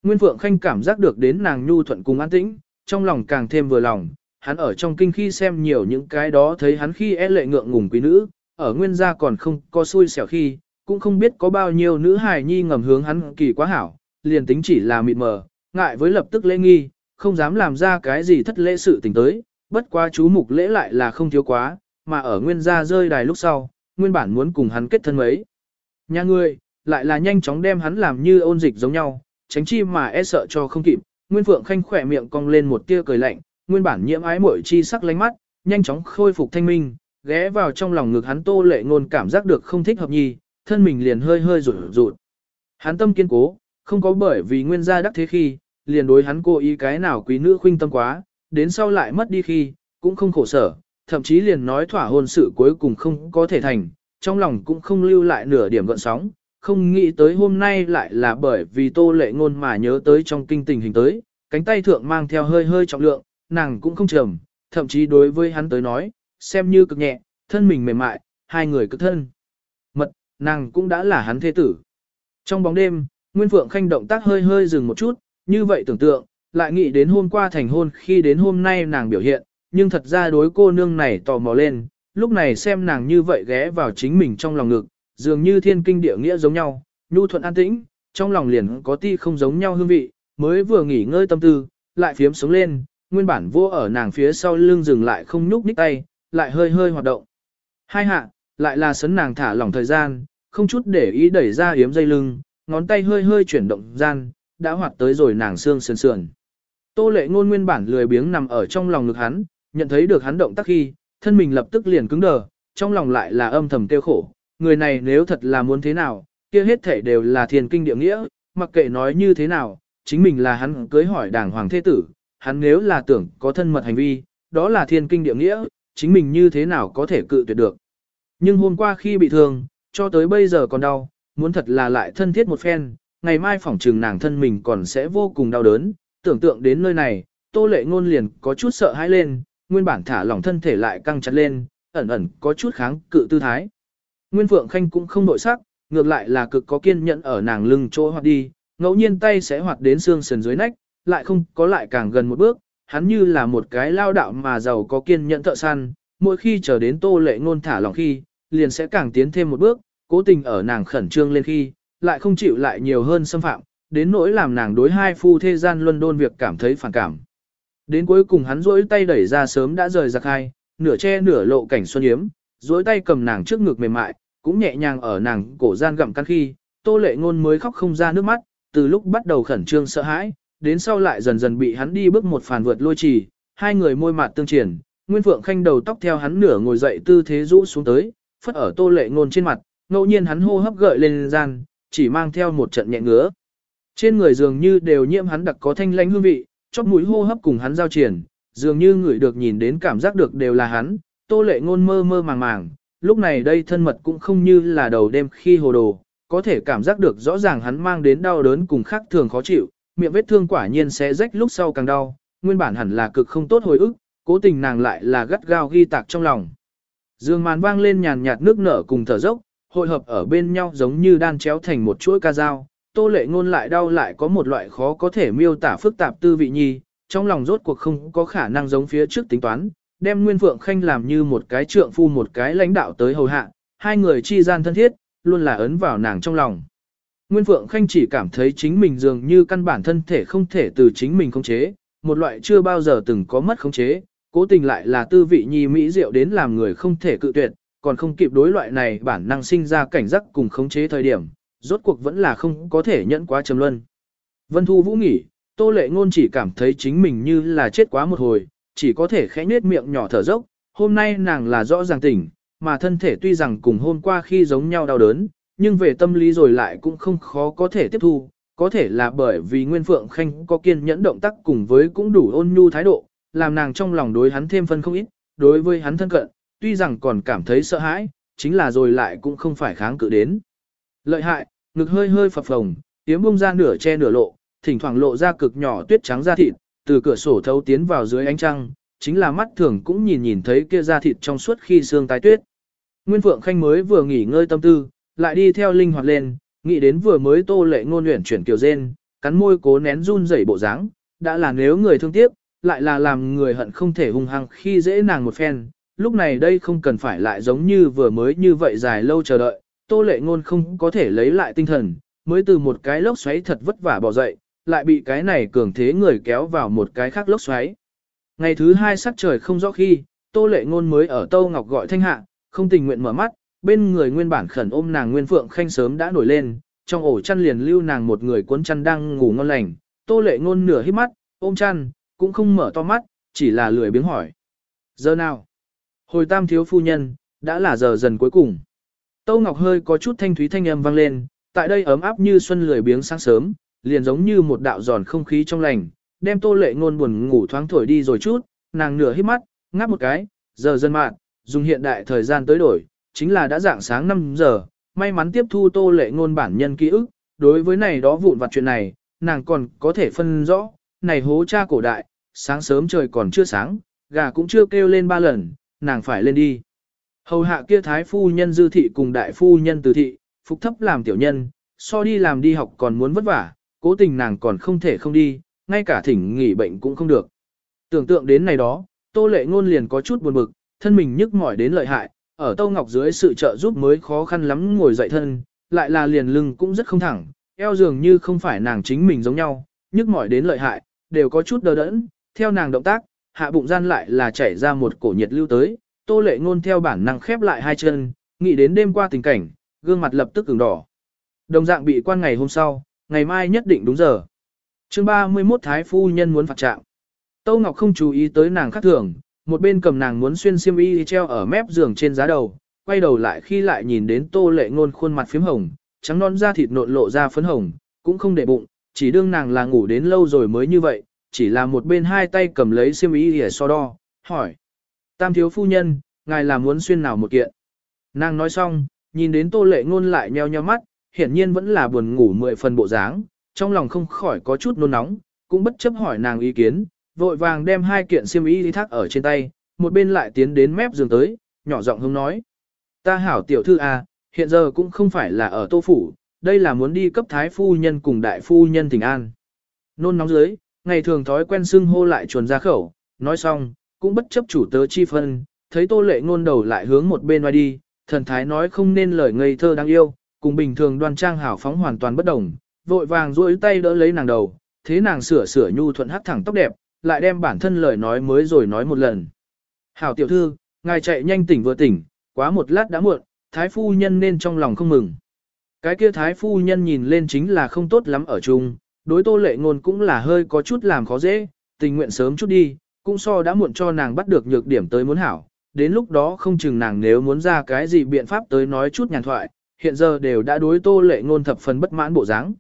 Nguyên Phượng Khanh cảm giác được đến nàng nhu thuận cùng an tĩnh, trong lòng càng thêm vừa lòng, hắn ở trong kinh khi xem nhiều những cái đó thấy hắn khi e lệ ngượng ngùng quý nữ, ở nguyên gia còn không có xui xẻo khi, cũng không biết có bao nhiêu nữ hài nhi ngầm hướng hắn kỳ quá hảo, liền tính chỉ là mịt mờ, ngại với lập tức lễ nghi, không dám làm ra cái gì thất lễ sự tình tới, bất quá chú mục lễ lại là không thiếu quá, mà ở nguyên gia rơi đài lúc sau, nguyên bản muốn cùng hắn kết thân mấy. Nhà ngươi, lại là nhanh chóng đem hắn làm như ôn dịch giống nhau, tránh chi mà e sợ cho không kịp, Nguyên Phượng Khanh khỏe miệng cong lên một tia cười lạnh, nguyên bản nhiễm ái mội chi sắc lánh mắt, nhanh chóng khôi phục thanh minh, ghé vào trong lòng ngực hắn Tô Lệ Ngôn cảm giác được không thích hợp nhi, thân mình liền hơi hơi rụt rụt. Hắn tâm kiên cố, không có bởi vì nguyên gia đắc thế khi, liền đối hắn cố ý cái nào quý nữ khuynh tâm quá, đến sau lại mất đi khi, cũng không khổ sở, thậm chí liền nói thỏa hôn sự cuối cùng không có thể thành, trong lòng cũng không lưu lại nửa điểm gợn sóng, không nghĩ tới hôm nay lại là bởi vì tô lệ ngôn mà nhớ tới trong kinh tình hình tới, cánh tay thượng mang theo hơi hơi trọng lượng, nàng cũng không trầm, thậm chí đối với hắn tới nói, xem như cực nhẹ, thân mình mềm mại, hai người cực thân. Mật, nàng cũng đã là hắn thế tử. Trong bóng đêm, Nguyên Phượng Khanh động tác hơi hơi dừng một chút, như vậy tưởng tượng, lại nghĩ đến hôm qua thành hôn khi đến hôm nay nàng biểu hiện, nhưng thật ra đối cô nương này tò mò lên, lúc này xem nàng như vậy ghé vào chính mình trong lòng ngực, dường như thiên kinh địa nghĩa giống nhau, nhu thuận an tĩnh, trong lòng liền có ti không giống nhau hương vị, mới vừa nghỉ ngơi tâm tư, lại phiếm sống lên, nguyên bản vô ở nàng phía sau lưng dừng lại không nhúc nhích tay, lại hơi hơi hoạt động. Hai hạ, lại là sấn nàng thả lỏng thời gian, không chút để ý đẩy ra yếm dây lưng, ngón tay hơi hơi chuyển động gian, đã hoạt tới rồi nàng xương sườn sườn. Tô lệ ngôn nguyên bản lười biếng nằm ở trong lòng ngực hắn, nhận thấy được hắn động tác khi, thân mình lập tức liền cứng đờ, trong lòng lại là âm thầm tiêu khổ, người này nếu thật là muốn thế nào, kia hết thể đều là thiền kinh địa nghĩa, mặc kệ nói như thế nào, chính mình là hắn cưới hỏi đảng hoàng thế tử, hắn nếu là tưởng có thân mật hành vi, đó là thiên kinh địa nghĩa, chính mình như thế nào có thể cự tuyệt được. Nhưng hôm qua khi bị thương, cho tới bây giờ còn đau, muốn thật là lại thân thiết một phen, ngày mai phỏng trừng nàng thân mình còn sẽ vô cùng đau đớn, tưởng tượng đến nơi này, tô lệ ngôn liền có chút sợ hãi lên, nguyên bản thả lỏng thân thể lại căng chặt lên, ẩn ẩn có chút kháng cự tư thái. Nguyên Phượng Khanh cũng không nội sắc, ngược lại là cực có kiên nhẫn ở nàng lưng chỗ hoạt đi, ngẫu nhiên tay sẽ hoạt đến xương sườn dưới nách, lại không có lại càng gần một bước, hắn như là một cái lao đạo mà giàu có kiên nhẫn thợ săn, mỗi khi chờ đến tô lệ ngôn thả lỏng khi, liền sẽ càng tiến thêm một bước, cố tình ở nàng khẩn trương lên khi, lại không chịu lại nhiều hơn xâm phạm, đến nỗi làm nàng đối hai phu thế gian luân đôn việc cảm thấy phản cảm. Đến cuối cùng hắn rỗi tay đẩy ra sớm đã rời giặc hai, nửa che nửa lộ cảnh xuân yếm, rỗi tay cầm nàng trước ngực mềm mại, cũng nhẹ nhàng ở nàng cổ gian gặm căn khi, tô lệ ngôn mới khóc không ra nước mắt, từ lúc bắt đầu khẩn trương sợ hãi, đến sau lại dần dần bị hắn đi bước một phản vượt lôi trì, hai người môi mặt tương triển, Nguyên Phượng Khanh đầu tóc theo hắn nửa ngồi dậy tư thế rũ xuống tới, phất ở tô lệ ngôn trên mặt, ngẫu nhiên hắn hô hấp gợi lên gian, chỉ mang theo một trận nhẹ ngứa. Trên người dường như đều nhiễm hắn đặc có thanh lãnh hương vị, chóp mũi hô hấp cùng hắn giao triển, dường như người được nhìn đến cảm giác được đều là hắn, tô lệ ngôn mơ mơ màng màng, lúc này đây thân mật cũng không như là đầu đêm khi hồ đồ, có thể cảm giác được rõ ràng hắn mang đến đau đớn cùng khác thường khó chịu, miệng vết thương quả nhiên sẽ rách lúc sau càng đau, nguyên bản hẳn là cực không tốt hồi ức, cố tình nàng lại là gắt gao ghi tạc trong lòng. Dương màn vang lên nhàn nhạt nước nở cùng thở dốc, hội hợp ở bên nhau giống như đan chéo thành một chuỗi ca dao, tô lệ ngôn lại đau lại có một loại khó có thể miêu tả phức tạp tư vị nhi, trong lòng rốt cuộc không có khả năng giống phía trước tính toán, đem Nguyên Phượng Khanh làm như một cái trượng phu một cái lãnh đạo tới hầu hạ, hai người chi gian thân thiết, luôn là ấn vào nàng trong lòng. Nguyên Phượng Khanh chỉ cảm thấy chính mình dường như căn bản thân thể không thể từ chính mình khống chế, một loại chưa bao giờ từng có mất khống chế, cố tình lại là tư vị nhi mỹ diệu đến làm người không thể cự tuyệt, còn không kịp đối loại này bản năng sinh ra cảnh giác cùng khống chế thời điểm, rốt cuộc vẫn là không có thể nhẫn quá trầm luân. Vân Thu Vũ nghỉ, Tô lệ ngôn chỉ cảm thấy chính mình như là chết quá một hồi, chỉ có thể khẽ nhếch miệng nhỏ thở dốc, hôm nay nàng là rõ ràng tỉnh, mà thân thể tuy rằng cùng hôm qua khi giống nhau đau đớn, nhưng về tâm lý rồi lại cũng không khó có thể tiếp thu, có thể là bởi vì Nguyên Phượng Khanh có kiên nhẫn động tác cùng với cũng đủ ôn nhu thái độ, làm nàng trong lòng đối hắn thêm phân không ít, đối với hắn thân cận, tuy rằng còn cảm thấy sợ hãi, chính là rồi lại cũng không phải kháng cự đến. Lợi hại, ngực hơi hơi phập phồng, tiếng bung ra nửa che nửa lộ, thỉnh thoảng lộ ra cực nhỏ tuyết trắng da thịt, từ cửa sổ thấu tiến vào dưới ánh trăng, chính là mắt thường cũng nhìn nhìn thấy kia da thịt trong suốt khi xương tái tuyết. Nguyên Phượng Khanh mới vừa nghỉ ngơi tâm tư, lại đi theo linh hoạt lên, nghĩ đến vừa mới tô lệ ngôn luyện chuyển kiều rên, cắn môi cố nén run rẩy bộ dáng, đã là nếu người thương tiếc, lại là làm người hận không thể hung hăng khi dễ nàng một phen. Lúc này đây không cần phải lại giống như vừa mới như vậy dài lâu chờ đợi, tô lệ ngôn không có thể lấy lại tinh thần, mới từ một cái lốc xoáy thật vất vả bỏ dậy, lại bị cái này cường thế người kéo vào một cái khác lốc xoáy. Ngày thứ hai sắc trời không rõ khi, tô lệ ngôn mới ở Tô Ngọc gọi thanh hạ, không tình nguyện mở mắt, bên người nguyên bản khẩn ôm nàng Nguyên Phượng Khanh sớm đã nổi lên, trong ổ chăn liền lưu nàng một người cuốn chăn đang ngủ ngon lành, Tô Lệ ngôn nửa hít mắt, ôm chăn, cũng không mở to mắt, chỉ là lười biếng hỏi. Giờ nào? Hồi tam thiếu phu nhân, đã là giờ dần cuối cùng. Tô Ngọc hơi có chút thanh thúy thanh âm vang lên, tại đây ấm áp như xuân lười biếng sáng sớm, liền giống như một đạo giòn không khí trong lành, đem Tô Lệ ngôn buồn ngủ thoáng thổi đi rồi chút, nàng nửa hít mắt, ngáp một cái, giờ dần mạn, dùng hiện đại thời gian tới đổi, chính là đã dạng sáng 5 giờ, may mắn tiếp thu tô lệ ngôn bản nhân ký ức, đối với này đó vụn vặt chuyện này, nàng còn có thể phân rõ, này hố cha cổ đại, sáng sớm trời còn chưa sáng, gà cũng chưa kêu lên ba lần, nàng phải lên đi. Hầu hạ kia thái phu nhân dư thị cùng đại phu nhân từ thị, phục thấp làm tiểu nhân, so đi làm đi học còn muốn vất vả, cố tình nàng còn không thể không đi, ngay cả thỉnh nghỉ bệnh cũng không được. Tưởng tượng đến này đó, tô lệ ngôn liền có chút buồn bực, thân mình nhức mỏi đến lợi hại, ở tô Ngọc dưới sự trợ giúp mới khó khăn lắm ngồi dậy thân, lại là liền lưng cũng rất không thẳng, eo dường như không phải nàng chính mình giống nhau, nhức mỏi đến lợi hại, đều có chút đờ đẫn, theo nàng động tác, hạ bụng gian lại là chảy ra một cổ nhiệt lưu tới, Tô Lệ Ngôn theo bản năng khép lại hai chân, nghĩ đến đêm qua tình cảnh, gương mặt lập tức ửng đỏ. Đồng dạng bị quan ngày hôm sau, ngày mai nhất định đúng giờ. Chương 31 Thái phu nhân muốn phạt trạng. Tô Ngọc không chú ý tới nàng khác thường, một bên cầm nàng muốn xuyên xiêm y treo ở mép giường trên giá đầu, quay đầu lại khi lại nhìn đến tô lệ ngôn khuôn mặt phím hồng, trắng non da thịt nộn lộ ra phấn hồng, cũng không để bụng, chỉ đương nàng là ngủ đến lâu rồi mới như vậy, chỉ là một bên hai tay cầm lấy xiêm y để so đo, hỏi. Tam thiếu phu nhân, ngài là muốn xuyên nào một kiện? Nàng nói xong, nhìn đến tô lệ ngôn lại nheo nheo mắt, hiển nhiên vẫn là buồn ngủ mười phần bộ dáng, trong lòng không khỏi có chút nôn nóng, cũng bất chấp hỏi nàng ý kiến, vội vàng đem hai kiện xiêm y đi thác ở trên tay, một bên lại tiến đến mép giường tới, nhỏ giọng hông nói. Ta hảo tiểu thư à, hiện giờ cũng không phải là ở tô phủ, đây là muốn đi cấp thái phu nhân cùng đại phu nhân thỉnh an. Nôn nóng dưới, ngày thường thói quen xưng hô lại chuồn ra khẩu, nói xong, cũng bất chấp chủ tớ chi phân, thấy tô lệ ngôn đầu lại hướng một bên ngoài đi, thần thái nói không nên lời ngây thơ đáng yêu, cùng bình thường đoan trang hảo phóng hoàn toàn bất đồng, vội vàng duỗi tay đỡ lấy nàng đầu, thế nàng sửa sửa nhu thuận hắc thẳng tóc đẹp, lại đem bản thân lời nói mới rồi nói một lần. Hảo tiểu thư, ngài chạy nhanh tỉnh vừa tỉnh, quá một lát đã muộn, thái phu nhân nên trong lòng không mừng. Cái kia thái phu nhân nhìn lên chính là không tốt lắm ở chung, đối tô lệ ngôn cũng là hơi có chút làm khó dễ, tình nguyện sớm chút đi, cũng so đã muộn cho nàng bắt được nhược điểm tới muốn hảo. Đến lúc đó không chừng nàng nếu muốn ra cái gì biện pháp tới nói chút nhàn thoại, hiện giờ đều đã đối tô lệ ngôn thập phần bất mãn bộ dáng.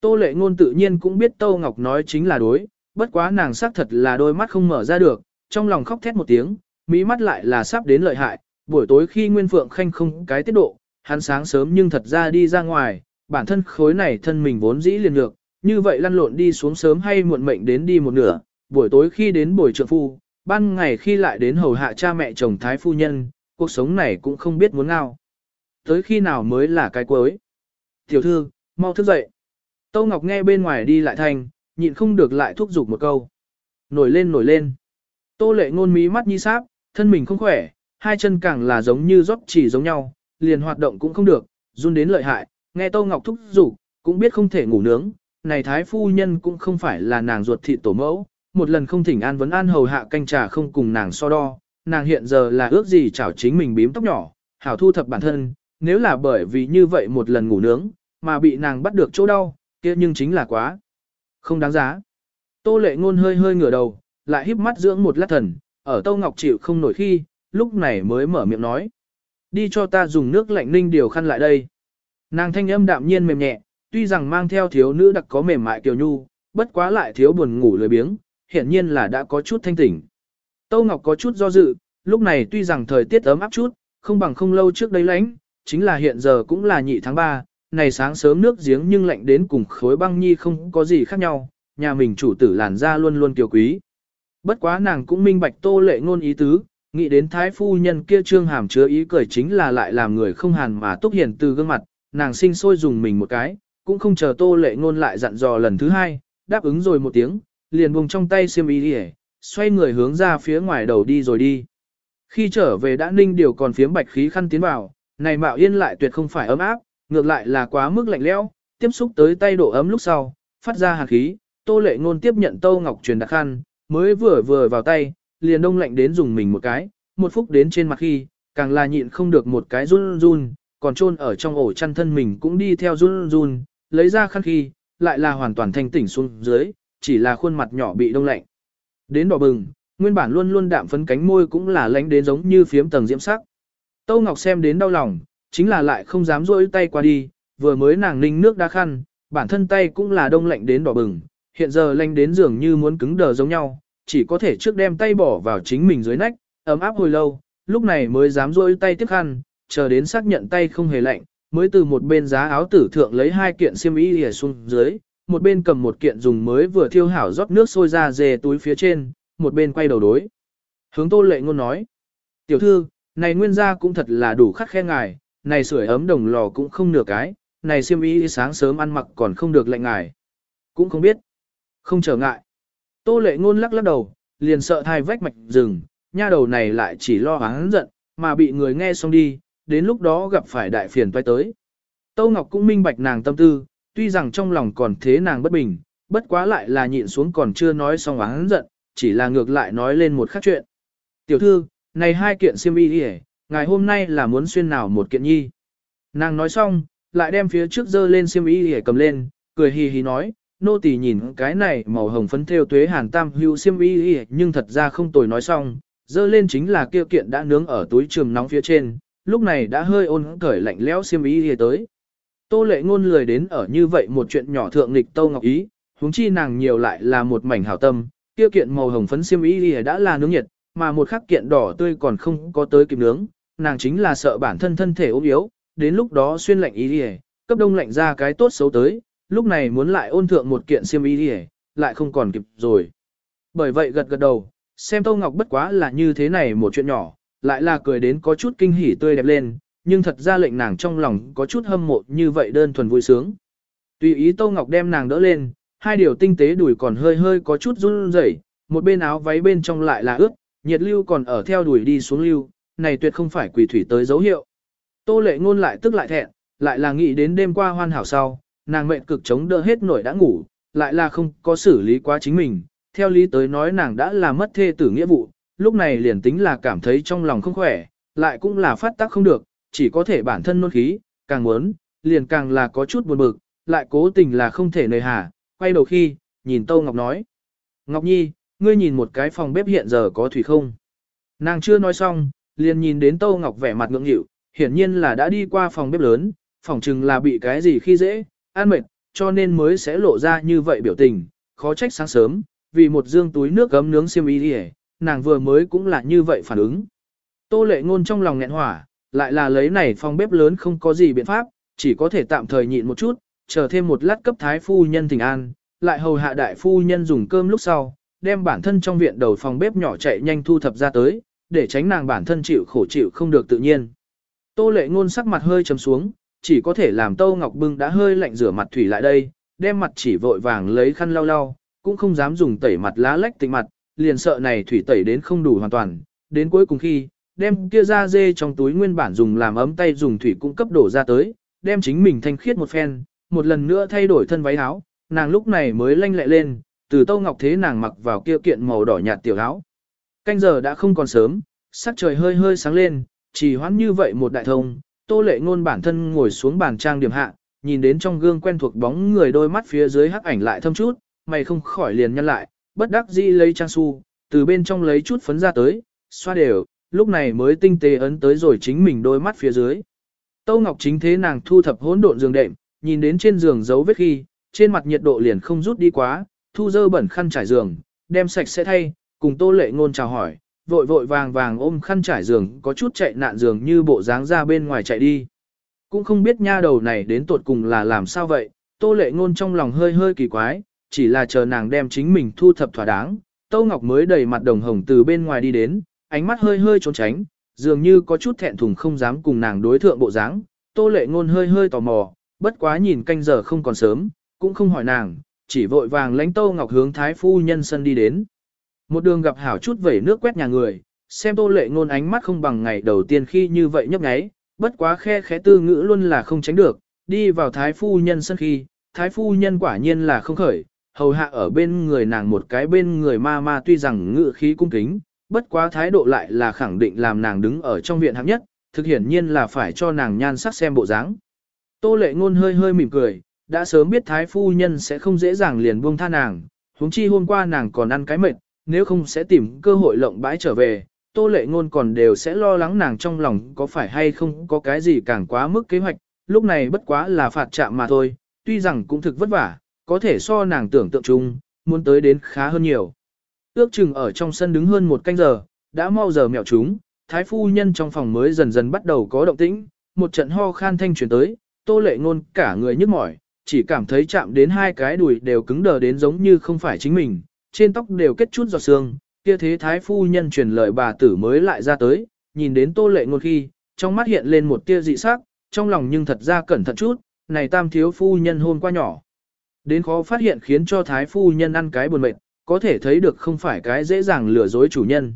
Tô lệ ngôn tự nhiên cũng biết Tô Ngọc nói chính là đối, bất quá nàng xác thật là đôi mắt không mở ra được, trong lòng khóc thét một tiếng, mỹ mắt lại là sắp đến lợi hại, buổi tối khi Nguyên Phượng Khanh không cái tiết độ, hắn sáng sớm nhưng thật ra đi ra ngoài, bản thân khối này thân mình vốn dĩ liền được, như vậy lăn lộn đi xuống sớm hay muộn mệnh đến đi một nửa, buổi tối khi đến buổi trượng phu, ban ngày khi lại đến hầu hạ cha mẹ chồng thái phu nhân, cuộc sống này cũng không biết muốn ngao. Tới khi nào mới là cái cuối. Tiểu thư, mau thức dậy. Tâu Ngọc nghe bên ngoài đi lại thành, nhịn không được lại thúc giục một câu. Nổi lên nổi lên. Tô lệ ngôn mí mắt nhi sáp, thân mình không khỏe, hai chân càng là giống như rót chỉ giống nhau, liền hoạt động cũng không được, run đến lợi hại, nghe Tô Ngọc thúc giục, cũng biết không thể ngủ nướng, này thái phu nhân cũng không phải là nàng ruột thị tổ mẫu, một lần không thỉnh an vấn an hầu hạ canh trà không cùng nàng so đo, nàng hiện giờ là ước gì chảo chính mình bím tóc nhỏ, hảo thu thập bản thân, nếu là bởi vì như vậy một lần ngủ nướng, mà bị nàng bắt được chỗ đau, kia nhưng chính là quá. Không đáng giá. Tô lệ ngôn hơi hơi ngửa đầu, lại híp mắt dưỡng một lát thần, ở Tô Ngọc chịu không nổi khi, lúc này mới mở miệng nói. Đi cho ta dùng nước lạnh ninh điều khăn lại đây. Nàng thanh âm đạm nhiên mềm nhẹ, tuy rằng mang theo thiếu nữ đặc có mềm mại kiều nhu, bất quá lại thiếu buồn ngủ lười biếng, hiện nhiên là đã có chút thanh tỉnh. Tâu Ngọc có chút do dự, lúc này tuy rằng thời tiết ấm áp chút, không bằng không lâu trước đây lạnh, chính là hiện giờ cũng là nhị tháng 3, này sáng sớm nước giếng nhưng lạnh đến cùng khối băng nhi không có gì khác nhau, nhà mình chủ tử làn da luôn luôn kiều quý. Bất quá nàng cũng minh bạch tô lệ ngôn ý tứ, nghĩ đến thái phu nhân kia trương hàm chứa ý cười chính là lại làm người không hàn mà túc hiển từ gương mặt, nàng sinh sôi dùng mình một cái, cũng không chờ tô lệ ngôn lại dặn dò lần thứ hai, đáp ứng rồi một tiếng, liền buông trong tay xiêm y đi xoay người hướng ra phía ngoài đầu đi rồi đi. Khi trở về đã ninh điều còn phiếm bạch khí khăn tiến vào, này mạo yên lại tuyệt không phải ấm áp, ngược lại là quá mức lạnh lẽo, tiếp xúc tới tay độ ấm lúc sau, phát ra hàn khí, tô lệ ngôn tiếp nhận tô ngọc truyền đặc khăn, mới vừa vừa vào tay, liền đông lạnh đến dùng mình một cái, một phút đến trên mặt khi, càng là nhịn không được một cái run run, còn trôn ở trong ổ chăn thân mình cũng đi theo run run, lấy ra khăn khi, lại là hoàn toàn thanh tỉnh xuống dưới, chỉ là khuôn mặt nhỏ bị đông lạnh. Đến đỏ bừng, nguyên bản luôn luôn đạm phấn cánh môi cũng là lánh đến giống như phiếm tầng diễm sắc. Tâu Ngọc xem đến đau lòng, chính là lại không dám rỗi tay qua đi, vừa mới nàng ninh nước đã khăn, bản thân tay cũng là đông lạnh đến đỏ bừng, hiện giờ lanh đến dường như muốn cứng đờ giống nhau, chỉ có thể trước đem tay bỏ vào chính mình dưới nách, ấm áp hồi lâu, lúc này mới dám rỗi tay tiếp khăn, chờ đến xác nhận tay không hề lạnh, mới từ một bên giá áo tử thượng lấy hai kiện xiêm y lìa xuống dưới, một bên cầm một kiện dùng mới vừa thiêu hảo rót nước sôi ra dề túi phía trên, một bên quay đầu đối. Hướng tô lệ ngôn nói, tiểu thư, này nguyên gia cũng thật là đủ khắc khe ngài, này sưởi ấm đồng lò cũng không nửa cái, này xiêm y sáng sớm ăn mặc còn không được lạnh ngài. Cũng không biết. Không trở ngại. Tô lệ ngôn lắc lắc đầu, liền sợ thai vách mạch rừng, nha đầu này lại chỉ lo hắn giận, mà bị người nghe xong đi, đến lúc đó gặp phải đại phiền toái tới. Tâu Ngọc cũng minh bạch nàng tâm tư, tuy rằng trong lòng còn thế nàng bất bình, bất quá lại là nhịn xuống còn chưa nói xong oán giận, chỉ là ngược lại nói lên một khác chuyện. Tiểu thư, này hai kiện xiêm y đi ngày hôm nay là muốn xuyên nào một kiện nhi. Nàng nói xong, lại đem phía trước dơ lên xiêm y đi cầm lên, cười hì hì nói, nô tỳ nhìn cái này màu hồng phấn theo tuế hàn tam hưu xiêm y nhưng thật ra không tồi nói xong, dơ lên chính là kia kiện đã nướng ở túi trường nóng phía trên, lúc này đã hơi ôn cởi lạnh lẽo xiêm y tới. Tô lệ ngôn lười đến ở như vậy một chuyện nhỏ thượng nghịch Tô Ngọc Ý, huống chi nàng nhiều lại là một mảnh hảo tâm, kia kiện màu hồng phấn xiêm y đã là nướng nhiệt, mà một khắc kiện đỏ tươi còn không có tới kịp nướng, nàng chính là sợ bản thân thân thể ốm yếu, đến lúc đó xuyên lạnh y cấp đông lạnh ra cái tốt xấu tới, lúc này muốn lại ôn thượng một kiện xiêm y đi lại không còn kịp rồi. Bởi vậy gật gật đầu, xem Tô Ngọc bất quá là như thế này một chuyện nhỏ, lại là cười đến có chút kinh hỉ tươi đẹp lên, nhưng thật ra lệnh nàng trong lòng có chút hâm mộ như vậy đơn thuần vui sướng. Tùy ý Tô Ngọc đem nàng đỡ lên, hai điều tinh tế đùi còn hơi hơi có chút run rẩy, một bên áo váy bên trong lại là ướt, nhiệt lưu còn ở theo đuổi đi xuống lưu, này tuyệt không phải quỷ thủy tới dấu hiệu. Tô lệ ngôn lại tức lại thẹn, lại là nghĩ đến đêm qua hoan hảo sau, nàng mệnh cực chống đỡ hết nổi đã ngủ, lại là không có xử lý quá chính mình, theo lý tới nói nàng đã là mất thê tử nghĩa vụ, lúc này liền tính là cảm thấy trong lòng không khỏe, lại cũng là phát tác không được, chỉ có thể bản thân nôn khí, càng muốn, liền càng là có chút buồn bực, lại cố tình là không thể nề hà, quay đầu khi, nhìn Tâu Ngọc nói. Ngọc Nhi, ngươi nhìn một cái phòng bếp hiện giờ có thủy không? Nàng chưa nói xong, liền nhìn đến Tâu Ngọc vẻ mặt ngưỡng nghịu, hiển nhiên là đã đi qua phòng bếp lớn, phòng chừng là bị cái gì khi dễ, an mệt, cho nên mới sẽ lộ ra như vậy biểu tình, khó trách sáng sớm, vì một dương túi nước gấm nướng xiêm y đi nàng vừa mới cũng là như vậy phản ứng. Tô lệ ngôn trong lòng nghẹn hỏa, lại là lấy này phòng bếp lớn không có gì biện pháp, chỉ có thể tạm thời nhịn một chút, chờ thêm một lát cấp thái phu nhân thỉnh an, lại hầu hạ đại phu nhân dùng cơm lúc sau, đem bản thân trong viện đầu phòng bếp nhỏ chạy nhanh thu thập ra tới, để tránh nàng bản thân chịu khổ chịu không được tự nhiên. Tô lệ ngôn sắc mặt hơi trầm xuống, chỉ có thể làm Tô Ngọc Bưng đã hơi lạnh rửa mặt thủy lại đây, đem mặt chỉ vội vàng lấy khăn lau lau, cũng không dám dùng tẩy mặt lá lách tịnh mặt, liền sợ này thủy tẩy đến không đủ hoàn toàn, đến cuối cùng khi, đem kia da dê trong túi nguyên bản dùng làm ấm tay dùng thủy cung cấp đổ ra tới, đem chính mình thanh khiết một phen, một lần nữa thay đổi thân váy áo, nàng lúc này mới lanh lẹ lên, từ Tô Ngọc thế nàng mặc vào kia kiện màu đỏ nhạt tiểu áo. Canh giờ đã không còn sớm, sắc trời hơi hơi sáng lên, chỉ hoãn như vậy một đại thông, Tô Lệ Ngôn bản thân ngồi xuống bàn trang điểm hạ, nhìn đến trong gương quen thuộc bóng người đôi mắt phía dưới hắc ảnh lại thâm chút, mày không khỏi liền nhăn lại, bất đắc dĩ lấy trang su, từ bên trong lấy chút phấn ra tới, xoa đều, lúc này mới tinh tế ấn tới rồi chính mình đôi mắt phía dưới. Tâu Ngọc chính thế nàng thu thập hỗn độn giường đệm, nhìn đến trên giường dấu vết khi, trên mặt nhiệt độ liền không rút đi quá, thu dơ bẩn khăn trải giường, đem sạch sẽ thay, cùng Tô Lệ Ngôn chào hỏi, vội vội vàng vàng ôm khăn trải giường, có chút chạy nạn giường như bộ dáng ra bên ngoài chạy đi. Cũng không biết nha đầu này đến tuột cùng là làm sao vậy, Tô Lệ Ngôn trong lòng hơi hơi kỳ quái, chỉ là chờ nàng đem chính mình thu thập thỏa đáng, Tô Ngọc mới đầy mặt đồng hồng từ bên ngoài đi đến, ánh mắt hơi hơi trốn tránh, dường như có chút thẹn thùng không dám cùng nàng đối thượng bộ dáng. Tô Lệ Ngôn hơi hơi tò mò, bất quá nhìn canh giờ không còn sớm, cũng không hỏi nàng, chỉ vội vàng lãnh Tô Ngọc hướng thái phu nhân sân đi đến. Một đường gặp hảo chút vẩy nước quét nhà người, xem Tô Lệ Ngôn ánh mắt không bằng ngày đầu tiên khi như vậy nhấp nháy, bất quá khe khẽ tư ngữ luôn là không tránh được, đi vào thái phu nhân sân khi, thái phu nhân quả nhiên là không khởi, hầu hạ ở bên người nàng một cái bên người ma ma tuy rằng ngự khí cung kính, bất quá thái độ lại là khẳng định làm nàng đứng ở trong viện hạng nhất, thực hiển nhiên là phải cho nàng nhan sắc xem bộ dáng. Tô lệ ngôn hơi hơi mỉm cười, đã sớm biết thái phu nhân sẽ không dễ dàng liền buông tha nàng, huống chi hôm qua nàng còn ăn cái mệt, nếu không sẽ tìm cơ hội lộng bãi trở về, tô lệ ngôn còn đều sẽ lo lắng nàng trong lòng có phải hay không có cái gì càng quá mức kế hoạch, lúc này bất quá là phạt chạm mà thôi, tuy rằng cũng thực vất vả, có thể so nàng tưởng tượng chung, muốn tới đến khá hơn nhiều. Ước chừng ở trong sân đứng hơn một canh giờ, đã mau giờ mẹo chúng, thái phu nhân trong phòng mới dần dần bắt đầu có động tĩnh, một trận ho khan thanh truyền tới, tô lệ ngôn cả người nhức mỏi, chỉ cảm thấy chạm đến hai cái đùi đều cứng đờ đến giống như không phải chính mình, trên tóc đều kết chút giọt sương, kia thế thái phu nhân truyền lời bà tử mới lại ra tới, nhìn đến tô lệ ngôn khi, trong mắt hiện lên một tia dị sắc, trong lòng nhưng thật ra cẩn thận chút, này tam thiếu phu nhân hôn qua nhỏ. Đến khó phát hiện khiến cho thái phu nhân ăn cái buồn mệt, có thể thấy được không phải cái dễ dàng lừa dối chủ nhân.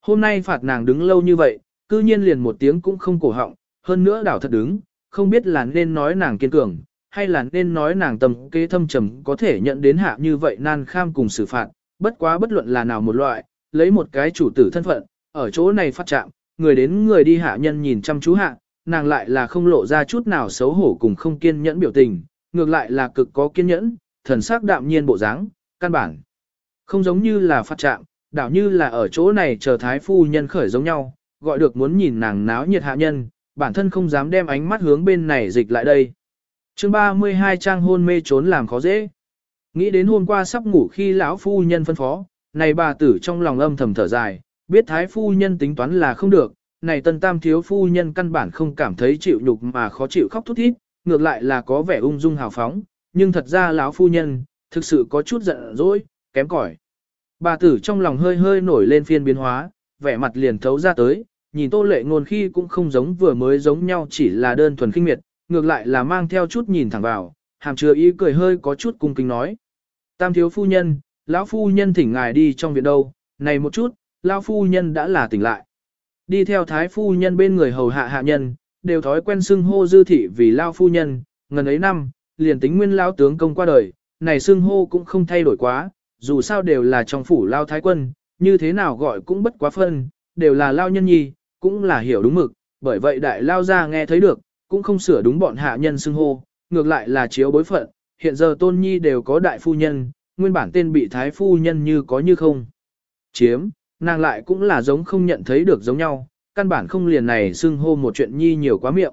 Hôm nay phạt nàng đứng lâu như vậy, cư nhiên liền một tiếng cũng không cổ họng, hơn nữa đảo thật đứng, không biết là nên nói nàng kiên cường, hay là nên nói nàng tầm kế thâm trầm có thể nhận đến hạ như vậy nan kham cùng xử phạt, bất quá bất luận là nào một loại, lấy một cái chủ tử thân phận, ở chỗ này phát chạm, người đến người đi hạ nhân nhìn chăm chú hạ, nàng lại là không lộ ra chút nào xấu hổ cùng không kiên nhẫn biểu tình, ngược lại là cực có kiên nhẫn, thần sắc đạm nhiên bộ dáng, căn bản. Không giống như là phát trạng, đảo như là ở chỗ này chờ thái phu nhân khởi giống nhau, gọi được muốn nhìn nàng náo nhiệt hạ nhân, bản thân không dám đem ánh mắt hướng bên này dịch lại đây. chương 32 trang hôn mê trốn làm khó dễ. Nghĩ đến hôm qua sắp ngủ khi lão phu nhân phân phó, này bà tử trong lòng âm thầm thở dài, biết thái phu nhân tính toán là không được, này tân tam thiếu phu nhân căn bản không cảm thấy chịu nhục mà khó chịu khóc thút thít, ngược lại là có vẻ ung dung hào phóng, nhưng thật ra lão phu nhân, thực sự có chút giận dỗi, kém cỏi. Bà tử trong lòng hơi hơi nổi lên phiên biến hóa, vẻ mặt liền thấu ra tới, nhìn tô lệ ngôn khi cũng không giống vừa mới giống nhau chỉ là đơn thuần kinh miệt, ngược lại là mang theo chút nhìn thẳng vào, hàm chứa ý cười hơi có chút cung kính nói. Tam thiếu phu nhân, lão phu nhân thỉnh ngài đi trong viện đâu, này một chút, lão phu nhân đã là tỉnh lại. Đi theo thái phu nhân bên người hầu hạ hạ nhân, đều thói quen xưng hô dư thị vì lao phu nhân, ngần ấy năm, liền tính nguyên lao tướng công qua đời, này xưng hô cũng không thay đổi quá, dù sao đều là trong phủ lao thái quân, như thế nào gọi cũng bất quá phân, đều là lao nhân nhi, cũng là hiểu đúng mực, bởi vậy đại lao ra nghe thấy được, cũng không sửa đúng bọn hạ nhân xưng hô, ngược lại là chiếu bối phận, hiện giờ tôn nhi đều có đại phu nhân, nguyên bản tên bị thái phu nhân như có như không. Chiếm, nàng lại cũng là giống không nhận thấy được giống nhau, căn bản không liền này xưng hô một chuyện nhi nhiều quá miệng.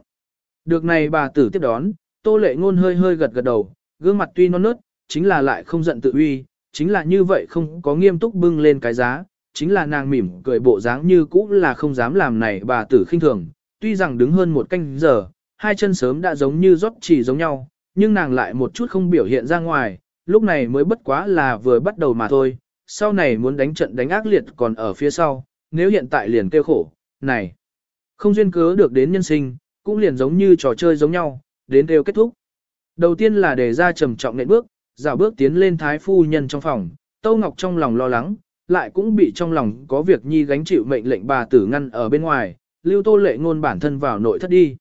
Được này bà tử tiếp đón, tô lệ ngôn hơi hơi gật gật đầu, gương mặt tuy non nớt, chính là lại không giận tự uy, chính là như vậy không có nghiêm túc bưng lên cái giá, chính là nàng mỉm cười bộ dáng như cũ là không dám làm này bà tử khinh thường, tuy rằng đứng hơn một canh giờ, hai chân sớm đã giống như rót chỉ giống nhau, nhưng nàng lại một chút không biểu hiện ra ngoài, lúc này mới bất quá là vừa bắt đầu mà thôi, sau này muốn đánh trận đánh ác liệt còn ở phía sau, nếu hiện tại liền kêu khổ, này, không duyên cớ được đến nhân sinh, cũng liền giống như trò chơi giống nhau, đến đều kết thúc. Đầu tiên là để ra trầm trọng nện bước, dạo bước tiến lên thái phu nhân trong phòng, Tâu Ngọc trong lòng lo lắng, lại cũng bị trong lòng có việc nhi gánh chịu mệnh lệnh bà tử ngăn ở bên ngoài, lưu tô lệ ngôn bản thân vào nội thất đi.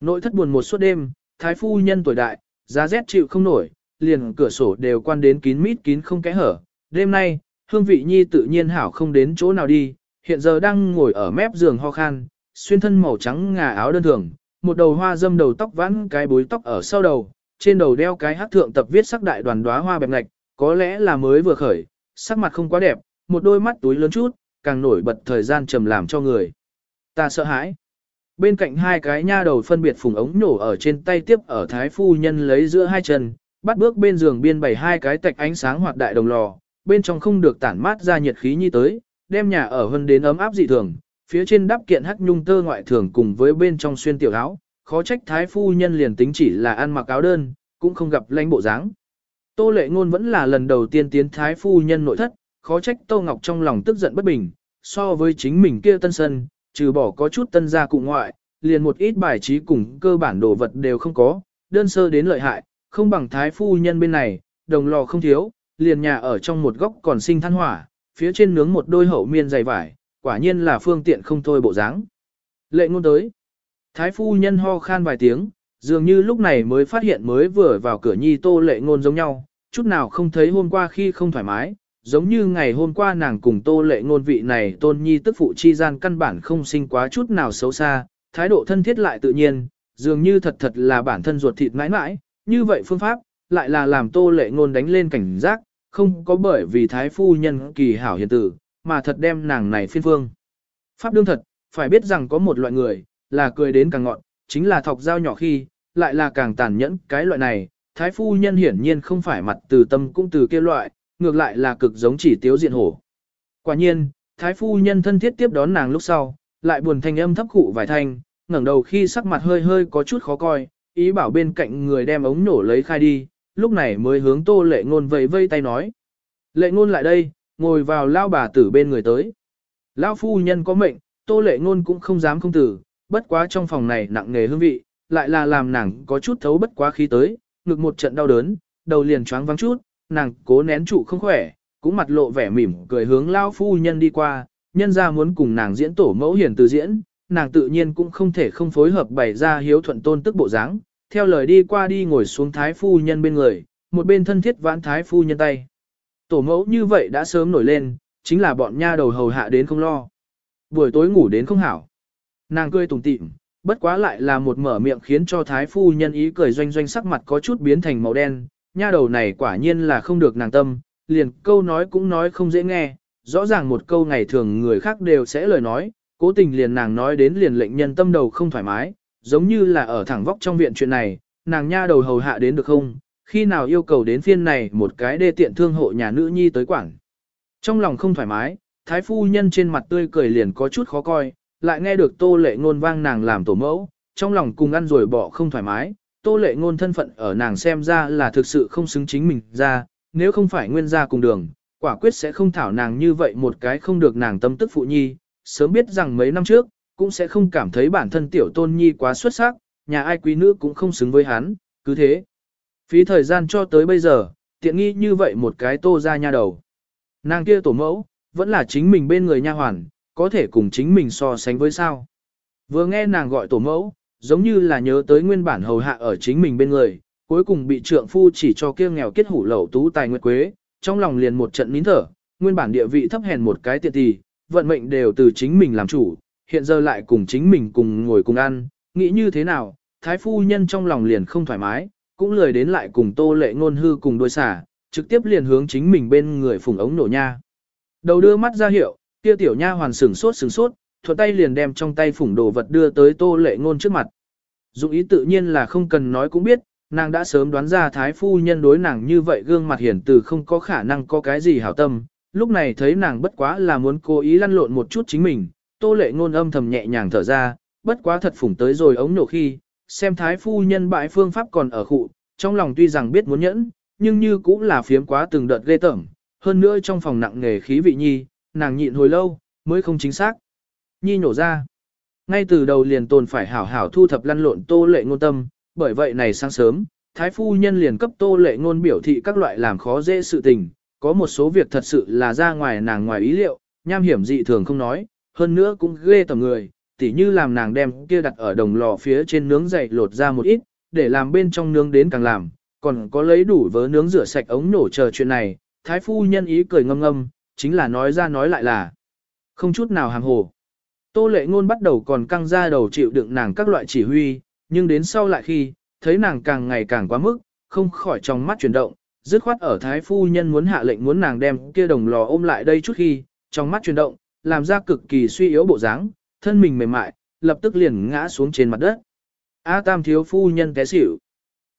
Nội thất buồn một suốt đêm, thái phu nhân tuổi đại, giá rét chịu không nổi, liền cửa sổ đều quan đến kín mít kín không kẽ hở. Đêm nay, hương vị nhi tự nhiên hảo không đến chỗ nào đi, hiện giờ đang ngồi ở mép giường ho khan, xuyên thân màu trắng ngà áo đơn thường, một đầu hoa dâm đầu tóc vãn cái búi tóc ở sau đầu, trên đầu đeo cái hát thượng tập viết sắc đại đoàn đóa hoa bẹp ngạch, có lẽ là mới vừa khởi, sắc mặt không quá đẹp, một đôi mắt túi lớn chút, càng nổi bật thời gian trầm làm cho người. Ta sợ hãi. Bên cạnh hai cái nha đầu phân biệt phùng ống nổ ở trên tay tiếp ở thái phu nhân lấy giữa hai chân, bắt bước bên giường biên bày hai cái tạch ánh sáng hoạt đại đồng lò, bên trong không được tản mát ra nhiệt khí như tới, đem nhà ở hơn đến ấm áp dị thường, phía trên đắp kiện hắc nhung tơ ngoại thường cùng với bên trong xuyên tiểu áo, khó trách thái phu nhân liền tính chỉ là ăn mặc áo đơn, cũng không gặp lãnh bộ dáng. Tô lệ ngôn vẫn là lần đầu tiên tiến thái phu nhân nội thất, khó trách Tô Ngọc trong lòng tức giận bất bình, so với chính mình kia tân sân, trừ bỏ có chút tân gia cụ ngoại, liền một ít bài trí cùng cơ bản đồ vật đều không có, đơn sơ đến lợi hại, không bằng thái phu nhân bên này, đồng lò không thiếu, liền nhà ở trong một góc còn sinh than hỏa, phía trên nướng một đôi hậu miên dày vải, quả nhiên là phương tiện không thôi bộ dáng. Lệ ngôn tới. Thái phu nhân ho khan vài tiếng, dường như lúc này mới phát hiện mới vừa vào cửa nhi tô lệ ngôn giống nhau, chút nào không thấy hôm qua khi không thoải mái, giống như ngày hôm qua nàng cùng tô lệ ngôn vị này tôn nhi tức phụ chi gian căn bản không sinh quá chút nào xấu xa, thái độ thân thiết lại tự nhiên, dường như thật thật là bản thân ruột thịt mãi mãi, như vậy phương pháp, lại là làm tô lệ ngôn đánh lên cảnh giác, không có bởi vì thái phu nhân kỳ hảo hiền tử, mà thật đem nàng này phiên phương. Pháp đương thật, phải biết rằng có một loại người, là cười đến càng ngọn, chính là thọc dao nhỏ khi, lại là càng tàn nhẫn cái loại này, thái phu nhân hiển nhiên không phải mặt từ tâm cũng từ kia loại, ngược lại là cực giống chỉ tiếu diện hổ. Quả nhiên, thái phu nhân thân thiết tiếp đón nàng lúc sau, lại buồn thanh âm thấp khụ vài thanh, ngẩng đầu khi sắc mặt hơi hơi có chút khó coi, ý bảo bên cạnh người đem ống nổ lấy khai đi, lúc này mới hướng tô lệ ngôn vẫy vây tay nói. Lệ ngôn lại đây, ngồi vào lao bà tử bên người tới. Lao phu nhân có mệnh, tô lệ ngôn cũng không dám không tử, bất quá trong phòng này nặng nề hương vị, lại là làm nàng có chút thấu bất quá khí tới, ngực một trận đau đớn, đầu liền choáng vắng chút, nàng cố nén trụ không khỏe, cũng mặt lộ vẻ mỉm cười hướng lao phu nhân đi qua, nhân ra muốn cùng nàng diễn tổ mẫu hiền từ diễn, nàng tự nhiên cũng không thể không phối hợp bày ra hiếu thuận tôn tức bộ dáng, theo lời đi qua đi ngồi xuống thái phu nhân bên người, một bên thân thiết vãn thái phu nhân tay. Tổ mẫu như vậy đã sớm nổi lên, chính là bọn nha đầu hầu hạ đến không lo. Buổi tối ngủ đến không hảo. Nàng cười tủm tỉm, bất quá lại là một mở miệng khiến cho thái phu nhân ý cười doanh doanh sắc mặt có chút biến thành màu đen. Nha đầu này quả nhiên là không được nàng tâm, liền câu nói cũng nói không dễ nghe, rõ ràng một câu ngày thường người khác đều sẽ lời nói, cố tình liền nàng nói đến liền lệnh nhân tâm đầu không thoải mái, giống như là ở thẳng vóc trong viện chuyện này, nàng nha đầu hầu hạ đến được không, khi nào yêu cầu đến phiên này một cái đê tiện thương hộ nhà nữ nhi tới quảng. Trong lòng không thoải mái, thái phu nhân trên mặt tươi cười liền có chút khó coi, lại nghe được tô lệ ngôn vang nàng làm tổ mẫu, trong lòng cùng ăn rồi bỏ không thoải mái, tô lệ ngôn thân phận ở nàng xem ra là thực sự không xứng chính mình ra, nếu không phải nguyên gia cùng đường, quả quyết sẽ không thảo nàng như vậy một cái không được nàng tâm tức phụ nhi, sớm biết rằng mấy năm trước, cũng sẽ không cảm thấy bản thân tiểu tôn nhi quá xuất sắc, nhà ai quý nữ cũng không xứng với hắn, cứ thế. Phí thời gian cho tới bây giờ, tiện nghi như vậy một cái tô ra nha đầu. Nàng kia tổ mẫu, vẫn là chính mình bên người nha hoàn, có thể cùng chính mình so sánh với sao. Vừa nghe nàng gọi tổ mẫu, giống như là nhớ tới nguyên bản hầu hạ ở chính mình bên người, cuối cùng bị trượng phu chỉ cho kia nghèo kết hủ lẩu tú tài nguyệt quế, trong lòng liền một trận nín thở, nguyên bản địa vị thấp hèn một cái tiện tì, vận mệnh đều từ chính mình làm chủ, hiện giờ lại cùng chính mình cùng ngồi cùng ăn, nghĩ như thế nào, thái phu nhân trong lòng liền không thoải mái, cũng lười đến lại cùng tô lệ ngôn hư cùng đôi xả, trực tiếp liền hướng chính mình bên người phùng ống nổ nha. Đầu đưa mắt ra hiệu, kia tiểu nha hoàn sừng sốt sừng sốt, thuận tay liền đem trong tay phủng đồ vật đưa tới tô lệ ngôn trước mặt. Dụng ý tự nhiên là không cần nói cũng biết, nàng đã sớm đoán ra thái phu nhân đối nàng như vậy gương mặt hiển từ không có khả năng có cái gì hảo tâm, lúc này thấy nàng bất quá là muốn cố ý lăn lộn một chút chính mình, tô lệ ngôn âm thầm nhẹ nhàng thở ra, bất quá thật phủng tới rồi ống nổ khi, xem thái phu nhân bại phương pháp còn ở khụ, trong lòng tuy rằng biết muốn nhẫn, nhưng như cũng là phiếm quá từng đợt ghê tởm, hơn nữa trong phòng nặng nghề khí vị nhi, nàng nhịn hồi lâu, mới không chính xác. Nhi nổ ra. Ngay từ đầu liền tồn phải hảo hảo thu thập lăn lộn tô lệ ngôn tâm, bởi vậy này sáng sớm, thái phu nhân liền cấp tô lệ ngôn biểu thị các loại làm khó dễ sự tình, có một số việc thật sự là ra ngoài nàng ngoài ý liệu, nham hiểm dị thường không nói, hơn nữa cũng ghê tầm người, tỉ như làm nàng đem kia đặt ở đồng lò phía trên nướng dậy lột ra một ít, để làm bên trong nướng đến càng làm, còn có lấy đủ vớ nướng rửa sạch ống nổ chờ chuyện này, thái phu nhân ý cười ngâm ngâm, chính là nói ra nói lại là không chút nào hàng hồ. Tô lệ ngôn bắt đầu còn căng ra đầu chịu đựng nàng các loại chỉ huy, nhưng đến sau lại khi, thấy nàng càng ngày càng quá mức, không khỏi trong mắt chuyển động, Dứt khoát ở thái phu nhân muốn hạ lệnh muốn nàng đem kia đồng lò ôm lại đây chút khi, trong mắt chuyển động, làm ra cực kỳ suy yếu bộ dáng, thân mình mềm mại, lập tức liền ngã xuống trên mặt đất. A Tam thiếu phu nhân té xỉu.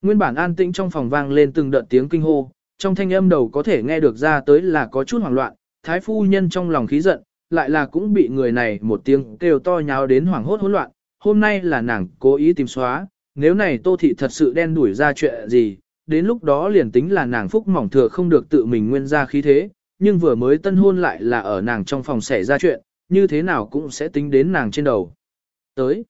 Nguyên bản an tĩnh trong phòng vang lên từng đợt tiếng kinh hô, trong thanh âm đầu có thể nghe được ra tới là có chút hoảng loạn, thái phu nhân trong lòng khí giận, lại là cũng bị người này một tiếng kêu to nháo đến hoảng hốt hỗn loạn, hôm nay là nàng cố ý tìm xóa, nếu này tô thị thật sự đen đuổi ra chuyện gì, đến lúc đó liền tính là nàng phúc mỏng thừa không được tự mình nguyên ra khí thế, nhưng vừa mới tân hôn lại là ở nàng trong phòng xảy ra chuyện, như thế nào cũng sẽ tính đến nàng trên đầu. Tới,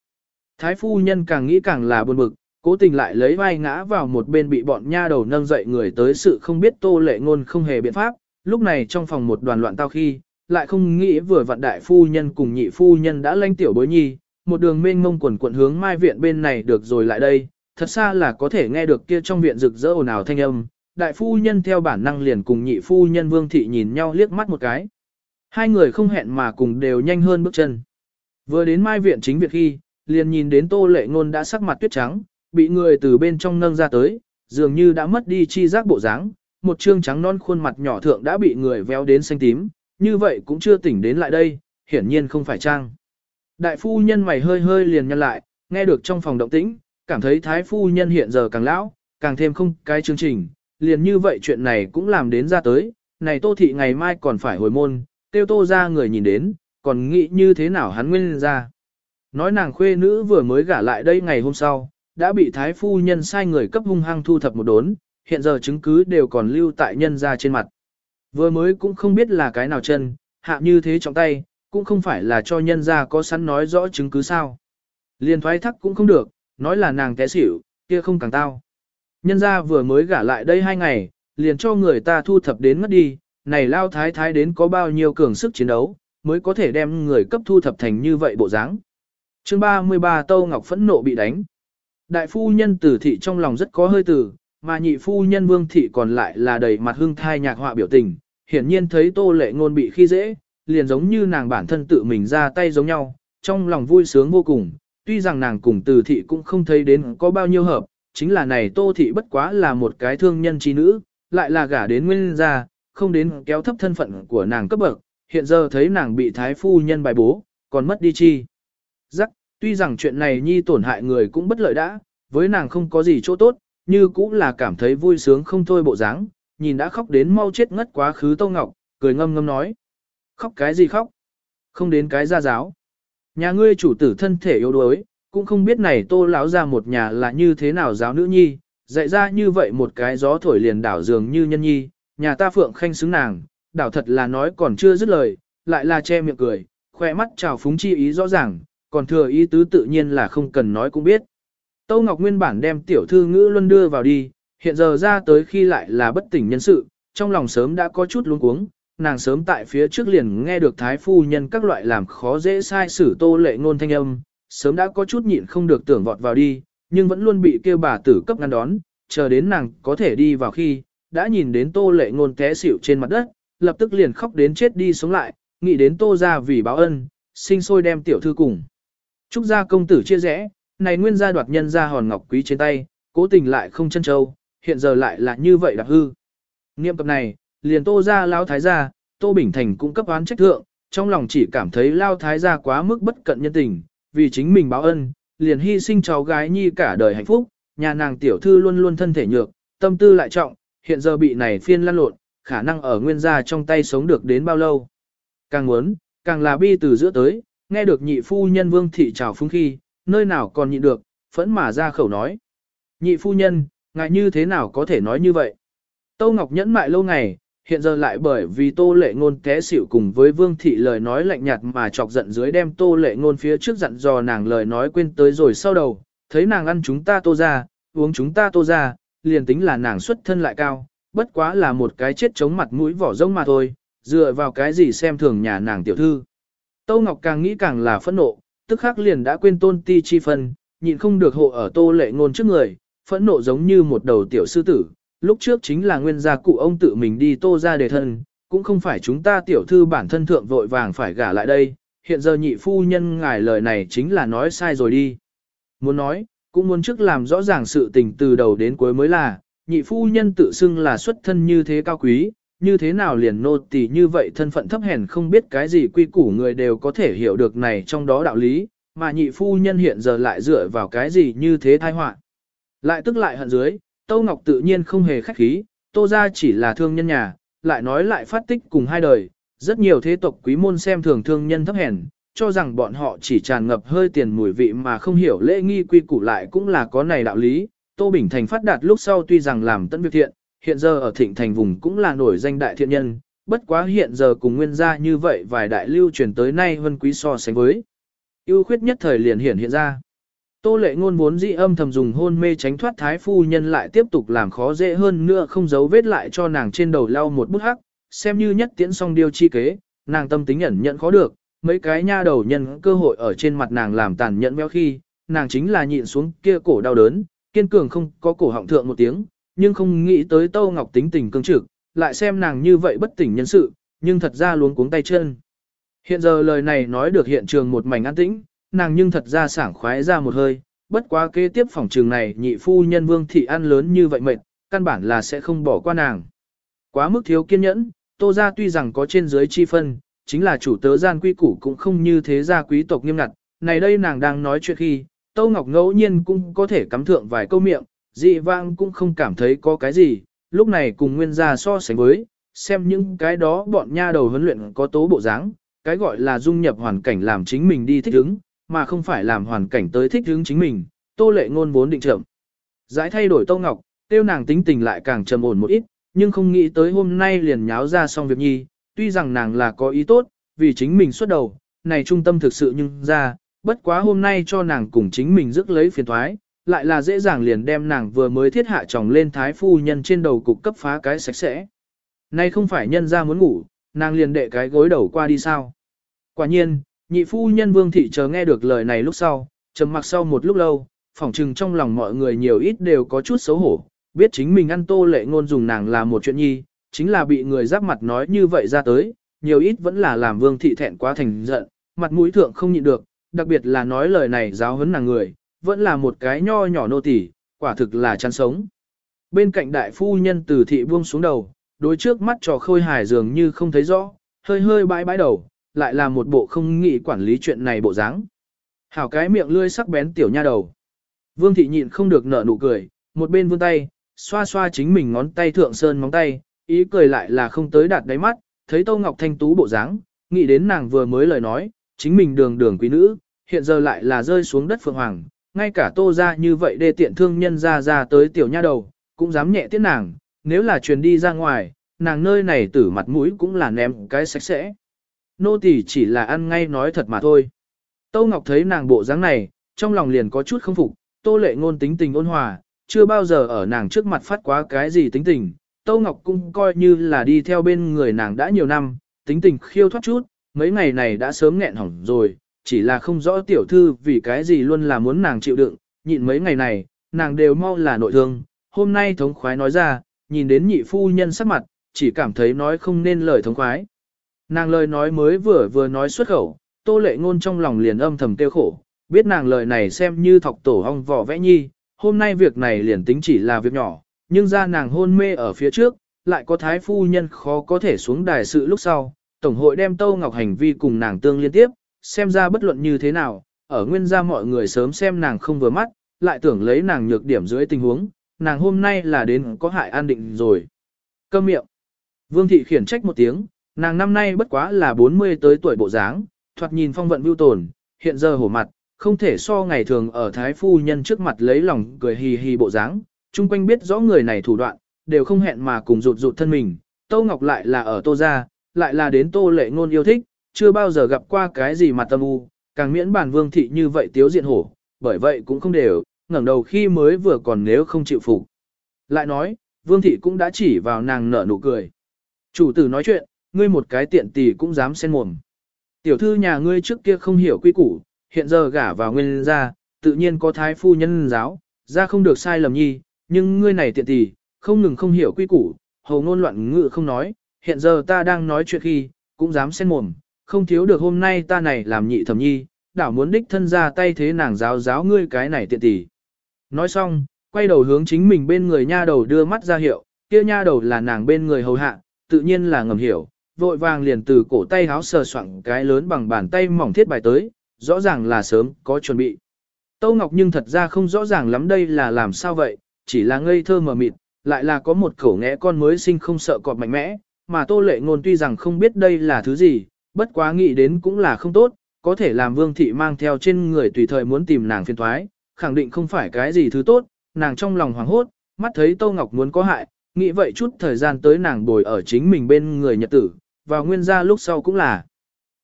thái phu nhân càng nghĩ càng là buồn bực, cố tình lại lấy vai ngã vào một bên bị bọn nha đầu nâng dậy người tới sự không biết tô lệ ngôn không hề biện pháp, lúc này trong phòng một đoàn loạn tao khi, lại không nghĩ vừa vặn đại phu nhân cùng nhị phu nhân đã lanh tiểu bối nhi, một đường mênh mông quần quận hướng mai viện bên này được rồi lại đây, thật xa là có thể nghe được kia trong viện rực rỡ ồn ào thanh âm, đại phu nhân theo bản năng liền cùng nhị phu nhân vương thị nhìn nhau liếc mắt một cái. Hai người không hẹn mà cùng đều nhanh hơn bước chân. Vừa đến mai viện chính viện khi, liền nhìn đến tô lệ ngôn đã sắc mặt tuyết trắng, bị người từ bên trong nâng ra tới, dường như đã mất đi chi giác bộ dáng, một trương trắng non khuôn mặt nhỏ thượng đã bị người véo đến xanh tím, như vậy cũng chưa tỉnh đến lại đây, hiển nhiên không phải trang. Đại phu nhân mày hơi hơi liền nhăn lại, nghe được trong phòng động tĩnh, cảm thấy thái phu nhân hiện giờ càng lão, càng thêm không cái chương trình, liền như vậy chuyện này cũng làm đến ra tới, này tô thị ngày mai còn phải hồi môn, tiêu tô ra người nhìn đến, còn nghĩ như thế nào hắn nguyên ra. Nói nàng khuê nữ vừa mới gả lại đây ngày hôm sau, đã bị thái phu nhân sai người cấp hung hăng thu thập một đốn, hiện giờ chứng cứ đều còn lưu tại nhân ra trên mặt. Vừa mới cũng không biết là cái nào chân, hạ như thế trong tay, cũng không phải là cho nhân ra có sẵn nói rõ chứng cứ sao. Liên thoái thắc cũng không được, nói là nàng té xỉu, kia không càng tao. Nhân ra vừa mới gả lại đây hai ngày, liền cho người ta thu thập đến mất đi, này lao thái thái đến có bao nhiêu cường sức chiến đấu, mới có thể đem người cấp thu thập thành như vậy bộ dáng. chương 33 Tâu Ngọc phẫn nộ bị đánh. Đại phu nhân tử thị trong lòng rất có hơi tử, mà nhị phu nhân vương thị còn lại là đầy mặt hương thai nhạc họa biểu tình, hiển nhiên thấy tô lệ ngôn bị khi dễ, liền giống như nàng bản thân tự mình ra tay giống nhau, trong lòng vui sướng vô cùng, tuy rằng nàng cùng từ thị cũng không thấy đến có bao nhiêu hợp, chính là này tô thị bất quá là một cái thương nhân trí nữ, lại là gả đến nguyên gia, không đến kéo thấp thân phận của nàng cấp bậc, hiện giờ thấy nàng bị thái phu nhân bài bố, còn mất đi chi. Giắc, tuy rằng chuyện này nhi tổn hại người cũng bất lợi đã, với nàng không có gì chỗ tốt, như cũng là cảm thấy vui sướng không thôi bộ dáng, nhìn đã khóc đến mau chết ngất quá khứ Tô Ngọc, cười ngâm ngâm nói. Khóc cái gì khóc? Không đến cái gia giáo. Nhà ngươi chủ tử thân thể yếu đuối, cũng không biết này tô lão ra một nhà là như thế nào giáo nữ nhi, dạy ra như vậy một cái gió thổi liền đảo dường như nhân nhi, nhà ta phượng khanh xứng nàng, đảo thật là nói còn chưa dứt lời, lại là che miệng cười, khoe mắt trào phúng chi ý rõ ràng, còn thừa ý tứ tự nhiên là không cần nói cũng biết. Tâu Ngọc nguyên bản đem tiểu thư ngữ luân đưa vào đi, hiện giờ ra tới khi lại là bất tỉnh nhân sự, trong lòng sớm đã có chút luống cuống, nàng sớm tại phía trước liền nghe được thái phu nhân các loại làm khó dễ sai xử tô lệ ngôn thanh âm, sớm đã có chút nhịn không được tưởng vọt vào đi, nhưng vẫn luôn bị kêu bà tử cấp ngăn đón, chờ đến nàng có thể đi vào khi, đã nhìn đến tô lệ ngôn té xỉu trên mặt đất, lập tức liền khóc đến chết đi sống lại, nghĩ đến tô ra vì báo ân, sinh sôi đem tiểu thư cùng. Trúc gia công tử chia rẽ, này nguyên gia đoạt nhân gia hòn ngọc quý trên tay, cố tình lại không chân châu, hiện giờ lại là như vậy đạp hư. Niệm cập này, liền tô ra lao thái gia, tô bình thành cũng cấp oán trách thượng, trong lòng chỉ cảm thấy lao thái gia quá mức bất cận nhân tình, vì chính mình báo ân, liền hy sinh cháu gái nhi cả đời hạnh phúc, nhà nàng tiểu thư luôn luôn thân thể nhược, tâm tư lại trọng, hiện giờ bị này phiên lăn lộn, khả năng ở nguyên gia trong tay sống được đến bao lâu. Càng muốn, càng là bi từ giữa tới, nghe được nhị phu nhân vương thị trào phúng khi, nơi nào còn nhịn được, phẫn mà ra khẩu nói. Nhị phu nhân, ngại như thế nào có thể nói như vậy? Tâu Ngọc nhẫn mại lâu ngày, hiện giờ lại bởi vì tô lệ ngôn té xỉu cùng với vương thị lời nói lạnh nhạt mà chọc giận dưới đem tô lệ ngôn phía trước dặn dò nàng lời nói quên tới rồi sau đầu, thấy nàng ăn chúng ta tô ra, uống chúng ta tô ra, liền tính là nàng xuất thân lại cao, bất quá là một cái chết chống mặt mũi vỏ rông mà thôi, dựa vào cái gì xem thường nhà nàng tiểu thư. tô Ngọc càng nghĩ càng là phẫn nộ, tức khắc liền đã quên tôn ti chi phân, nhịn không được hộ ở tô lệ ngôn trước người, phẫn nộ giống như một đầu tiểu sư tử, lúc trước chính là nguyên gia cụ ông tự mình đi tô ra đề thân, cũng không phải chúng ta tiểu thư bản thân thượng vội vàng phải gả lại đây, hiện giờ nhị phu nhân ngài lời này chính là nói sai rồi đi. Muốn nói, cũng muốn trước làm rõ ràng sự tình từ đầu đến cuối mới là, nhị phu nhân tự xưng là xuất thân như thế cao quý, như thế nào liền nô tỳ như vậy thân phận thấp hèn không biết cái gì quy củ người đều có thể hiểu được này trong đó đạo lý, mà nhị phu nhân hiện giờ lại dựa vào cái gì như thế thai họa Lại tức lại hận dưới, Tâu Ngọc tự nhiên không hề khách khí, Tô gia chỉ là thương nhân nhà, lại nói lại phát tích cùng hai đời, rất nhiều thế tộc quý môn xem thường thương nhân thấp hèn, cho rằng bọn họ chỉ tràn ngập hơi tiền mùi vị mà không hiểu lễ nghi quy củ lại cũng là có này đạo lý. Tô Bình Thành phát đạt lúc sau tuy rằng làm tận việc thiện, hiện giờ ở thịnh thành vùng cũng là nổi danh đại thiện nhân, bất quá hiện giờ cùng nguyên gia như vậy vài đại lưu truyền tới nay vân quý so sánh với. ưu khuyết nhất thời liền hiện hiện ra. Tô lệ ngôn vốn dị âm thầm dùng hôn mê tránh thoát thái phu nhân lại tiếp tục làm khó dễ hơn nữa không giấu vết lại cho nàng trên đầu lau một bút hắc, xem như nhất tiễn song điều chi kế, nàng tâm tính nhận nhận khó được, mấy cái nha đầu nhân cơ hội ở trên mặt nàng làm tàn nhẫn béo khi, nàng chính là nhịn xuống kia cổ đau đớn, kiên cường không có cổ họng thượng một tiếng, nhưng không nghĩ tới Tô Ngọc tính tình cương trực, lại xem nàng như vậy bất tỉnh nhân sự, nhưng thật ra luống cuống tay chân. Hiện giờ lời này nói được hiện trường một mảnh an tĩnh, nàng nhưng thật ra sảng khoái ra một hơi, bất quá kế tiếp phòng trường này nhị phu nhân vương thị ăn lớn như vậy mệt, căn bản là sẽ không bỏ qua nàng. Quá mức thiếu kiên nhẫn, tô ra tuy rằng có trên dưới chi phân, chính là chủ tớ gian quy củ cũng không như thế gia quý tộc nghiêm ngặt, này đây nàng đang nói chuyện khi, tô Ngọc ngẫu nhiên cũng có thể cắm thượng vài câu miệng, dị vang cũng không cảm thấy có cái gì, lúc này cùng nguyên gia so sánh với, xem những cái đó bọn nha đầu huấn luyện có tố bộ dáng, cái gọi là dung nhập hoàn cảnh làm chính mình đi thích ứng, mà không phải làm hoàn cảnh tới thích hướng chính mình, tô lệ ngôn vốn định chậm, Giải thay đổi tô Ngọc, tiêu nàng tính tình lại càng trầm ổn một ít, nhưng không nghĩ tới hôm nay liền nháo ra xong việc nhi, tuy rằng nàng là có ý tốt, vì chính mình xuất đầu, này trung tâm thực sự nhưng ra, bất quá hôm nay cho nàng cùng chính mình rước lấy phiền thoái, lại là dễ dàng liền đem nàng vừa mới thiết hạ chồng lên thái phu nhân trên đầu cục cấp phá cái sạch sẽ. Nay không phải nhân ra muốn ngủ, nàng liền đệ cái gối đầu qua đi sao. Quả nhiên, nhị phu nhân vương thị chờ nghe được lời này lúc sau, trầm mặc sau một lúc lâu, phỏng chừng trong lòng mọi người nhiều ít đều có chút xấu hổ, biết chính mình ăn tô lệ ngôn dùng nàng là một chuyện nhi, chính là bị người giáp mặt nói như vậy ra tới, nhiều ít vẫn là làm vương thị thẹn quá thành giận, mặt mũi thượng không nhịn được, đặc biệt là nói lời này giáo huấn nàng người, vẫn là một cái nho nhỏ nô tỳ, quả thực là chăn sống. Bên cạnh đại phu nhân từ thị buông xuống đầu, đối trước mắt trò khôi hài dường như không thấy rõ, hơi hơi bãi bãi đầu, lại là một bộ không nghĩ quản lý chuyện này bộ dáng. Hảo cái miệng lươi sắc bén tiểu nha đầu. Vương thị nhịn không được nở nụ cười, một bên vươn tay, xoa xoa chính mình ngón tay thượng sơn móng tay, ý cười lại là không tới đạt đáy mắt, thấy Tô Ngọc Thanh tú bộ dáng, nghĩ đến nàng vừa mới lời nói, chính mình đường đường quý nữ, hiện giờ lại là rơi xuống đất phượng hoàng, ngay cả Tô ra như vậy để tiện thương nhân ra ra tới tiểu nha đầu, cũng dám nhẹ tiết nàng, nếu là truyền đi ra ngoài, nàng nơi này tử mặt mũi cũng là ném cái sạch sẽ. Nô tỳ chỉ là ăn ngay nói thật mà thôi. Tô Ngọc thấy nàng bộ dáng này, trong lòng liền có chút không phục, Tô Lệ ngôn tính tình ôn hòa, chưa bao giờ ở nàng trước mặt phát quá cái gì tính tình, Tô Ngọc cũng coi như là đi theo bên người nàng đã nhiều năm, tính tình khiêu thoát chút, mấy ngày này đã sớm nghẹn hỏng rồi, chỉ là không rõ tiểu thư vì cái gì luôn là muốn nàng chịu đựng, nhịn mấy ngày này, nàng đều mau là nội thương, hôm nay thống khoái nói ra, nhìn đến nhị phu nhân sắc mặt, chỉ cảm thấy nói không nên lời thống khoái. Nàng lời nói mới vừa vừa nói xuất khẩu, tô lệ ngôn trong lòng liền âm thầm tiêu khổ, biết nàng lời này xem như thọc tổ hong vỏ vẽ nhi, hôm nay việc này liền tính chỉ là việc nhỏ, nhưng ra nàng hôn mê ở phía trước, lại có thái phu nhân khó có thể xuống đài sự lúc sau, Tổng hội đem tô Ngọc hành vi cùng nàng tương liên tiếp, xem ra bất luận như thế nào, ở nguyên gia mọi người sớm xem nàng không vừa mắt, lại tưởng lấy nàng nhược điểm dưới tình huống, nàng hôm nay là đến có hại an định rồi. Câm miệng. Vương thị khiển trách một tiếng, nàng năm nay bất quá là 40 tới tuổi bộ dáng, thoạt nhìn phong vận vưu tồn, hiện giờ hổ mặt, không thể so ngày thường ở thái phu nhân trước mặt lấy lòng cười hì hì bộ dáng, chung quanh biết rõ người này thủ đoạn, đều không hẹn mà cùng rụt rụt thân mình. Tô Ngọc lại là ở Tô Gia, lại là đến Tô Lệ Ngôn yêu thích, chưa bao giờ gặp qua cái gì mà tâm u, càng miễn bản vương thị như vậy tiếu diện hổ, bởi vậy cũng không đều, ngẩng đầu khi mới vừa còn nếu không chịu phục. Lại nói, vương thị cũng đã chỉ vào nàng nở nụ cười. Chủ tử nói chuyện, ngươi một cái tiện tỷ cũng dám xen mồm. Tiểu thư nhà ngươi trước kia không hiểu quy củ, hiện giờ gả vào nguyên gia, tự nhiên có thái phu nhân giáo, ra không được sai lầm nhi, nhưng ngươi này tiện tỷ, không ngừng không hiểu quy củ, hầu ngôn loạn ngự không nói, hiện giờ ta đang nói chuyện khi, cũng dám xen mồm, không thiếu được hôm nay ta này làm nhị thẩm nhi, đảo muốn đích thân ra tay thế nàng giáo giáo ngươi cái này tiện tỷ. Nói xong, quay đầu hướng chính mình bên người nha đầu đưa mắt ra hiệu, kia nha đầu là nàng bên người hầu hạ, tự nhiên là ngầm hiểu, vội vàng liền từ cổ tay háo sờ soạng cái lớn bằng bàn tay mỏng thiết bài tới, rõ ràng là sớm có chuẩn bị. Tâu Ngọc nhưng thật ra không rõ ràng lắm đây là làm sao vậy, chỉ là ngây thơ mờ mịt, lại là có một khẩu nghẽ con mới sinh không sợ cọp mạnh mẽ, mà Tô Lệ Ngôn tuy rằng không biết đây là thứ gì, bất quá nghĩ đến cũng là không tốt, có thể làm Vương thị mang theo trên người tùy thời muốn tìm nàng phiền toái, khẳng định không phải cái gì thứ tốt, nàng trong lòng hoảng hốt, mắt thấy Tô Ngọc muốn có hại, nghĩ vậy chút thời gian tới nàng bồi ở chính mình bên người nhật tử, và nguyên gia lúc sau cũng là.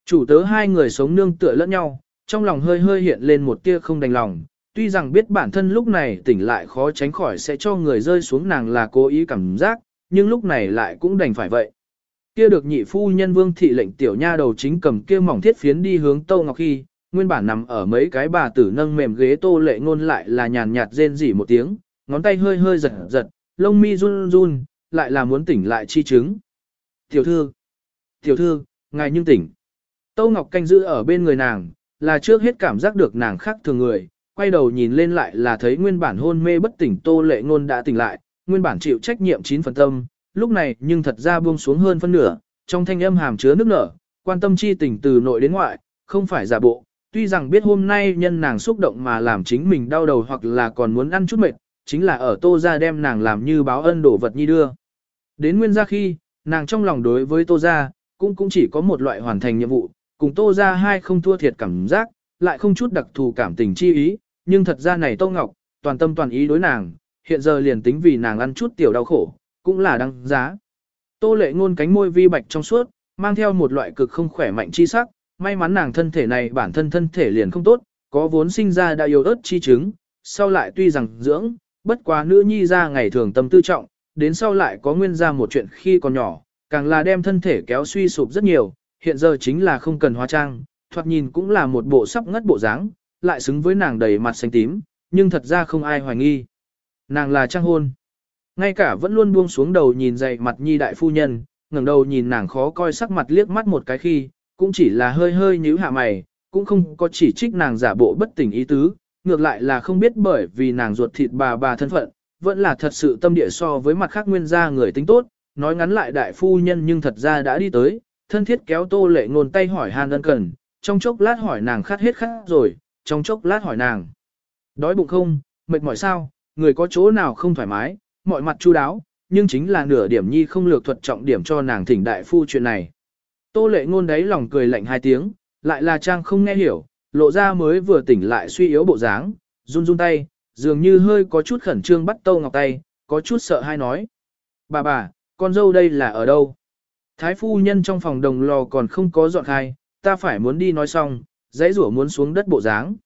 Chủ tớ hai người sống nương tựa lẫn nhau, trong lòng hơi hơi hiện lên một tia không đành lòng, tuy rằng biết bản thân lúc này tỉnh lại khó tránh khỏi sẽ cho người rơi xuống nàng là cố ý cảm giác, nhưng lúc này lại cũng đành phải vậy. Kia được nhị phu nhân vương thị lệnh tiểu nha đầu chính cầm kia mỏng thiết phiến đi hướng Tô Ngọc Khi, nguyên bản nằm ở mấy cái bà tử nâng mềm ghế Tô Lệ ngôn lại là nhàn nhạt rên rỉ một tiếng, ngón tay hơi hơi giật giật, lông mi run run, lại là muốn tỉnh lại chi chứng. Tiểu thư, tiểu thư, ngài nhưng tỉnh. Tô Ngọc canh giữ ở bên người nàng, là trước hết cảm giác được nàng khác thường người, quay đầu nhìn lên lại là thấy nguyên bản hôn mê bất tỉnh Tô Lệ Ngôn đã tỉnh lại, nguyên bản chịu trách nhiệm chín phần tâm, lúc này nhưng thật ra buông xuống hơn phân nửa, trong thanh âm hàm chứa nước nở, quan tâm chi tình từ nội đến ngoại, không phải giả bộ, tuy rằng biết hôm nay nhân nàng xúc động mà làm chính mình đau đầu hoặc là còn muốn ăn chút mệt, chính là ở Tô gia đem nàng làm như báo ân đổ vật nhi đưa. Đến nguyên gia khi, nàng trong lòng đối với Tô gia, cũng cũng chỉ có một loại hoàn thành nhiệm vụ, cùng Tô gia hai không thua thiệt cảm giác, lại không chút đặc thù cảm tình chi ý, nhưng thật ra này Tô Ngọc, toàn tâm toàn ý đối nàng, hiện giờ liền tính vì nàng ăn chút tiểu đau khổ, cũng là đáng giá. Tô lệ ngôn cánh môi vi bạch trong suốt, mang theo một loại cực không khỏe mạnh chi sắc, may mắn nàng thân thể này bản thân thân thể liền không tốt, có vốn sinh ra đã yếu ớt chi chứng, sau lại tuy rằng dưỡng, bất quá nữ nhi ra ngày thường tâm tư trọng, đến sau lại có nguyên ra một chuyện khi còn nhỏ, càng là đem thân thể kéo suy sụp rất nhiều, hiện giờ chính là không cần hóa trang, thoạt nhìn cũng là một bộ sắp ngất bộ dáng, lại xứng với nàng đầy mặt xanh tím, nhưng thật ra không ai hoài nghi. Nàng là trang hôn. Ngay cả vẫn luôn buông xuống đầu nhìn dậy mặt nhi đại phu nhân, ngẩng đầu nhìn nàng khó coi sắc mặt liếc mắt một cái khi, cũng chỉ là hơi hơi nhíu hạ mày, cũng không có chỉ trích nàng giả bộ bất tỉnh ý tứ, ngược lại là không biết bởi vì nàng ruột thịt bà bà thân phận, vẫn là thật sự tâm địa so với mặt khác nguyên gia người tính tốt, nói ngắn lại đại phu nhân nhưng thật ra đã đi tới, thân thiết kéo tô lệ ngôn tay hỏi han ân cần, trong chốc lát hỏi nàng khát hết khát rồi, trong chốc lát hỏi nàng. Đói bụng không, mệt mỏi sao, người có chỗ nào không thoải mái, mọi mặt chu đáo, nhưng chính là nửa điểm nhi không lược thuật trọng điểm cho nàng thỉnh đại phu chuyện này. Tô lệ ngôn đấy lòng cười lạnh hai tiếng, lại là trang không nghe hiểu, lộ ra mới vừa tỉnh lại suy yếu bộ dáng, run run tay, dường như hơi có chút khẩn trương bắt Tô Ngọc tay, có chút sợ hai nói. Bà bà, con dâu đây là ở đâu? Thái phu nhân trong phòng đồng lò còn không có dọn khai, ta phải muốn đi nói xong, dãy rủa muốn xuống đất bộ dáng.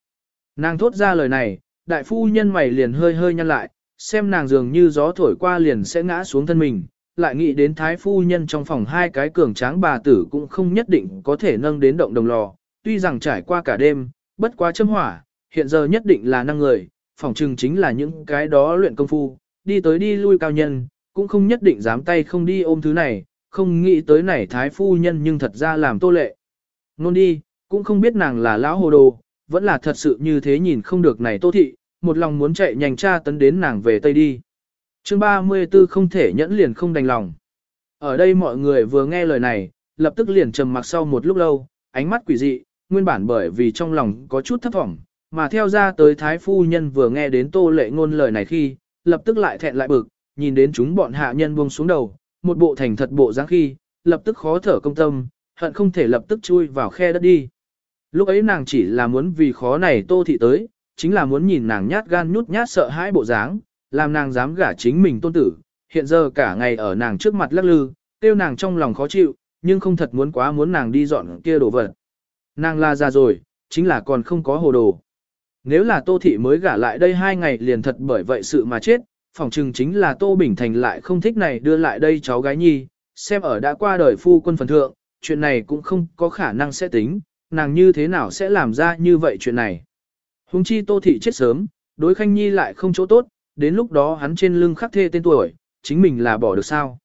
Nàng thốt ra lời này, đại phu nhân mày liền hơi hơi nhăn lại, xem nàng dường như gió thổi qua liền sẽ ngã xuống thân mình, lại nghĩ đến thái phu nhân trong phòng hai cái cường tráng bà tử cũng không nhất định có thể nâng đến động đồng lò, tuy rằng trải qua cả đêm, bất quá châm hỏa, hiện giờ nhất định là năng người, phòng trừng chính là những cái đó luyện công phu, đi tới đi lui cao nhân, cũng không nhất định dám tay không đi ôm thứ này, không nghĩ tới này thái phu nhân nhưng thật ra làm tô lệ. Nôn đi, cũng không biết nàng là lão hồ đồ, vẫn là thật sự như thế nhìn không được này tô thị, một lòng muốn chạy nhanh tra tấn đến nàng về Tây đi. chương 34 không thể nhẫn liền không đành lòng. Ở đây mọi người vừa nghe lời này, lập tức liền trầm mặc sau một lúc lâu, ánh mắt quỷ dị, nguyên bản bởi vì trong lòng có chút thấp thỏm, mà theo ra tới thái phu nhân vừa nghe đến tô lệ ngôn lời này khi, lập tức lại thẹn lại bực, nhìn đến chúng bọn hạ nhân buông xuống đầu, một bộ thành thật bộ dáng khi, lập tức khó thở công tâm, hận không thể lập tức chui vào khe đất đi. Lúc ấy nàng chỉ là muốn vì khó này tô thị tới, chính là muốn nhìn nàng nhát gan nhút nhát sợ hãi bộ dáng, làm nàng dám gả chính mình tôn tử, hiện giờ cả ngày ở nàng trước mặt lắc lư, tiêu nàng trong lòng khó chịu, nhưng không thật muốn quá muốn nàng đi dọn kia đồ vật. Nàng la ra rồi, chính là còn không có hồ đồ. Nếu là Tô Thị mới gả lại đây hai ngày liền thật bởi vậy sự mà chết, phỏng chừng chính là Tô Bình Thành lại không thích này đưa lại đây cháu gái nhi, xem ở đã qua đời phu quân phần thượng, chuyện này cũng không có khả năng sẽ tính, nàng như thế nào sẽ làm ra như vậy chuyện này. Hùng chi Tô Thị chết sớm, đối Khanh Nhi lại không chỗ tốt, đến lúc đó hắn trên lưng khắc thê tên tuổi, chính mình là bỏ được sao.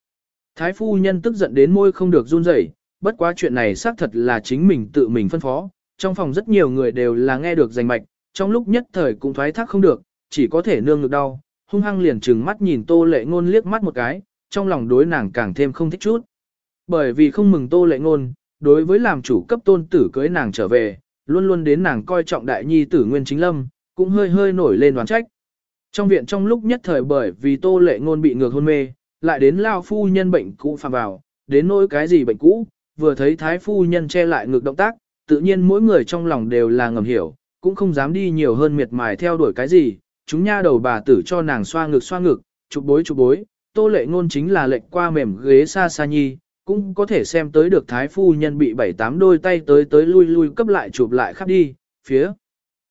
Thái phu nhân tức giận đến môi không được run rẩy, bất quá chuyện này xác thật là chính mình tự mình phân phó, trong phòng rất nhiều người đều là nghe được rành mạch, trong lúc nhất thời cũng thoái thác không được, chỉ có thể nương ngực đau, hung hăng liền trừng mắt nhìn tô lệ ngôn liếc mắt một cái, trong lòng đối nàng càng thêm không thích chút. Bởi vì không mừng tô lệ ngôn, đối với làm chủ cấp tôn tử cưới nàng trở về, luôn luôn đến nàng coi trọng đại nhi tử nguyên chính lâm, cũng hơi hơi nổi lên đoán trách. Trong viện trong lúc nhất thời bởi vì tô lệ ngôn bị ngược hôn mê, lại đến lao phu nhân bệnh cũ phạm vào, đến nỗi cái gì bệnh cũ, vừa thấy thái phu nhân che lại ngược động tác, tự nhiên mỗi người trong lòng đều là ngầm hiểu, cũng không dám đi nhiều hơn miệt mài theo đuổi cái gì, chúng nha đầu bà tử cho nàng xoa ngực xoa ngực, chụp bối chụp bối, tô lệ ngôn chính là lệnh qua mềm ghế xa xa nhi, cũng có thể xem tới được thái phu nhân bị bảy tám đôi tay tới tới lui lui cấp lại chụp lại khắp đi, phía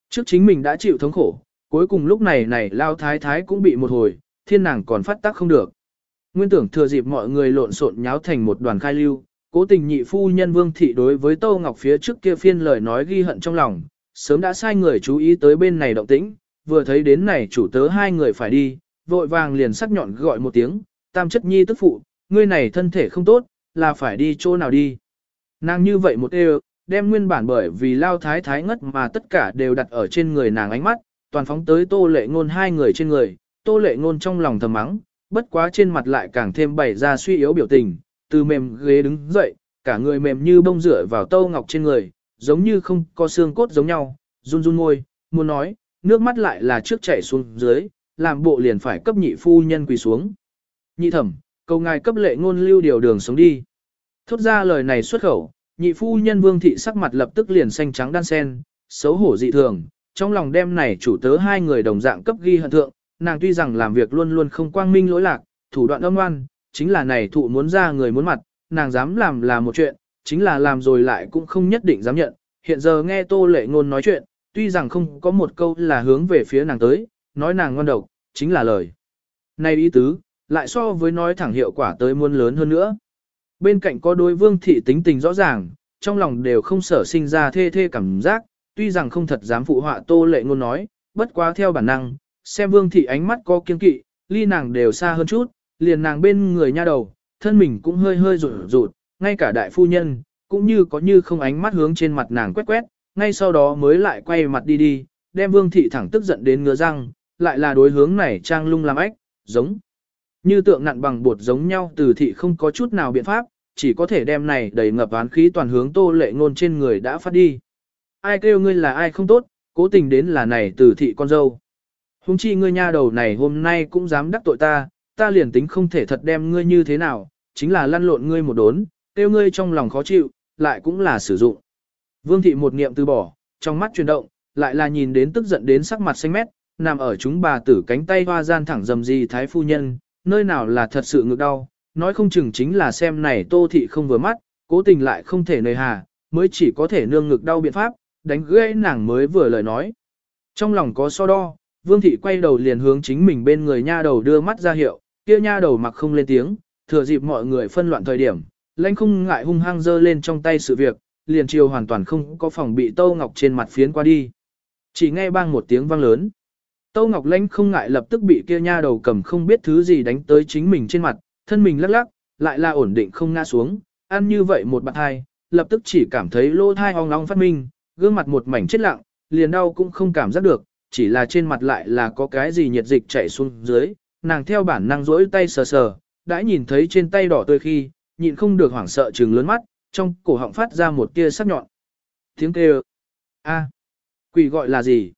trước chính mình đã chịu thống khổ, cuối cùng lúc này này lao thái thái cũng bị một hồi, thiên nàng còn phát tác không được. Nguyên tưởng thừa dịp mọi người lộn xộn nháo thành một đoàn khai lưu, cố tình nhị phu nhân vương thị đối với Tô Ngọc phía trước kia phiên lời nói ghi hận trong lòng, sớm đã sai người chú ý tới bên này động tĩnh, vừa thấy đến này chủ tớ hai người phải đi, vội vàng liền sắc nhọn gọi một tiếng, tam chất nhi tức phụ, ngươi này thân thể không tốt, là phải đi chỗ nào đi. Nàng như vậy một đều, đem nguyên bản bởi vì lao thái thái ngất mà tất cả đều đặt ở trên người nàng ánh mắt, toàn phóng tới tô lệ ngôn hai người trên người, tô lệ ngôn trong lòng thầm mắng, bất quá trên mặt lại càng thêm bày ra suy yếu biểu tình, từ mềm ghế đứng dậy, cả người mềm như bông rửa vào tô ngọc trên người, giống như không có xương cốt giống nhau, run run môi, muốn nói, nước mắt lại là trước chảy xuống dưới, làm bộ liền phải cấp nhị phu nhân quỳ xuống. Nhị thẩm, cầu ngài cấp lệ ngôn lưu điều đường sống đi. Thốt ra lời này xuất khẩu, nhị phu nhân vương thị sắc mặt lập tức liền xanh trắng đan sen, xấu hổ dị thường, trong lòng đem này chủ tớ hai người đồng dạng cấp ghi hận thượng, nàng tuy rằng làm việc luôn luôn không quang minh lỗi lạc, thủ đoạn âm ngoan, chính là này thụ muốn ra người muốn mặt, nàng dám làm là một chuyện, chính là làm rồi lại cũng không nhất định dám nhận. Hiện giờ nghe tô lệ ngôn nói chuyện, tuy rằng không có một câu là hướng về phía nàng tới, nói nàng ngon độc, chính là lời. Này ý tứ, lại so với nói thẳng hiệu quả tới muôn lớn hơn nữa. Bên cạnh có đôi vương thị tính tình rõ ràng, trong lòng đều không sở sinh ra thê thê cảm giác, tuy rằng không thật dám phụ họa tô lệ ngôn nói, bất quá theo bản năng, xem vương thị ánh mắt có kiên kỵ, ly nàng đều xa hơn chút, liền nàng bên người nha đầu, thân mình cũng hơi hơi rụt rụt, ngay cả đại phu nhân, cũng như có như không ánh mắt hướng trên mặt nàng quét quét, ngay sau đó mới lại quay mặt đi đi, đem vương thị thẳng tức giận đến ngứa răng, lại là đối hướng này trang lung làm ếch, giống. Như tượng nặn bằng bột giống nhau từ thị không có chút nào biện pháp, chỉ có thể đem này đầy ngập án khí toàn hướng tô lệ ngôn trên người đã phát đi. Ai kêu ngươi là ai không tốt, cố tình đến là này từ thị con dâu. Hùng chi ngươi nha đầu này hôm nay cũng dám đắc tội ta, ta liền tính không thể thật đem ngươi như thế nào, chính là lăn lộn ngươi một đốn, tiêu ngươi trong lòng khó chịu, lại cũng là sử dụng. Vương thị một niệm từ bỏ, trong mắt chuyển động, lại là nhìn đến tức giận đến sắc mặt xanh mét, nằm ở chúng bà tử cánh tay hoa gian thẳng dầm gì thái phu nhân, nơi nào là thật sự ngực đau, nói không chừng chính là xem này tô thị không vừa mắt, cố tình lại không thể nơi hà, mới chỉ có thể nương ngực đau biện pháp, đánh gãy nàng mới vừa lời nói. Trong lòng có so đo, vương thị quay đầu liền hướng chính mình bên người nha đầu đưa mắt ra hiệu, kia nha đầu mặc không lên tiếng, thừa dịp mọi người phân loạn thời điểm, lãnh không ngại hung hăng dơ lên trong tay sự việc, liền chiều hoàn toàn không có phòng bị Tâu Ngọc trên mặt phiến qua đi. Chỉ nghe bang một tiếng vang lớn. Tâu Ngọc lãnh không ngại lập tức bị kia nha đầu cầm không biết thứ gì đánh tới chính mình trên mặt, thân mình lắc lắc, lại là ổn định không ngã xuống, ăn như vậy một bạn hai, lập tức chỉ cảm thấy lô thai ong ong phát minh, gương mặt một mảnh chết lặng, liền đau cũng không cảm giác được, chỉ là trên mặt lại là có cái gì nhiệt dịch chảy xuống dưới, nàng theo bản năng rỗi tay sờ sờ, đã nhìn thấy trên tay đỏ tươi khi, nhịn không được hoảng sợ trừng lớn mắt, trong cổ họng phát ra một tia sắc nhọn. Tiếng kêu. A. quỷ gọi là gì?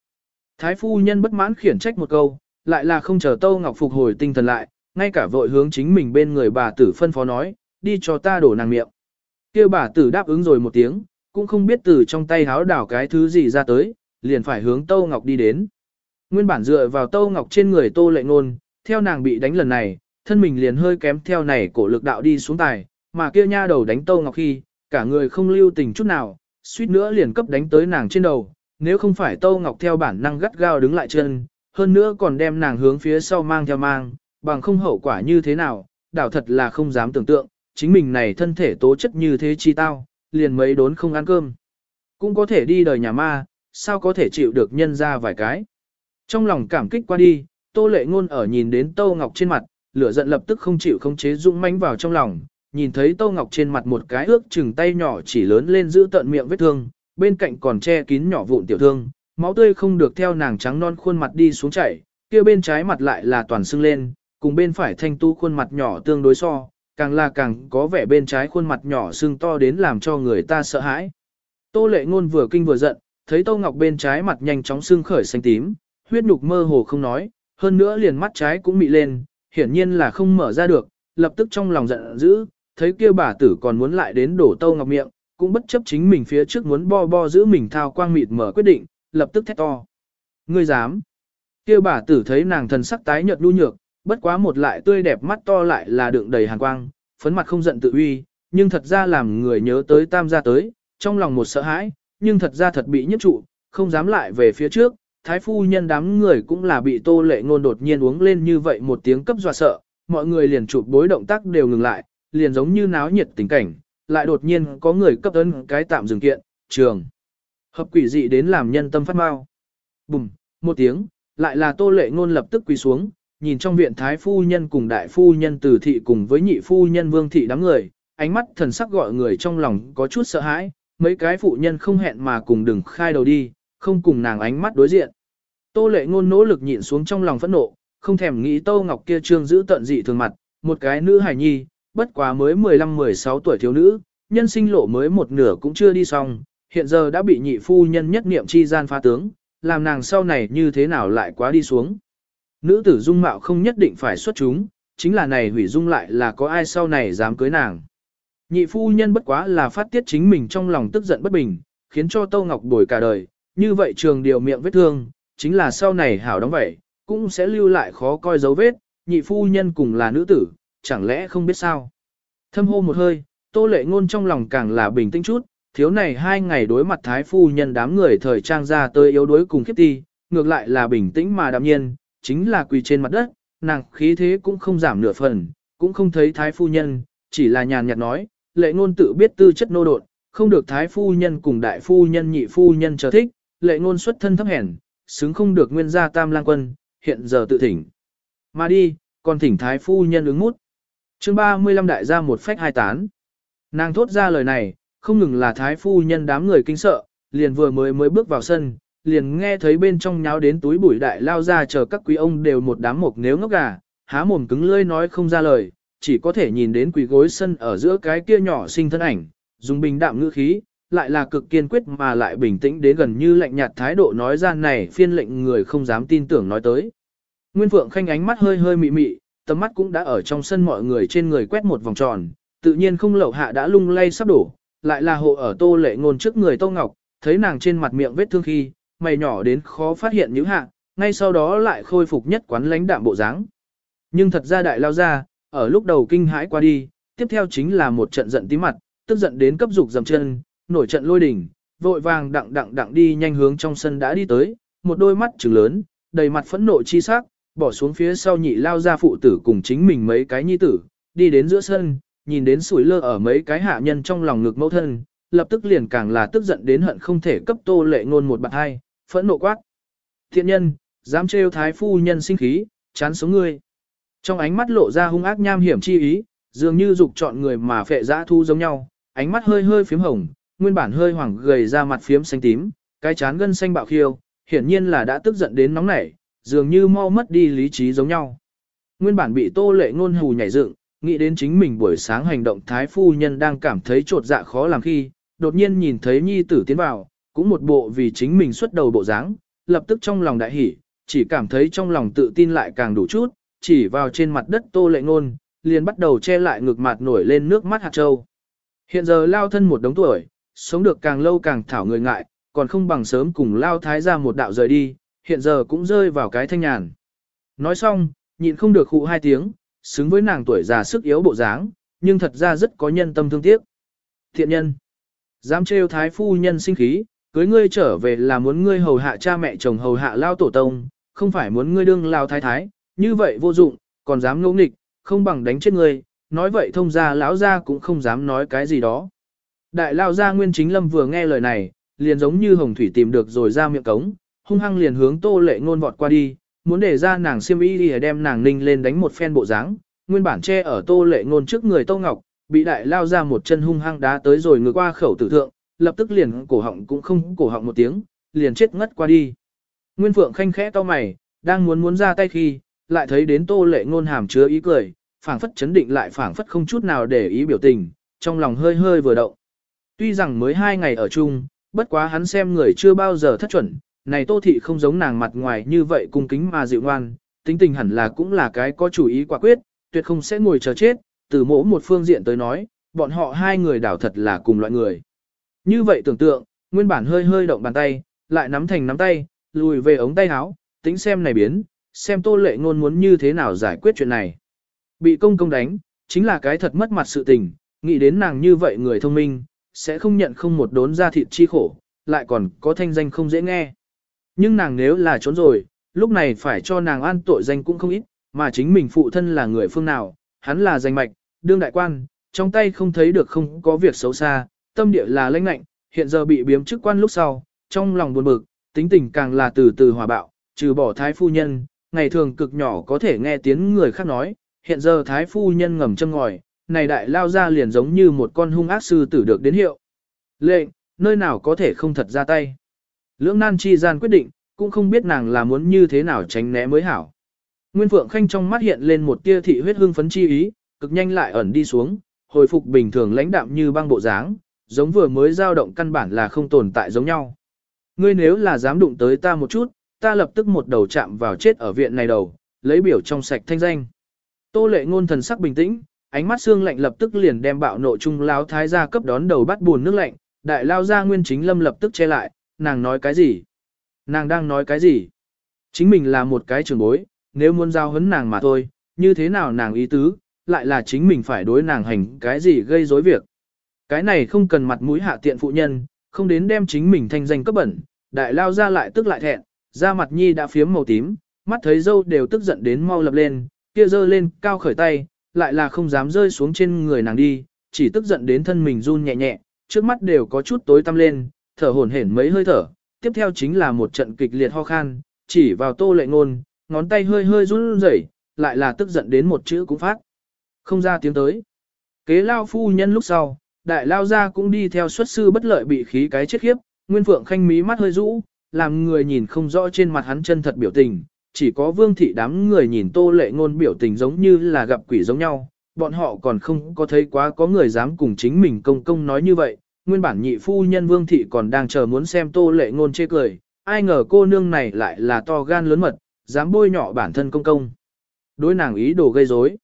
Thái phu nhân bất mãn khiển trách một câu, lại là không chờ Tâu Ngọc phục hồi tinh thần lại, ngay cả vội hướng chính mình bên người bà tử phân phó nói, đi cho ta đổ nàng miệng. kia bà tử đáp ứng rồi một tiếng, cũng không biết từ trong tay háo đảo cái thứ gì ra tới, liền phải hướng Tâu Ngọc đi đến. Nguyên bản dựa vào Tâu Ngọc trên người Tô Lệ Ngôn, theo nàng bị đánh lần này, thân mình liền hơi kém theo này cổ lực đạo đi xuống tài, mà kia nha đầu đánh Tâu Ngọc khi, cả người không lưu tình chút nào, suýt nữa liền cấp đánh tới nàng trên đầu, nếu không phải Tâu Ngọc theo bản năng gắt gao đứng lại chân, hơn nữa còn đem nàng hướng phía sau mang theo mang, bằng không hậu quả như thế nào, đảo thật là không dám tưởng tượng, chính mình này thân thể tố chất như thế chi tao, liền mấy đốn không ăn cơm. Cũng có thể đi đời nhà ma, sao có thể chịu được nhân ra vài cái. Trong lòng cảm kích qua đi, Tô Lệ Ngôn ở nhìn đến Tô Ngọc trên mặt, lửa giận lập tức không chịu không chế dũng mãnh vào trong lòng, nhìn thấy Tô Ngọc trên mặt một cái ước chừng tay nhỏ chỉ lớn lên giữ tận miệng vết thương, bên cạnh còn che kín nhỏ vụn tiểu thương, máu tươi không được theo nàng trắng non khuôn mặt đi xuống chảy, kia bên trái mặt lại là toàn sưng lên, cùng bên phải thanh tu khuôn mặt nhỏ tương đối so, càng là càng có vẻ bên trái khuôn mặt nhỏ sưng to đến làm cho người ta sợ hãi. Tô lệ ngôn vừa kinh vừa giận, thấy Tô Ngọc bên trái mặt nhanh chóng sưng khởi xanh tím, huyết nhục mơ hồ không nói, hơn nữa liền mắt trái cũng mị lên, hiển nhiên là không mở ra được, lập tức trong lòng giận dữ, thấy kia bà tử còn muốn lại đến đổ tâu Ngọc miệng, cũng bất chấp chính mình phía trước muốn bo bo giữ mình thao quang mịt mở quyết định, lập tức thét to. Ngươi dám? Kia bà tử thấy nàng thần sắc tái nhợt nhu nhược, bất quá một lại tươi đẹp mắt to lại là đựng đầy hàn quang, phấn mặt không giận tự uy, nhưng thật ra làm người nhớ tới tam gia tới, trong lòng một sợ hãi, nhưng thật ra thật bị nhức trụ, không dám lại về phía trước, thái phu nhân đám người cũng là bị tô lệ ngôn đột nhiên uống lên như vậy một tiếng cấp dọa sợ, mọi người liền chụp bối động tác đều ngừng lại, liền giống như náo nhiệt tình cảnh, lại đột nhiên có người cấp ấn cái tạm dừng kiện, trường. Hợp quỷ dị đến làm nhân tâm phát mau. Bùm, một tiếng, lại là tô lệ ngôn lập tức quỳ xuống, nhìn trong viện thái phu nhân cùng đại phu nhân từ thị cùng với nhị phu nhân vương thị đám người, ánh mắt thần sắc gọi người trong lòng có chút sợ hãi, mấy cái phụ nhân không hẹn mà cùng đừng khai đầu đi, không cùng nàng ánh mắt đối diện. Tô lệ ngôn nỗ lực nhịn xuống trong lòng phẫn nộ, không thèm nghĩ Tô Ngọc kia trương giữ tận dị thường mặt, một cái nữ hài nhi, bất quá mới 15-16 tuổi thiếu nữ, nhân sinh lộ mới một nửa cũng chưa đi xong, hiện giờ đã bị nhị phu nhân nhất niệm chi gian phá tướng, làm nàng sau này như thế nào lại quá đi xuống. Nữ tử dung mạo không nhất định phải xuất chúng, chính là này hủy dung lại là có ai sau này dám cưới nàng. Nhị phu nhân bất quá là phát tiết chính mình trong lòng tức giận bất bình, khiến cho Tâu Ngọc bồi cả đời, như vậy trường điều miệng vết thương, chính là sau này hảo đóng vậy, cũng sẽ lưu lại khó coi dấu vết, nhị phu nhân cùng là nữ tử, chẳng lẽ không biết sao. Thâm hô một hơi, tô lệ ngôn trong lòng càng là bình tĩnh chút, thiếu này hai ngày đối mặt thái phu nhân đám người thời trang ra tới yếu đuối cùng khiếp ti, ngược lại là bình tĩnh mà đạm nhiên, chính là quỳ trên mặt đất, nàng khí thế cũng không giảm nửa phần, cũng không thấy thái phu nhân, chỉ là nhàn nhạt nói, lệ ngôn tự biết tư chất nô đột, không được thái phu nhân cùng đại phu nhân nhị phu nhân chờ thích, lệ ngôn xuất thân thấp hèn, xứng không được nguyên gia tam lang quân, hiện giờ tự thỉnh. Mà đi, còn thỉnh thái phu nhân ứng mút chương 35 đại gia một phách hai tán. Nàng thốt ra lời này, không ngừng là thái phu nhân đám người kinh sợ, liền vừa mới mới bước vào sân, liền nghe thấy bên trong nháo đến túi bụi đại lao ra chờ các quý ông đều một đám mộc nếu ngốc gà, há mồm cứng lưỡi nói không ra lời, chỉ có thể nhìn đến quỷ gối sân ở giữa cái kia nhỏ sinh thân ảnh, dùng bình đạm ngữ khí, lại là cực kiên quyết mà lại bình tĩnh đến gần như lạnh nhạt thái độ nói ra này phiên lệnh người không dám tin tưởng nói tới. Nguyên Phượng Khanh ánh mắt hơi hơi mị mị, tầm mắt cũng đã ở trong sân mọi người trên người quét một vòng tròn, tự nhiên không lậu hạ đã lung lay sắp đổ, lại là hộ ở tô lệ ngôn trước người tô ngọc, thấy nàng trên mặt miệng vết thương khi, mày nhỏ đến khó phát hiện những hạ, ngay sau đó lại khôi phục nhất quán lãnh đạm bộ dáng. Nhưng thật ra đại lao ra, ở lúc đầu kinh hãi qua đi, tiếp theo chính là một trận giận tí mặt, tức giận đến cấp dục dầm chân, nổi trận lôi đỉnh, vội vàng đặng đặng đặng đi nhanh hướng trong sân đã đi tới, một đôi mắt trừng lớn, đầy mặt phẫn nộ chi sắc, bỏ xuống phía sau nhị lao ra phụ tử cùng chính mình mấy cái nhi tử, đi đến giữa sân, nhìn đến sủi lơ ở mấy cái hạ nhân trong lòng ngực mẫu thân, lập tức liền càng là tức giận đến hận không thể cấp tô lệ ngôn một bạc hai, phẫn nộ quát. Thiện nhân, dám trêu thái phu nhân sinh khí, chán sống ngươi. Trong ánh mắt lộ ra hung ác nham hiểm chi ý, dường như dục chọn người mà phệ dã thu giống nhau, ánh mắt hơi hơi phím hồng, nguyên bản hơi hoảng gầy ra mặt phiếm xanh tím, cái chán gân xanh bạo khiêu, hiển nhiên là đã tức giận đến nóng nảy, dường như mau mất đi lý trí giống nhau. Nguyên bản bị tô lệ ngôn hù nhảy dựng, nghĩ đến chính mình buổi sáng hành động thái phu nhân đang cảm thấy trột dạ khó làm khi, đột nhiên nhìn thấy nhi tử tiến vào, cũng một bộ vì chính mình xuất đầu bộ dáng, lập tức trong lòng đại hỉ, chỉ cảm thấy trong lòng tự tin lại càng đủ chút, chỉ vào trên mặt đất tô lệ ngôn, liền bắt đầu che lại ngực mặt nổi lên nước mắt hạt châu. Hiện giờ lao thân một đống tuổi, sống được càng lâu càng thảo người ngại, còn không bằng sớm cùng lao thái ra một đạo rời đi, hiện giờ cũng rơi vào cái thanh nhàn. Nói xong, nhịn không được khụ hai tiếng, xứng với nàng tuổi già sức yếu bộ dáng, nhưng thật ra rất có nhân tâm thương tiếc. Thiện nhân, dám trêu thái phu nhân sinh khí, cưới ngươi trở về là muốn ngươi hầu hạ cha mẹ chồng hầu hạ lao tổ tông, không phải muốn ngươi đương lao thái thái, như vậy vô dụng, còn dám ngỗ nghịch, không bằng đánh chết ngươi, nói vậy thông gia lão gia cũng không dám nói cái gì đó. Đại lao gia Nguyên Chính Lâm vừa nghe lời này, liền giống như hồng thủy tìm được rồi ra miệng cống, hung hăng liền hướng Tô Lệ Ngôn vọt qua đi, muốn để ra nàng xiêm y đi đem nàng ninh lên đánh một phen bộ dáng. Nguyên bản che ở Tô Lệ Ngôn trước người Tô Ngọc, bị đại lao ra một chân hung hăng đá tới rồi ngược qua khẩu tử thượng, lập tức liền cổ họng cũng không cổ họng một tiếng, liền chết ngất qua đi. Nguyên Phượng khanh khẽ to mày, đang muốn muốn ra tay khi, lại thấy đến tô lệ ngôn hàm chứa ý cười, phảng phất chấn định lại phảng phất không chút nào để ý biểu tình, trong lòng hơi hơi vừa động. Tuy rằng mới hai ngày ở chung, bất quá hắn xem người chưa bao giờ thất chuẩn, này tô thị không giống nàng mặt ngoài như vậy cung kính mà dịu ngoan, tính tình hẳn là cũng là cái có chủ ý quả quyết, tuyệt không sẽ ngồi chờ chết, từ mỗ một phương diện tới nói, bọn họ hai người đảo thật là cùng loại người. Như vậy tưởng tượng, nguyên bản hơi hơi động bàn tay, lại nắm thành nắm tay, lùi về ống tay áo, tính xem này biến, xem tô lệ ngôn muốn như thế nào giải quyết chuyện này. Bị công công đánh, chính là cái thật mất mặt sự tình, nghĩ đến nàng như vậy người thông minh, sẽ không nhận không một đốn ra thịt chi khổ, lại còn có thanh danh không dễ nghe. Nhưng nàng nếu là trốn rồi, lúc này phải cho nàng an tội danh cũng không ít, mà chính mình phụ thân là người phương nào, hắn là danh mạch, đương đại quan, trong tay không thấy được không có việc xấu xa, tâm địa là lãnh lạnh, hiện giờ bị biếm chức quan lúc sau, trong lòng buồn bực, tính tình càng là từ từ hòa bạo, trừ bỏ thái phu nhân, ngày thường cực nhỏ có thể nghe tiếng người khác nói, hiện giờ thái phu nhân ngầm châm ngòi, này đại lao ra liền giống như một con hung ác sư tử được đến hiệu. Lệnh, nơi nào có thể không thật ra tay. Lưỡng nan chi gian quyết định, cũng không biết nàng là muốn như thế nào tránh né mới hảo. Nguyên Phượng Khanh trong mắt hiện lên một tia thị huyết hương phấn chi ý, cực nhanh lại ẩn đi xuống, hồi phục bình thường lãnh đạm như băng bộ dáng, giống vừa mới dao động căn bản là không tồn tại giống nhau. Ngươi nếu là dám đụng tới ta một chút, ta lập tức một đầu chạm vào chết ở viện này đầu, lấy biểu trong sạch thanh danh. Tô lệ ngôn thần sắc bình tĩnh, ánh mắt xương lạnh lập tức liền đem bạo nộ trung lao thái gia cấp đón đầu bắt buồn nước lạnh, đại lao gia nguyên chính lâm lập tức che lại, nàng nói cái gì? Nàng đang nói cái gì? Chính mình là một cái trường bối, nếu muốn giao hấn nàng mà thôi, như thế nào nàng ý tứ, lại là chính mình phải đối nàng hành cái gì gây rối việc. Cái này không cần mặt mũi hạ tiện phụ nhân, không đến đem chính mình thanh danh cấp bẩn, đại lao ra lại tức lại thẹn, da mặt nhi đã phiếm màu tím, mắt thấy dâu đều tức giận đến mau lập lên, kia dơ lên, cao khởi tay, lại là không dám rơi xuống trên người nàng đi, chỉ tức giận đến thân mình run nhẹ nhẹ, trước mắt đều có chút tối tăm lên, thở hổn hển mấy hơi thở, tiếp theo chính là một trận kịch liệt ho khan, chỉ vào tô lệ ngôn, ngón tay hơi hơi run rẩy, lại là tức giận đến một chữ cũng phát. Không ra tiếng tới. Kế lao phu nhân lúc sau, đại lao gia cũng đi theo xuất sư bất lợi bị khí cái chết khiếp, Nguyên Phượng Khanh mí mắt hơi rũ, làm người nhìn không rõ trên mặt hắn chân thật biểu tình, chỉ có vương thị đám người nhìn tô lệ ngôn biểu tình giống như là gặp quỷ giống nhau, bọn họ còn không có thấy quá có người dám cùng chính mình công công nói như vậy, nguyên bản nhị phu nhân vương thị còn đang chờ muốn xem tô lệ ngôn chê cười, ai ngờ cô nương này lại là to gan lớn mật, dám bôi nhọ bản thân công công. Đối nàng ý đồ gây rối.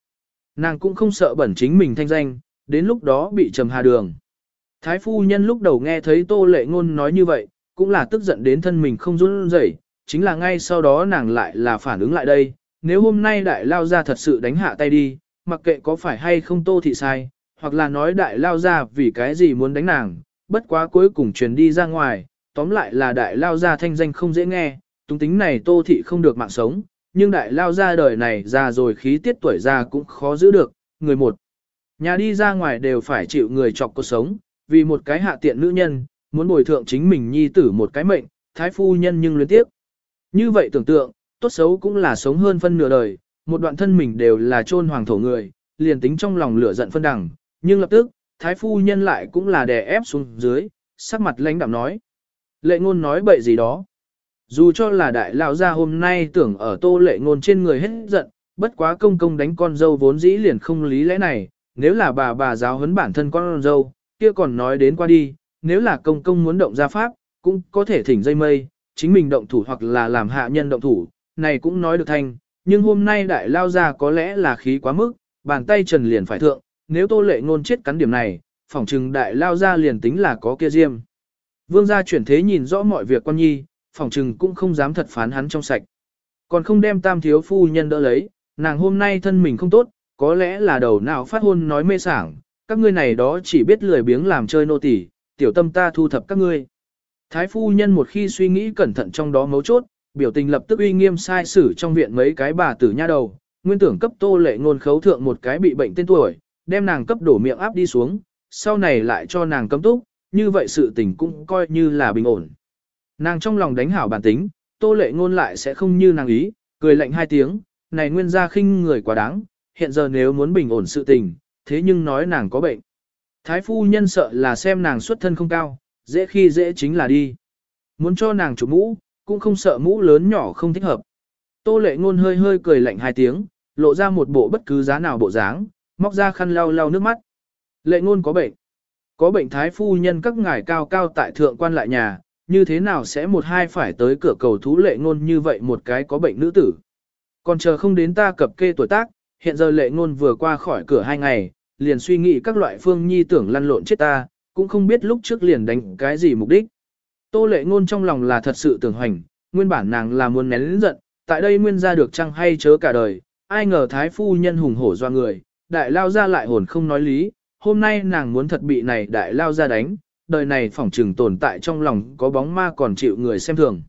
Nàng cũng không sợ bẩn chính mình thanh danh, đến lúc đó bị trầm hà đường. Thái phu nhân lúc đầu nghe thấy tô lệ ngôn nói như vậy, cũng là tức giận đến thân mình không run rẩy, chính là ngay sau đó nàng lại là phản ứng lại đây, nếu hôm nay đại lao ra thật sự đánh hạ tay đi, mặc kệ có phải hay không tô thị sai, hoặc là nói đại lao ra vì cái gì muốn đánh nàng, bất quá cuối cùng truyền đi ra ngoài, tóm lại là đại lao ra thanh danh không dễ nghe, túng tính này tô thị không được mạng sống, nhưng đại lao ra đời này già rồi khí tiết tuổi già cũng khó giữ được, người một. Nhà đi ra ngoài đều phải chịu người chọc cuộc sống, vì một cái hạ tiện nữ nhân, muốn bồi thượng chính mình nhi tử một cái mệnh, thái phu nhân nhưng luyến tiếp. Như vậy tưởng tượng, tốt xấu cũng là sống hơn phân nửa đời, một đoạn thân mình đều là chôn hoàng thổ người, liền tính trong lòng lửa giận phân đẳng, nhưng lập tức, thái phu nhân lại cũng là đè ép xuống dưới, sắc mặt lãnh đạm nói. Lệ ngôn nói bậy gì đó. Dù cho là đại lão gia hôm nay tưởng ở tô lệ ngôn trên người hết giận, bất quá công công đánh con dâu vốn dĩ liền không lý lẽ này, nếu là bà bà giáo huấn bản thân con dâu, kia còn nói đến qua đi, nếu là công công muốn động ra pháp, cũng có thể thỉnh dây mây, chính mình động thủ hoặc là làm hạ nhân động thủ, này cũng nói được thành nhưng hôm nay đại lao ra có lẽ là khí quá mức, bàn tay trần liền phải thượng, nếu tô lệ ngôn chết cắn điểm này, phỏng chừng đại lao ra liền tính là có kia diêm. Vương gia chuyển thế nhìn rõ mọi việc quan nhi, phỏng chừng cũng không dám thật phán hắn trong sạch. Còn không đem tam thiếu phu nhân đỡ lấy, nàng hôm nay thân mình không tốt, có lẽ là đầu nào phát hôn nói mê sảng, các ngươi này đó chỉ biết lười biếng làm chơi nô tỳ, tiểu tâm ta thu thập các ngươi. Thái phu nhân một khi suy nghĩ cẩn thận trong đó mấu chốt, biểu tình lập tức uy nghiêm sai xử trong viện mấy cái bà tử nha đầu, nguyên tưởng cấp tô lệ ngôn khấu thượng một cái bị bệnh tên tuổi, đem nàng cấp đổ miệng áp đi xuống, sau này lại cho nàng cấm túc, như vậy sự tình cũng coi như là bình ổn. Nàng trong lòng đánh hảo bản tính, tô lệ ngôn lại sẽ không như nàng ý, cười lạnh hai tiếng, này nguyên gia khinh người quá đáng, hiện giờ nếu muốn bình ổn sự tình, thế nhưng nói nàng có bệnh. Thái phu nhân sợ là xem nàng xuất thân không cao, dễ khi dễ chính là đi. Muốn cho nàng chủ mũ, cũng không sợ mũ lớn nhỏ không thích hợp. Tô lệ ngôn hơi hơi cười lạnh hai tiếng, lộ ra một bộ bất cứ giá nào bộ dáng, móc ra khăn lau lau nước mắt. Lệ ngôn có bệnh. Có bệnh thái phu nhân các ngài cao cao tại thượng quan lại nhà, như thế nào sẽ một hai phải tới cửa cầu thú lệ ngôn như vậy một cái có bệnh nữ tử. Còn chờ không đến ta cập kê tuổi tác, hiện giờ lệ ngôn vừa qua khỏi cửa hai ngày, liền suy nghĩ các loại phương nhi tưởng lăn lộn chết ta, cũng không biết lúc trước liền đánh cái gì mục đích. Tô lệ ngôn trong lòng là thật sự tưởng hoành, nguyên bản nàng là muốn nén lĩnh giận, tại đây nguyên gia được chăng hay chớ cả đời, ai ngờ thái phu nhân hùng hổ doa người, đại lao ra lại hồn không nói lý, hôm nay nàng muốn thật bị này đại lao ra đánh, đời này phỏng trừng tồn tại trong lòng có bóng ma còn chịu người xem thường.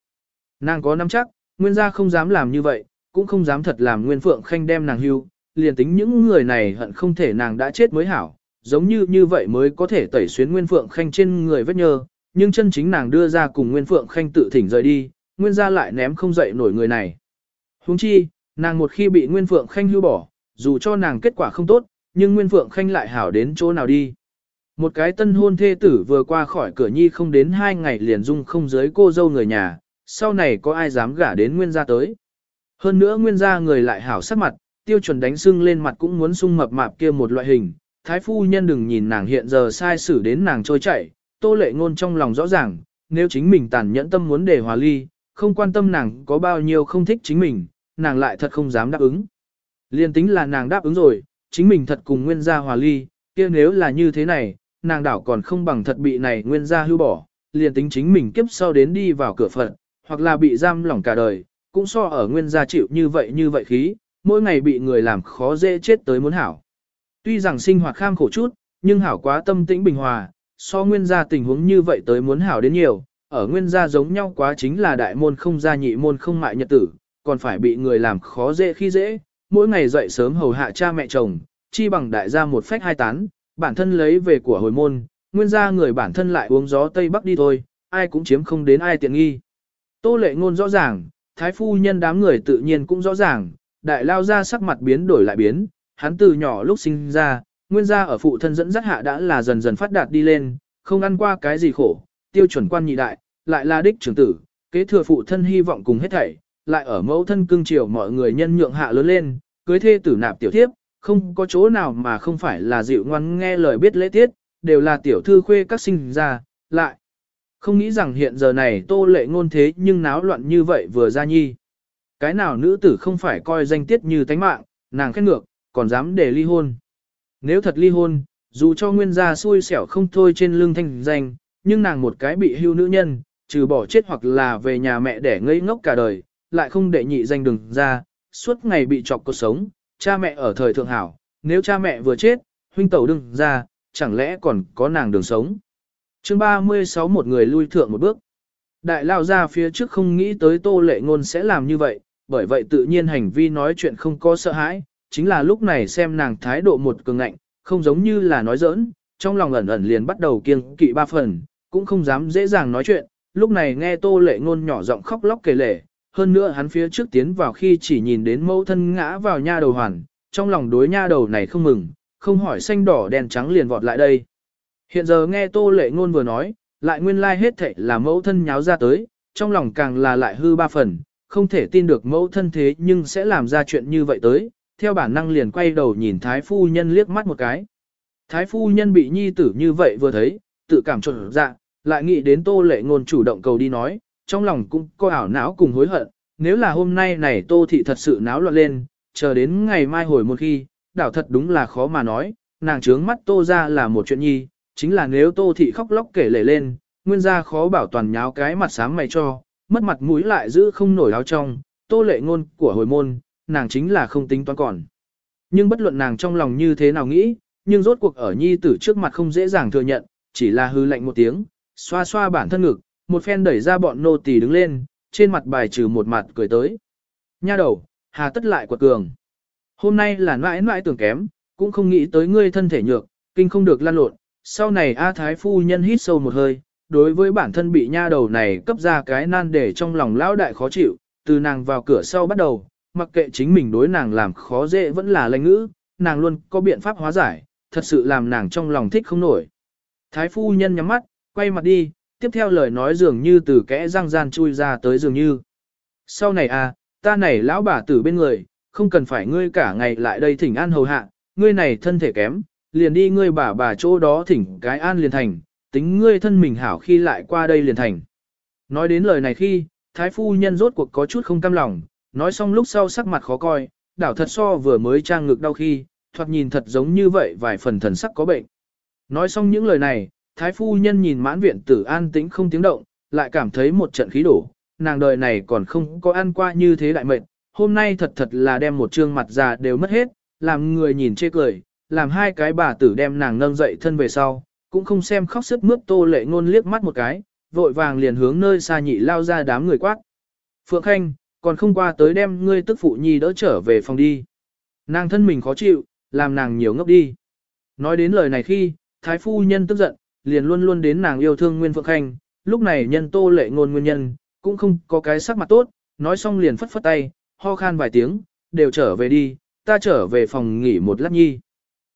Nàng có nắm chắc, nguyên gia không dám làm như vậy, cũng không dám thật làm nguyên phượng khanh đem nàng hưu, liền tính những người này hận không thể nàng đã chết mới hảo, giống như như vậy mới có thể tẩy xuyến nguyên phượng khanh trên người vết nhơ, nhưng chân chính nàng đưa ra cùng nguyên phượng khanh tự thỉnh rời đi, nguyên gia lại ném không dậy nổi người này. Huống chi, nàng một khi bị nguyên phượng khanh hưu bỏ, dù cho nàng kết quả không tốt, nhưng nguyên phượng khanh lại hảo đến chỗ nào đi. Một cái tân hôn thê tử vừa qua khỏi cửa nhi không đến hai ngày liền dung không giới cô dâu người nhà, sau này có ai dám gả đến nguyên gia tới. Hơn nữa nguyên gia người lại hảo sắc mặt, tiêu chuẩn đánh sưng lên mặt cũng muốn sung mập mạp kia một loại hình. Thái phu nhân đừng nhìn nàng hiện giờ sai xử đến nàng trôi chảy, tô lệ ngôn trong lòng rõ ràng, nếu chính mình tàn nhẫn tâm muốn để hòa ly, không quan tâm nàng có bao nhiêu không thích chính mình, nàng lại thật không dám đáp ứng. Liên tính là nàng đáp ứng rồi, chính mình thật cùng nguyên gia hòa ly, kia nếu là như thế này, nàng đảo còn không bằng thật bị này nguyên gia hưu bỏ, liền tính chính mình kiếp sau đến đi vào cửa phận, hoặc là bị giam lỏng cả đời, cũng so ở nguyên gia chịu như vậy như vậy khí, mỗi ngày bị người làm khó dễ chết tới muốn hảo. Tuy rằng sinh hoạt kham khổ chút, nhưng hảo quá tâm tĩnh bình hòa, so nguyên gia tình huống như vậy tới muốn hảo đến nhiều, ở nguyên gia giống nhau quá chính là đại môn không gia nhị môn không mại nhật tử, còn phải bị người làm khó dễ khi dễ, mỗi ngày dậy sớm hầu hạ cha mẹ chồng, chi bằng đại gia một phách hai tán, bản thân lấy về của hồi môn, nguyên gia người bản thân lại uống gió Tây Bắc đi thôi, ai cũng chiếm không đến ai tiện nghi. Tô lệ ngôn rõ ràng, thái phu nhân đám người tự nhiên cũng rõ ràng, đại lao ra sắc mặt biến đổi lại biến, hắn từ nhỏ lúc sinh ra, nguyên gia ở phụ thân dẫn dắt hạ đã là dần dần phát đạt đi lên, không ăn qua cái gì khổ, tiêu chuẩn quan nhị đại, lại là đích trưởng tử, kế thừa phụ thân hy vọng cùng hết thảy, lại ở mẫu thân cưng chiều mọi người nhân nhượng hạ lớn lên, cưới thê tử nạp tiểu thiếp, không có chỗ nào mà không phải là dịu ngoan nghe lời biết lễ tiết, đều là tiểu thư khuê các sinh ra, lại. Không nghĩ rằng hiện giờ này tô lệ ngôn thế nhưng náo loạn như vậy vừa ra nhi. Cái nào nữ tử không phải coi danh tiết như tánh mạng, nàng khét ngược, còn dám để ly hôn. Nếu thật ly hôn, dù cho nguyên gia xui xẻo không thôi trên lưng thanh danh, nhưng nàng một cái bị hưu nữ nhân, trừ bỏ chết hoặc là về nhà mẹ để ngây ngốc cả đời, lại không để nhị danh đừng ra, suốt ngày bị chọc cuộc sống, cha mẹ ở thời thượng hảo, nếu cha mẹ vừa chết, huynh tẩu đừng ra, chẳng lẽ còn có nàng đường sống. chương 36 một người lui thượng một bước. Đại lao ra phía trước không nghĩ tới tô lệ ngôn sẽ làm như vậy, bởi vậy tự nhiên hành vi nói chuyện không có sợ hãi, chính là lúc này xem nàng thái độ một cường ngạnh, không giống như là nói giỡn, trong lòng ẩn ẩn liền bắt đầu kiêng kỵ ba phần, cũng không dám dễ dàng nói chuyện, lúc này nghe tô lệ ngôn nhỏ giọng khóc lóc kể lể, hơn nữa hắn phía trước tiến vào khi chỉ nhìn đến mẫu thân ngã vào nha đầu hoàn, trong lòng đối nha đầu này không mừng, không hỏi xanh đỏ đen trắng liền vọt lại đây. Hiện giờ nghe tô lệ ngôn vừa nói, lại nguyên lai like hết thệ là mẫu thân nháo ra tới, trong lòng càng là lại hư ba phần, không thể tin được mẫu thân thế nhưng sẽ làm ra chuyện như vậy tới, theo bản năng liền quay đầu nhìn thái phu nhân liếc mắt một cái. Thái phu nhân bị nhi tử như vậy vừa thấy, tự cảm trộn dạ, lại nghĩ đến tô lệ ngôn chủ động cầu đi nói, trong lòng cũng có ảo não cùng hối hận, nếu là hôm nay này tô thị thật sự náo loạn lên, chờ đến ngày mai hồi một khi, đảo thật đúng là khó mà nói, nàng trướng mắt tô ra là một chuyện nhi, chính là nếu tô thị khóc lóc kể lể lên, nguyên gia khó bảo toàn nháo cái mặt sáng mày cho, mất mặt mũi lại giữ không nổi áo trong, tô lệ ngôn của hồi môn, nàng chính là không tính toán còn. Nhưng bất luận nàng trong lòng như thế nào nghĩ, nhưng rốt cuộc ở nhi tử trước mặt không dễ dàng thừa nhận, chỉ là hư lạnh một tiếng, xoa xoa bản thân ngực, một phen đẩy ra bọn nô tỳ đứng lên, trên mặt bài trừ một mặt cười tới. Nha đầu, hà tất lại quật cường. Hôm nay là mãi mãi tưởng kém, cũng không nghĩ tới ngươi thân thể nhược, kinh không được lan lộn. Sau này A Thái Phu Nhân hít sâu một hơi, đối với bản thân bị nha đầu này cấp ra cái nan để trong lòng lão đại khó chịu, từ nàng vào cửa sau bắt đầu, mặc kệ chính mình đối nàng làm khó dễ vẫn là lanh ngữ, nàng luôn có biện pháp hóa giải, thật sự làm nàng trong lòng thích không nổi. Thái Phu Nhân nhắm mắt, quay mặt đi, tiếp theo lời nói dường như từ kẽ răng gian chui ra tới dường như. Sau này à, ta này lão bà tử bên người, không cần phải ngươi cả ngày lại đây thỉnh an hầu hạ, ngươi này thân thể kém, liền đi ngươi bà bà chỗ đó thỉnh cái an liền thành, tính ngươi thân mình hảo khi lại qua đây liền thành. Nói đến lời này khi, thái phu nhân rốt cuộc có chút không cam lòng, nói xong lúc sau sắc mặt khó coi, đảo thật so vừa mới trang ngực đau khi, thoạt nhìn thật giống như vậy vài phần thần sắc có bệnh. Nói xong những lời này, thái phu nhân nhìn mãn viện tử an tĩnh không tiếng động, lại cảm thấy một trận khí đổ, nàng đời này còn không có ăn qua như thế đại mệnh, hôm nay thật thật là đem một trương mặt già đều mất hết, làm người nhìn chê cười, làm hai cái bà tử đem nàng nâng dậy thân về sau, cũng không xem khóc sức mướt tô lệ ngôn liếc mắt một cái, vội vàng liền hướng nơi xa nhị lao ra đám người quát. Phượng Khanh, còn không qua tới đem ngươi tức phụ nhi đỡ trở về phòng đi. Nàng thân mình khó chịu, làm nàng nhiều ngốc đi. Nói đến lời này khi, thái phu nhân tức giận, liền luôn luôn đến nàng yêu thương Nguyên Phượng Khanh, lúc này nhân tô lệ ngôn nguyên nhân, cũng không có cái sắc mặt tốt, nói xong liền phất phất tay, ho khan vài tiếng, đều trở về đi, ta trở về phòng nghỉ một lát nhi.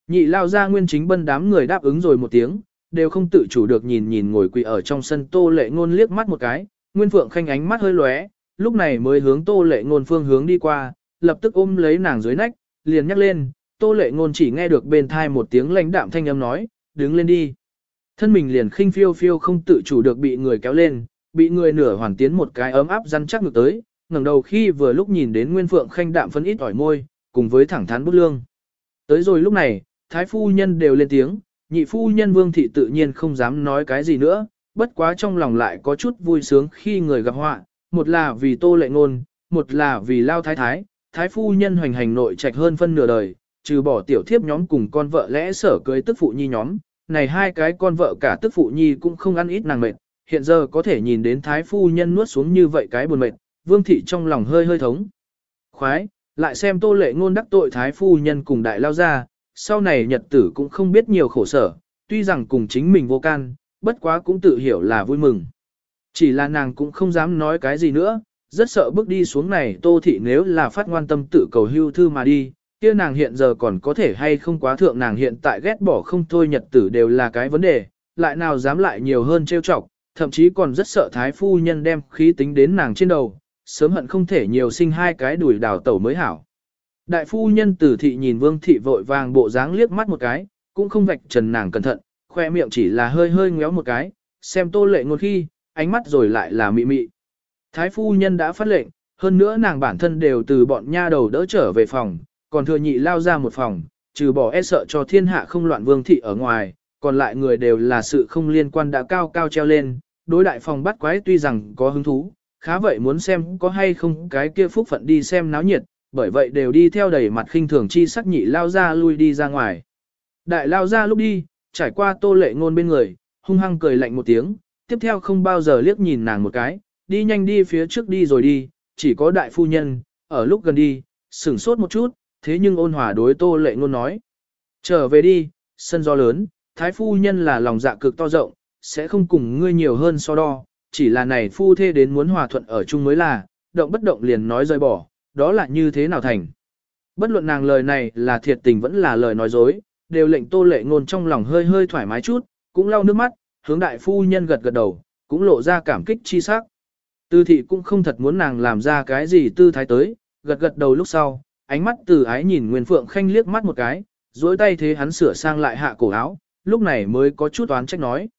Nhị lao ra nguyên chính bân đám người đáp ứng rồi một tiếng, đều không tự chủ được nhìn nhìn ngồi quỳ ở trong sân tô lệ ngôn liếc mắt một cái, nguyên phượng khanh ánh mắt hơi lóe, lúc này mới hướng tô lệ ngôn phương hướng đi qua, lập tức ôm lấy nàng dưới nách, liền nhắc lên, tô lệ ngôn chỉ nghe được bên thai một tiếng lãnh đạm thanh âm nói, đứng lên đi. Thân mình liền khinh phiêu phiêu không tự chủ được bị người kéo lên, bị người nửa hoàn tiến một cái ấm áp rắn chắc ngược tới, ngẩng đầu khi vừa lúc nhìn đến Nguyên Phượng khanh đạm phân ít ỏi môi, cùng với thẳng thắn bút lương. Tới rồi lúc này, thái phu nhân đều lên tiếng, nhị phu nhân Vương thị tự nhiên không dám nói cái gì nữa, bất quá trong lòng lại có chút vui sướng khi người gặp họa, một là vì Tô Lệ Ngôn, một là vì Lao Thái Thái, thái phu nhân hoành hành nội trạch hơn phân nửa đời, trừ bỏ tiểu thiếp nhóm cùng con vợ lẽ sở cưới tức phụ nhi nhóm, này hai cái con vợ cả tức phụ nhi cũng không ăn ít nàng mệt, hiện giờ có thể nhìn đến thái phu nhân nuốt xuống như vậy cái buồn mệt, vương thị trong lòng hơi hơi thống. Khoái, lại xem tô lệ ngôn đắc tội thái phu nhân cùng đại lao ra, sau này nhật tử cũng không biết nhiều khổ sở, tuy rằng cùng chính mình vô can, bất quá cũng tự hiểu là vui mừng. Chỉ là nàng cũng không dám nói cái gì nữa, rất sợ bước đi xuống này tô thị nếu là phát ngoan tâm tự cầu hưu thư mà đi, kia nàng hiện giờ còn có thể hay không quá thượng nàng hiện tại ghét bỏ không thôi nhật tử đều là cái vấn đề, lại nào dám lại nhiều hơn trêu chọc, thậm chí còn rất sợ thái phu nhân đem khí tính đến nàng trên đầu, sớm hận không thể nhiều sinh hai cái đùi đào tẩu mới hảo. Đại phu nhân tử thị nhìn vương thị vội vàng bộ dáng liếc mắt một cái, cũng không vạch trần nàng cẩn thận, khoe miệng chỉ là hơi hơi ngéo một cái, xem tô lệ ngôn khi, ánh mắt rồi lại là mị mị. Thái phu nhân đã phát lệnh, hơn nữa nàng bản thân đều từ bọn nha đầu đỡ trở về phòng, còn thừa nhị lao ra một phòng, trừ bỏ e sợ cho thiên hạ không loạn vương thị ở ngoài, còn lại người đều là sự không liên quan đã cao cao treo lên, đối đại phòng bắt quái tuy rằng có hứng thú, khá vậy muốn xem có hay không cái kia phúc phận đi xem náo nhiệt, bởi vậy đều đi theo đầy mặt khinh thường chi sắc nhị lao ra lui đi ra ngoài. Đại lao ra lúc đi, trải qua tô lệ ngôn bên người, hung hăng cười lạnh một tiếng, tiếp theo không bao giờ liếc nhìn nàng một cái, đi nhanh đi phía trước đi rồi đi, chỉ có đại phu nhân, ở lúc gần đi, sửng sốt một chút, thế nhưng ôn hòa đối tô lệ ngôn nói. Trở về đi, sân do lớn, thái phu nhân là lòng dạ cực to rộng, sẽ không cùng ngươi nhiều hơn so đo, chỉ là này phu thê đến muốn hòa thuận ở chung mới là, động bất động liền nói rời bỏ, đó là như thế nào thành. Bất luận nàng lời này là thiệt tình vẫn là lời nói dối, đều lệnh tô lệ ngôn trong lòng hơi hơi thoải mái chút, cũng lau nước mắt, hướng đại phu nhân gật gật đầu, cũng lộ ra cảm kích chi sắc. Tư thị cũng không thật muốn nàng làm ra cái gì tư thái tới, gật gật đầu lúc sau, ánh mắt từ ái nhìn Nguyên Phượng Khanh liếc mắt một cái, duỗi tay thế hắn sửa sang lại hạ cổ áo, lúc này mới có chút oán trách nói.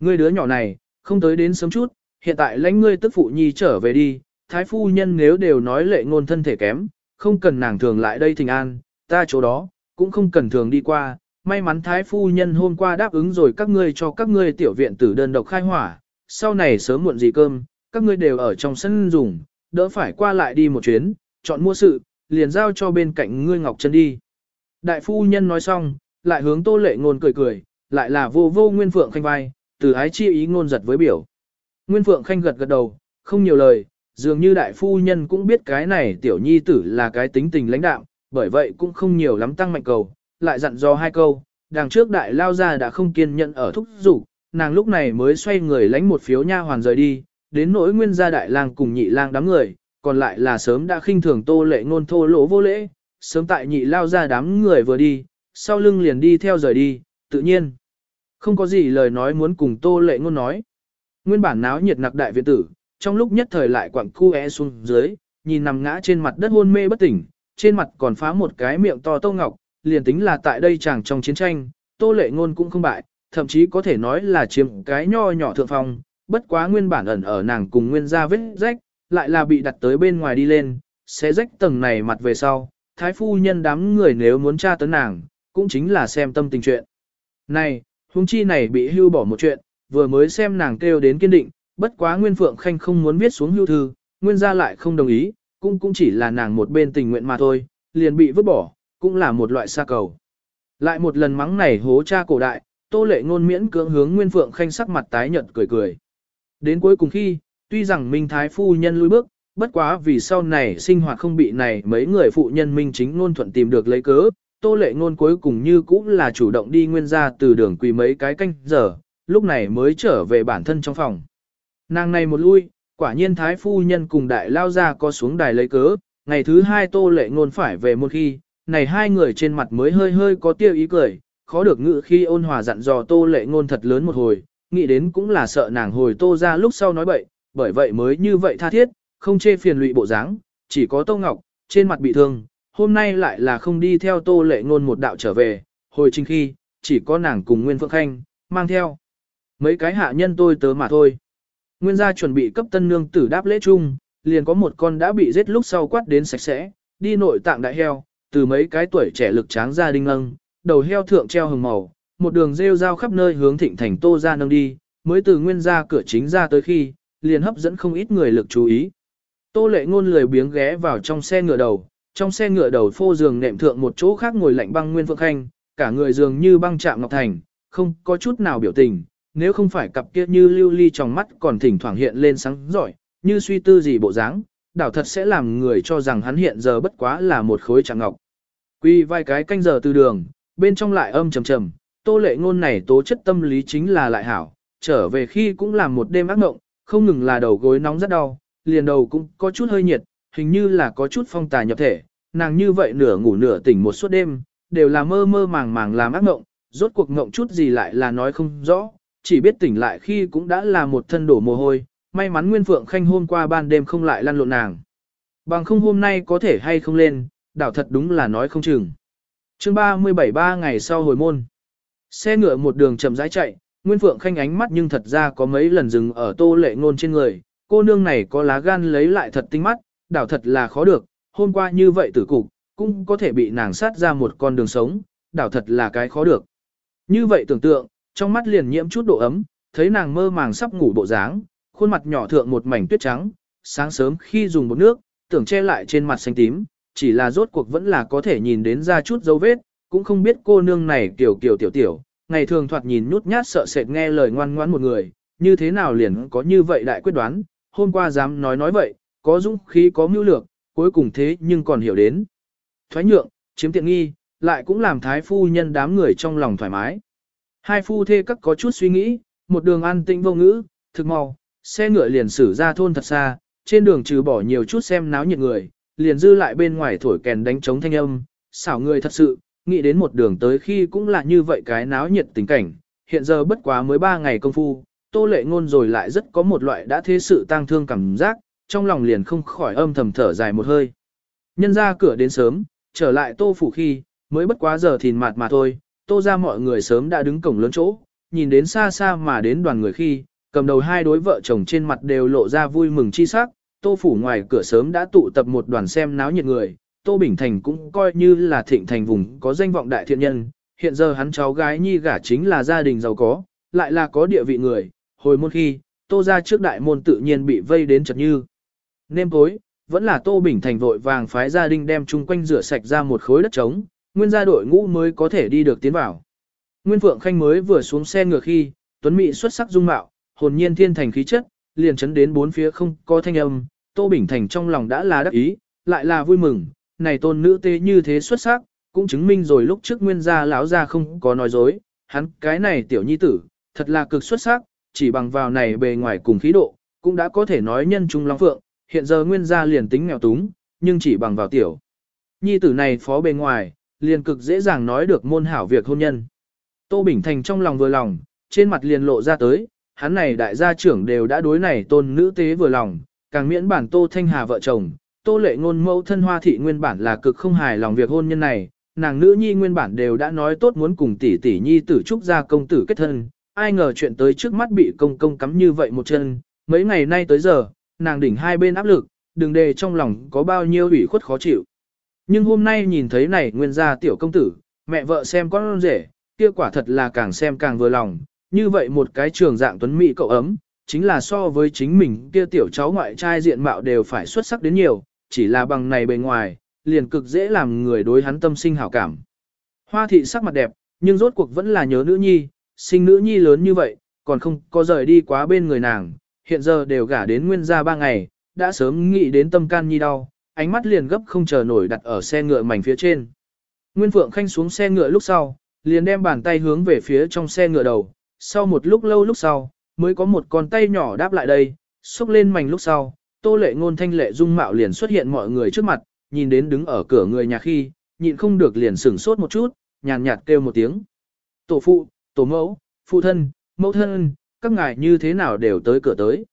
Ngươi đứa nhỏ này, không tới đến sớm chút, hiện tại lãnh ngươi tức phụ nhi trở về đi, thái phu nhân nếu đều nói lệ ngôn thân thể kém, không cần nàng thường lại đây thình an, ta chỗ đó, cũng không cần thường đi qua, may mắn thái phu nhân hôm qua đáp ứng rồi các ngươi cho các ngươi tiểu viện tử đơn độc khai hỏa, sau này sớm muộn gì cơm, các ngươi đều ở trong sân dùng, đỡ phải qua lại đi một chuyến, chọn mua sự, liền giao cho bên cạnh ngươi Ngọc Trân đi. Đại phu nhân nói xong, lại hướng tô lệ ngôn cười cười, lại là vô vô Nguyên Phượng Khanh vai, từ ái chi ý ngôn giật với biểu. Nguyên Phượng Khanh gật gật đầu, không nhiều lời, dường như đại phu nhân cũng biết cái này tiểu nhi tử là cái tính tình lãnh đạm, bởi vậy cũng không nhiều lắm tăng mạnh cầu, lại dặn dò hai câu, đằng trước đại lao ra đã không kiên nhẫn ở thúc dục nàng lúc này mới xoay người lãnh một phiếu nha hoàn rời đi, đến nỗi nguyên gia đại lang cùng nhị lang đám người, còn lại là sớm đã khinh thường tô lệ ngôn thô lỗ vô lễ, sớm tại nhị lao ra đám người vừa đi, sau lưng liền đi theo rời đi, tự nhiên. Không có gì lời nói muốn cùng tô lệ ngôn nói. Nguyên bản náo nhiệt nặc đại viện tử, trong lúc nhất thời lại quặng cu e xuống dưới, nhìn nằm ngã trên mặt đất hôn mê bất tỉnh, trên mặt còn phá một cái miệng to Tô Ngọc, liền tính là tại đây chàng trong chiến tranh, Tô Lệ Ngôn cũng không bại, thậm chí có thể nói là chiếm cái nho nhỏ thượng phong, bất quá nguyên bản ẩn ở nàng cùng nguyên gia vết rách, lại là bị đặt tới bên ngoài đi lên, sẽ rách tầng này mặt về sau, thái phu nhân đám người nếu muốn tra tấn nàng, cũng chính là xem tâm tình chuyện. Này, huống chi này bị hưu bỏ một chuyện, vừa mới xem nàng kêu đến kiên định, bất quá Nguyên Phượng Khanh không muốn viết xuống hưu thư, Nguyên gia lại không đồng ý, cũng cũng chỉ là nàng một bên tình nguyện mà thôi, liền bị vứt bỏ, cũng là một loại xa cầu. Lại một lần mắng này hố cha cổ đại, Tô Lệ ngôn miễn cưỡng hướng Nguyên Phượng Khanh sắc mặt tái nhợt cười cười. Đến cuối cùng khi, tuy rằng Minh Thái phu nhân lùi bước, bất quá vì sau này sinh hoạt không bị này mấy người phụ nhân Minh chính ngôn thuận tìm được lấy cớ, Tô Lệ ngôn cuối cùng như cũng là chủ động đi nguyên ra từ đường quỳ mấy cái canh giờ, lúc này mới trở về bản thân trong phòng. Nàng này một lui, quả nhiên Thái phu nhân cùng đại lao ra có xuống đài lấy cớ, ngày thứ hai Tô Lệ ngôn phải về một khi, này hai người trên mặt mới hơi hơi có tiêu ý cười, khó được ngự khi ôn hòa dặn dò Tô Lệ ngôn thật lớn một hồi, nghĩ đến cũng là sợ nàng hồi Tô ra lúc sau nói bậy, bởi vậy mới như vậy tha thiết, không chê phiền lụy bộ dáng, chỉ có Tô Ngọc, trên mặt bị thương, hôm nay lại là không đi theo Tô Lệ ngôn một đạo trở về, hồi trình khi, chỉ có nàng cùng Nguyên Phượng Khanh, mang theo. Mấy cái hạ nhân tôi tớ mà thôi. Nguyên gia chuẩn bị cấp tân nương tử đáp lễ chung, liền có một con đã bị giết lúc sau quát đến sạch sẽ, đi nội tạng đại heo, từ mấy cái tuổi trẻ lực tráng ra đinh ngâng, đầu heo thượng treo hừng màu, một đường rêu rao khắp nơi hướng thịnh thành tô ra nâng đi, mới từ nguyên gia cửa chính ra tới khi, liền hấp dẫn không ít người lực chú ý. Tô lệ ngôn lười biếng ghé vào trong xe ngựa đầu, trong xe ngựa đầu phô giường nệm thượng một chỗ khác ngồi lạnh băng nguyên phượng khanh, cả người dường như băng chạm ngọc thành, không có chút nào biểu tình, nếu không phải cặp kia như lưu ly trong mắt còn thỉnh thoảng hiện lên sáng giỏi, như suy tư gì bộ dáng, đảo thật sẽ làm người cho rằng hắn hiện giờ bất quá là một khối trạng ngọc. Quy vai cái canh giờ từ đường, bên trong lại âm trầm trầm, tô lệ ngôn này tố chất tâm lý chính là lại hảo, trở về khi cũng làm một đêm ác mộng, không ngừng là đầu gối nóng rất đau, liền đầu cũng có chút hơi nhiệt, hình như là có chút phong tà nhập thể, nàng như vậy nửa ngủ nửa tỉnh một suốt đêm, đều là mơ mơ màng màng làm ác ngộng, rốt cuộc ngộng chút gì lại là nói không rõ, chỉ biết tỉnh lại khi cũng đã là một thân đổ mồ hôi, may mắn Nguyên Phượng Khanh hôm qua ban đêm không lại lăn lộn nàng. Bằng không hôm nay có thể hay không lên, đảo thật đúng là nói không chừng. chương 37 ba ngày sau hồi môn. Xe ngựa một đường chậm rãi chạy, Nguyên Phượng Khanh ánh mắt nhưng thật ra có mấy lần dừng ở tô lệ ngôn trên người, cô nương này có lá gan lấy lại thật tinh mắt, đảo thật là khó được, hôm qua như vậy tử cục, cũng có thể bị nàng sát ra một con đường sống, đảo thật là cái khó được. Như vậy tưởng tượng, trong mắt liền nhiễm chút độ ấm, thấy nàng mơ màng sắp ngủ bộ dáng, khuôn mặt nhỏ thượng một mảnh tuyết trắng, sáng sớm khi dùng bột nước, tưởng che lại trên mặt xanh tím, chỉ là rốt cuộc vẫn là có thể nhìn đến ra chút dấu vết, cũng không biết cô nương này kiểu kiểu tiểu tiểu, ngày thường thoạt nhìn nhút nhát sợ sệt nghe lời ngoan ngoãn một người, như thế nào liền có như vậy đại quyết đoán, hôm qua dám nói nói vậy, có dũng khí có mưu lược, cuối cùng thế nhưng còn hiểu đến. Thoái nhượng, chiếm tiện nghi, lại cũng làm thái phu nhân đám người trong lòng thoải mái. Hai phu thê các có chút suy nghĩ, một đường an tĩnh vô ngữ, thực mau, xe ngựa liền xử ra thôn thật xa, trên đường trừ bỏ nhiều chút xem náo nhiệt người, liền dư lại bên ngoài thổi kèn đánh trống thanh âm, xảo người thật sự, nghĩ đến một đường tới khi cũng là như vậy cái náo nhiệt tình cảnh, hiện giờ bất quá mới ba ngày công phu, tô lệ ngôn rồi lại rất có một loại đã thế sự tang thương cảm giác, trong lòng liền không khỏi âm thầm thở dài một hơi. Nhân ra cửa đến sớm, trở lại tô phủ khi, mới bất quá giờ thìn mạt mà thôi, tô ra mọi người sớm đã đứng cổng lớn chỗ, nhìn đến xa xa mà đến đoàn người khi, cầm đầu hai đối vợ chồng trên mặt đều lộ ra vui mừng chi sắc, tô phủ ngoài cửa sớm đã tụ tập một đoàn xem náo nhiệt người, tô Bình Thành cũng coi như là thịnh thành vùng có danh vọng đại thiện nhân, hiện giờ hắn cháu gái nhi gả chính là gia đình giàu có, lại là có địa vị người, hồi môn khi, tô ra trước đại môn tự nhiên bị vây đến chật như. Nêm tối, vẫn là tô Bình Thành vội vàng phái gia đình đem chung quanh rửa sạch ra một khối đất trống, nguyên gia đội ngũ mới có thể đi được tiến vào. Nguyên Phượng Khanh mới vừa xuống xe ngựa khi, Tuấn Mỹ xuất sắc dung mạo, hồn nhiên thiên thành khí chất, liền chấn đến bốn phía không có thanh âm, Tô Bình Thành trong lòng đã là đắc ý, lại là vui mừng, này tôn nữ tế như thế xuất sắc, cũng chứng minh rồi lúc trước nguyên gia lão gia không có nói dối, hắn cái này tiểu nhi tử, thật là cực xuất sắc, chỉ bằng vào này bề ngoài cùng khí độ, cũng đã có thể nói nhân trung long phượng, hiện giờ nguyên gia liền tính nghèo túng, nhưng chỉ bằng vào tiểu. Nhi tử này phó bề ngoài, liền cực dễ dàng nói được môn hảo việc hôn nhân. Tô Bình Thành trong lòng vừa lòng, trên mặt liền lộ ra tới, hắn này đại gia trưởng đều đã đối này tôn nữ tế vừa lòng, càng miễn bản Tô Thanh Hà vợ chồng, Tô lệ ngôn mẫu thân hoa thị nguyên bản là cực không hài lòng việc hôn nhân này, nàng nữ nhi nguyên bản đều đã nói tốt muốn cùng tỷ tỷ nhi tử trúc gia công tử kết thân, ai ngờ chuyện tới trước mắt bị công công cắm như vậy một chân, mấy ngày nay tới giờ, nàng đỉnh hai bên áp lực, đừng đề trong lòng có bao nhiêu ủy khuất khó chịu. Nhưng hôm nay nhìn thấy này nguyên gia tiểu công tử, mẹ vợ xem con rể, kia quả thật là càng xem càng vừa lòng, như vậy một cái trường dạng tuấn mỹ cậu ấm, chính là so với chính mình kia tiểu cháu ngoại trai diện mạo đều phải xuất sắc đến nhiều, chỉ là bằng này bề ngoài, liền cực dễ làm người đối hắn tâm sinh hảo cảm. Hoa thị sắc mặt đẹp, nhưng rốt cuộc vẫn là nhớ nữ nhi, sinh nữ nhi lớn như vậy, còn không có rời đi quá bên người nàng, hiện giờ đều gả đến nguyên gia ba ngày, đã sớm nghĩ đến tâm can nhi đau, ánh mắt liền gấp không chờ nổi đặt ở xe ngựa mảnh phía trên. Nguyên Phượng Khanh xuống xe ngựa lúc sau, liền đem bàn tay hướng về phía trong xe ngựa đầu, sau một lúc lâu lúc sau, mới có một con tay nhỏ đáp lại đây, xúc lên mảnh lúc sau, tô lệ ngôn thanh lệ dung mạo liền xuất hiện mọi người trước mặt, nhìn đến đứng ở cửa người nhà khi, nhịn không được liền sửng sốt một chút, nhàn nhạt kêu một tiếng. Tổ phụ, tổ mẫu, phụ thân, mẫu thân, các ngài như thế nào đều tới cửa tới.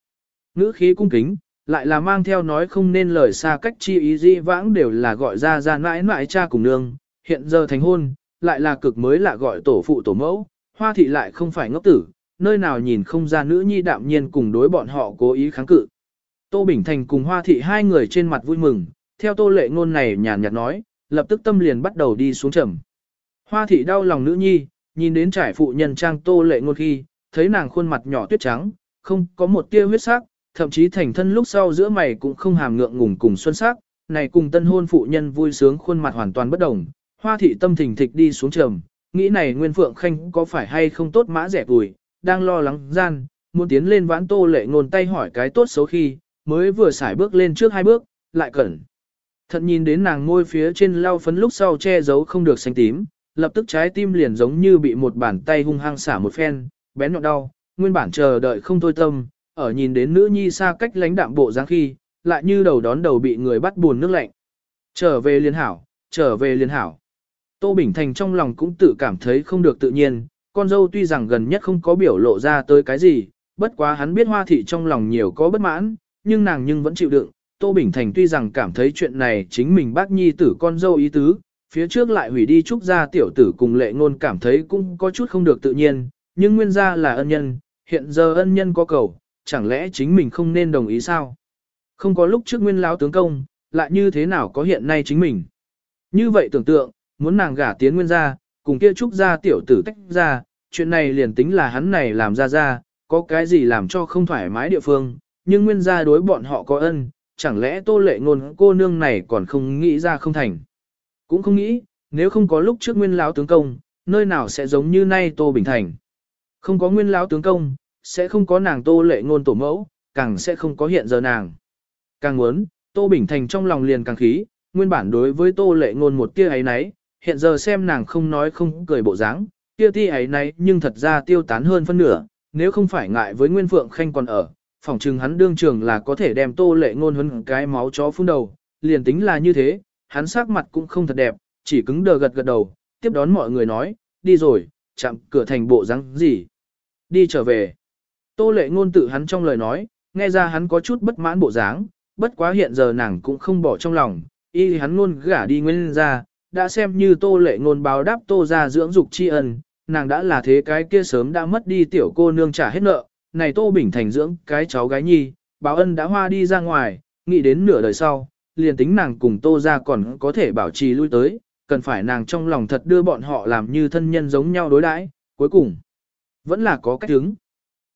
Ngữ khí cung kính, lại là mang theo nói không nên lời xa cách chi ý di vãng đều là gọi ra ra mãi mãi cha cùng nương, hiện giờ thành hôn, lại là cực mới là gọi tổ phụ tổ mẫu, hoa thị lại không phải ngốc tử, nơi nào nhìn không ra nữ nhi đạm nhiên cùng đối bọn họ cố ý kháng cự. Tô Bình Thành cùng hoa thị hai người trên mặt vui mừng, theo tô lệ ngôn này nhàn nhạt nói, lập tức tâm liền bắt đầu đi xuống trầm. Hoa thị đau lòng nữ nhi, nhìn đến trải phụ nhân trang tô lệ ngôn khi, thấy nàng khuôn mặt nhỏ tuyết trắng, không có một tia huyết sắc, thậm chí thành thân lúc sau giữa mày cũng không hàm ngượng ngùng cùng xuân sắc, này cùng tân hôn phụ nhân vui sướng khuôn mặt hoàn toàn bất đồng. Hoa thị tâm thình thịch đi xuống trầm, nghĩ này Nguyên Phượng Khanh có phải hay không tốt mã rẻ tuổi, đang lo lắng gian, muốn tiến lên vãn tô lệ ngôn tay hỏi cái tốt xấu khi, mới vừa xài bước lên trước hai bước, lại cẩn. Thận nhìn đến nàng ngôi phía trên lau phấn lúc sau che giấu không được xanh tím, lập tức trái tim liền giống như bị một bàn tay hung hăng xả một phen, bén nhọn đau, nguyên bản chờ đợi không thôi tâm, ở nhìn đến nữ nhi xa cách lánh đạm bộ dáng khi, lại như đầu đón đầu bị người bắt buồn nước lạnh. Trở về liên hảo, trở về liên hảo. Tô Bình Thành trong lòng cũng tự cảm thấy không được tự nhiên, con dâu tuy rằng gần nhất không có biểu lộ ra tới cái gì, bất quá hắn biết hoa thị trong lòng nhiều có bất mãn, nhưng nàng nhưng vẫn chịu đựng. Tô Bình Thành tuy rằng cảm thấy chuyện này chính mình bác nhi tử con dâu ý tứ, phía trước lại hủy đi trúc gia tiểu tử cùng lệ ngôn cảm thấy cũng có chút không được tự nhiên, nhưng nguyên gia là ân nhân, hiện giờ ân nhân có cầu, chẳng lẽ chính mình không nên đồng ý sao? Không có lúc trước nguyên lão tướng công, lại như thế nào có hiện nay chính mình? Như vậy tưởng tượng, muốn nàng gả tiến nguyên gia, cùng kia trúc gia tiểu tử tách ra, chuyện này liền tính là hắn này làm ra ra, có cái gì làm cho không thoải mái địa phương, nhưng nguyên gia đối bọn họ có ân, chẳng lẽ tô lệ ngôn cô nương này còn không nghĩ ra không thành. Cũng không nghĩ, nếu không có lúc trước nguyên lão tướng công, nơi nào sẽ giống như nay tô bình thành. Không có nguyên lão tướng công, sẽ không có nàng tô lệ ngôn tổ mẫu, càng sẽ không có hiện giờ nàng. Càng muốn, tô bình thành trong lòng liền càng khí, nguyên bản đối với tô lệ ngôn một tia ấy nấy, hiện giờ xem nàng không nói không cười bộ dáng, tia ti ấy nấy nhưng thật ra tiêu tán hơn phân nửa, nếu không phải ngại với Nguyên Phượng Khanh còn ở, phỏng chừng hắn đương trường là có thể đem tô lệ ngôn huấn cái máu chó phun đầu, liền tính là như thế, hắn sắc mặt cũng không thật đẹp, chỉ cứng đờ gật gật đầu, tiếp đón mọi người nói, đi rồi, chạm cửa thành bộ dáng gì. Đi trở về. Tô lệ ngôn tự hắn trong lời nói, nghe ra hắn có chút bất mãn bộ dáng, bất quá hiện giờ nàng cũng không bỏ trong lòng, y hắn ngôn gả đi nguyên ra, đã xem như tô lệ ngôn báo đáp tô ra dưỡng dục tri ân, nàng đã là thế cái kia sớm đã mất đi tiểu cô nương trả hết nợ, này tô bình thành dưỡng cái cháu gái nhi, báo ân đã hoa đi ra ngoài, nghĩ đến nửa đời sau, liền tính nàng cùng tô ra còn có thể bảo trì lui tới, cần phải nàng trong lòng thật đưa bọn họ làm như thân nhân giống nhau đối đãi, cuối cùng vẫn là có cách đứng.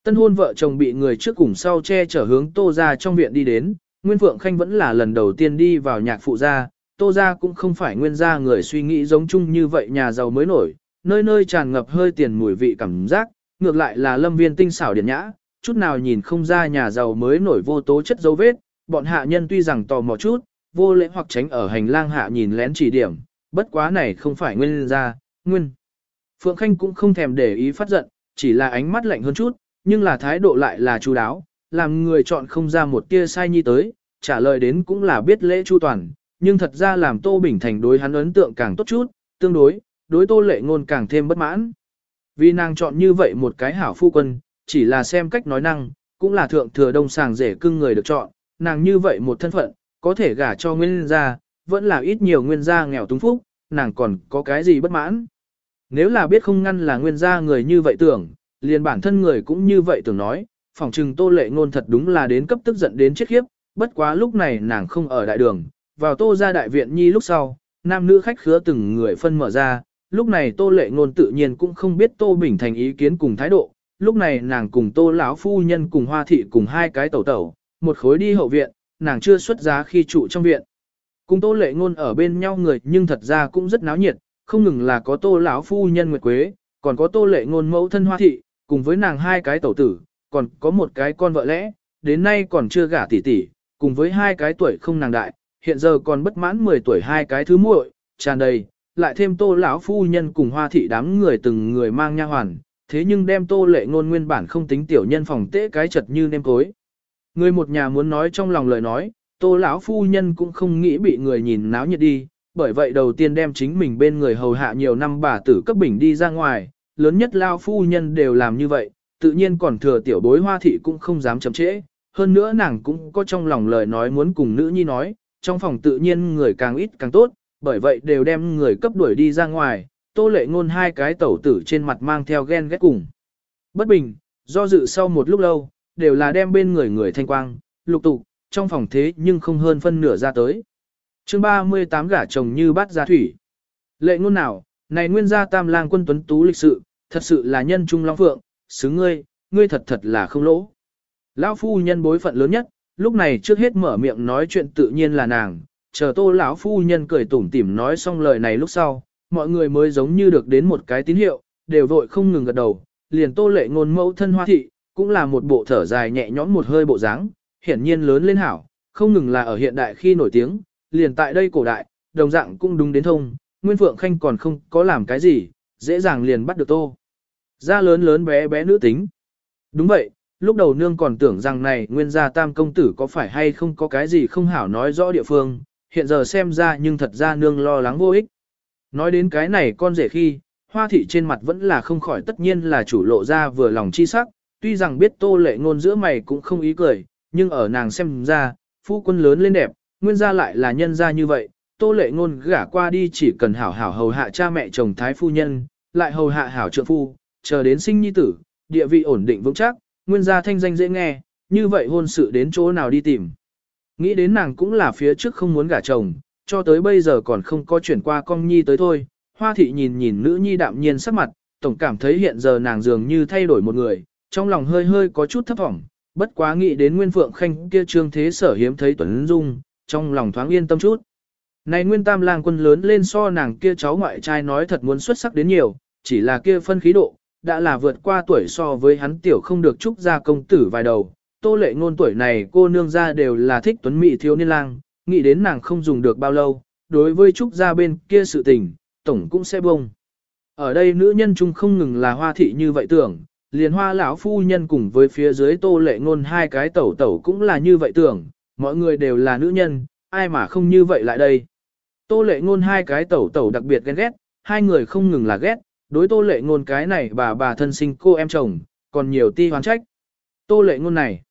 Tân hôn vợ chồng bị người trước cùng sau che chở hướng tô ra trong viện đi đến, Nguyên Phượng Khanh vẫn là lần đầu tiên đi vào nhạc phụ gia, tô gia cũng không phải nguyên gia người suy nghĩ giống chung như vậy nhà giàu mới nổi, nơi nơi tràn ngập hơi tiền mùi vị cảm giác, ngược lại là lâm viên tinh xảo điển nhã, chút nào nhìn không ra nhà giàu mới nổi vô tố chất dấu vết, bọn hạ nhân tuy rằng tò mò chút, vô lễ hoặc tránh ở hành lang hạ nhìn lén chỉ điểm, bất quá này không phải nguyên ra, nguyên. Phượng Khanh cũng không thèm để ý phát giận, chỉ là ánh mắt lạnh hơn chút, nhưng là thái độ lại là chú đáo, làm người chọn không ra một tia sai nhi tới, trả lời đến cũng là biết lễ chu toàn, nhưng thật ra làm Tô Bình Thành đối hắn ấn tượng càng tốt chút, tương đối, đối Tô Lệ Ngôn càng thêm bất mãn. Vì nàng chọn như vậy một cái hảo phu quân, chỉ là xem cách nói năng, cũng là thượng thừa đông sàng rể cưng người được chọn, nàng như vậy một thân phận, có thể gả cho nguyên gia, vẫn là ít nhiều nguyên gia nghèo túng phúc, nàng còn có cái gì bất mãn. Nếu là biết không ngăn là nguyên gia người như vậy tưởng, liền bản thân người cũng như vậy tưởng nói, phỏng trừng tô lệ ngôn thật đúng là đến cấp tức giận đến chết khiếp, bất quá lúc này nàng không ở đại đường, vào tô ra đại viện nhi lúc sau, nam nữ khách khứa từng người phân mở ra, lúc này tô lệ ngôn tự nhiên cũng không biết tô bình thành ý kiến cùng thái độ, lúc này nàng cùng tô lão phu nhân cùng hoa thị cùng hai cái tẩu tẩu, một khối đi hậu viện, nàng chưa xuất giá khi trụ trong viện. Cùng tô lệ ngôn ở bên nhau người nhưng thật ra cũng rất náo nhiệt, không ngừng là có tô lão phu nhân nguyệt quế, còn có tô lệ ngôn mẫu thân hoa thị, cùng với nàng hai cái tẩu tử, còn có một cái con vợ lẽ, đến nay còn chưa gả tỷ tỷ, cùng với hai cái tuổi không nàng đại, hiện giờ còn bất mãn 10 tuổi hai cái thứ muội, tràn đầy, lại thêm tô lão phu nhân cùng hoa thị đám người từng người mang nha hoàn, thế nhưng đem tô lệ ngôn nguyên bản không tính tiểu nhân phòng tế cái chật như nêm cối. Người một nhà muốn nói trong lòng lời nói, tô lão phu nhân cũng không nghĩ bị người nhìn náo nhiệt đi, bởi vậy đầu tiên đem chính mình bên người hầu hạ nhiều năm bà tử cấp bình đi ra ngoài, lớn nhất lao phu nhân đều làm như vậy, tự nhiên còn thừa tiểu bối hoa thị cũng không dám chậm trễ, hơn nữa nàng cũng có trong lòng lời nói muốn cùng nữ nhi nói, trong phòng tự nhiên người càng ít càng tốt, bởi vậy đều đem người cấp đuổi đi ra ngoài, tô lệ ngôn hai cái tẩu tử trên mặt mang theo ghen ghét cùng. Bất bình, do dự sau một lúc lâu, đều là đem bên người người thanh quang, lục tục, trong phòng thế nhưng không hơn phân nửa ra tới. chương 38 gả chồng như bát gia thủy. Lệ ngôn nào, này nguyên gia tam lang quân tuấn tú lịch sự, thật sự là nhân trung long phượng, xứng ngươi, ngươi thật thật là không lỗ. Lão phu nhân bối phận lớn nhất, lúc này trước hết mở miệng nói chuyện tự nhiên là nàng, chờ tô lão phu nhân cười tủm tỉm nói xong lời này lúc sau, mọi người mới giống như được đến một cái tín hiệu, đều vội không ngừng gật đầu, liền tô lệ ngôn mẫu thân hoa thị, cũng là một bộ thở dài nhẹ nhõm một hơi bộ dáng, hiển nhiên lớn lên hảo, không ngừng là ở hiện đại khi nổi tiếng, liền tại đây cổ đại, đồng dạng cũng đúng đến thông, Nguyên Phượng Khanh còn không có làm cái gì, dễ dàng liền bắt được tô. gia lớn lớn bé bé nữ tính. Đúng vậy, lúc đầu nương còn tưởng rằng này nguyên gia tam công tử có phải hay không có cái gì không hảo nói rõ địa phương, hiện giờ xem ra nhưng thật ra nương lo lắng vô ích. Nói đến cái này con rể khi, hoa thị trên mặt vẫn là không khỏi tất nhiên là chủ lộ ra vừa lòng chi sắc, tuy rằng biết tô lệ ngôn giữa mày cũng không ý cười, nhưng ở nàng xem ra, phu quân lớn lên đẹp, nguyên gia lại là nhân gia như vậy, tô lệ ngôn gả qua đi chỉ cần hảo hảo hầu hạ cha mẹ chồng thái phu nhân, lại hầu hạ hảo trượng phu, chờ đến sinh nhi tử, địa vị ổn định vững chắc, nguyên gia thanh danh dễ nghe, như vậy hôn sự đến chỗ nào đi tìm. Nghĩ đến nàng cũng là phía trước không muốn gả chồng, cho tới bây giờ còn không có chuyển qua con nhi tới thôi. Hoa thị nhìn nhìn nữ nhi đạm nhiên sắc mặt, tổng cảm thấy hiện giờ nàng dường như thay đổi một người, trong lòng hơi hơi có chút thấp vọng, bất quá nghĩ đến Nguyên Phượng Khanh kia trương thế sở hiếm thấy Tuấn Dung, trong lòng thoáng yên tâm chút. Này Nguyên Tam lang quân lớn lên so nàng kia cháu ngoại trai nói thật muốn xuất sắc đến nhiều, chỉ là kia phân khí độ, đã là vượt qua tuổi so với hắn tiểu không được chúc ra công tử vài đầu. Tô lệ ngôn tuổi này cô nương ra đều là thích tuấn mỹ thiếu niên lang, nghĩ đến nàng không dùng được bao lâu, đối với trúc gia bên kia sự tình, tổng cũng sẽ bông. Ở đây nữ nhân chung không ngừng là hoa thị như vậy tưởng, liền hoa lão phu nhân cùng với phía dưới tô lệ ngôn hai cái tẩu tẩu cũng là như vậy tưởng, mọi người đều là nữ nhân, ai mà không như vậy lại đây. Tô lệ ngôn hai cái tẩu tẩu đặc biệt ghen ghét, hai người không ngừng là ghét, đối tô lệ ngôn cái này bà bà thân sinh cô em chồng, còn nhiều ti hoán trách. Tô lệ ngôn này,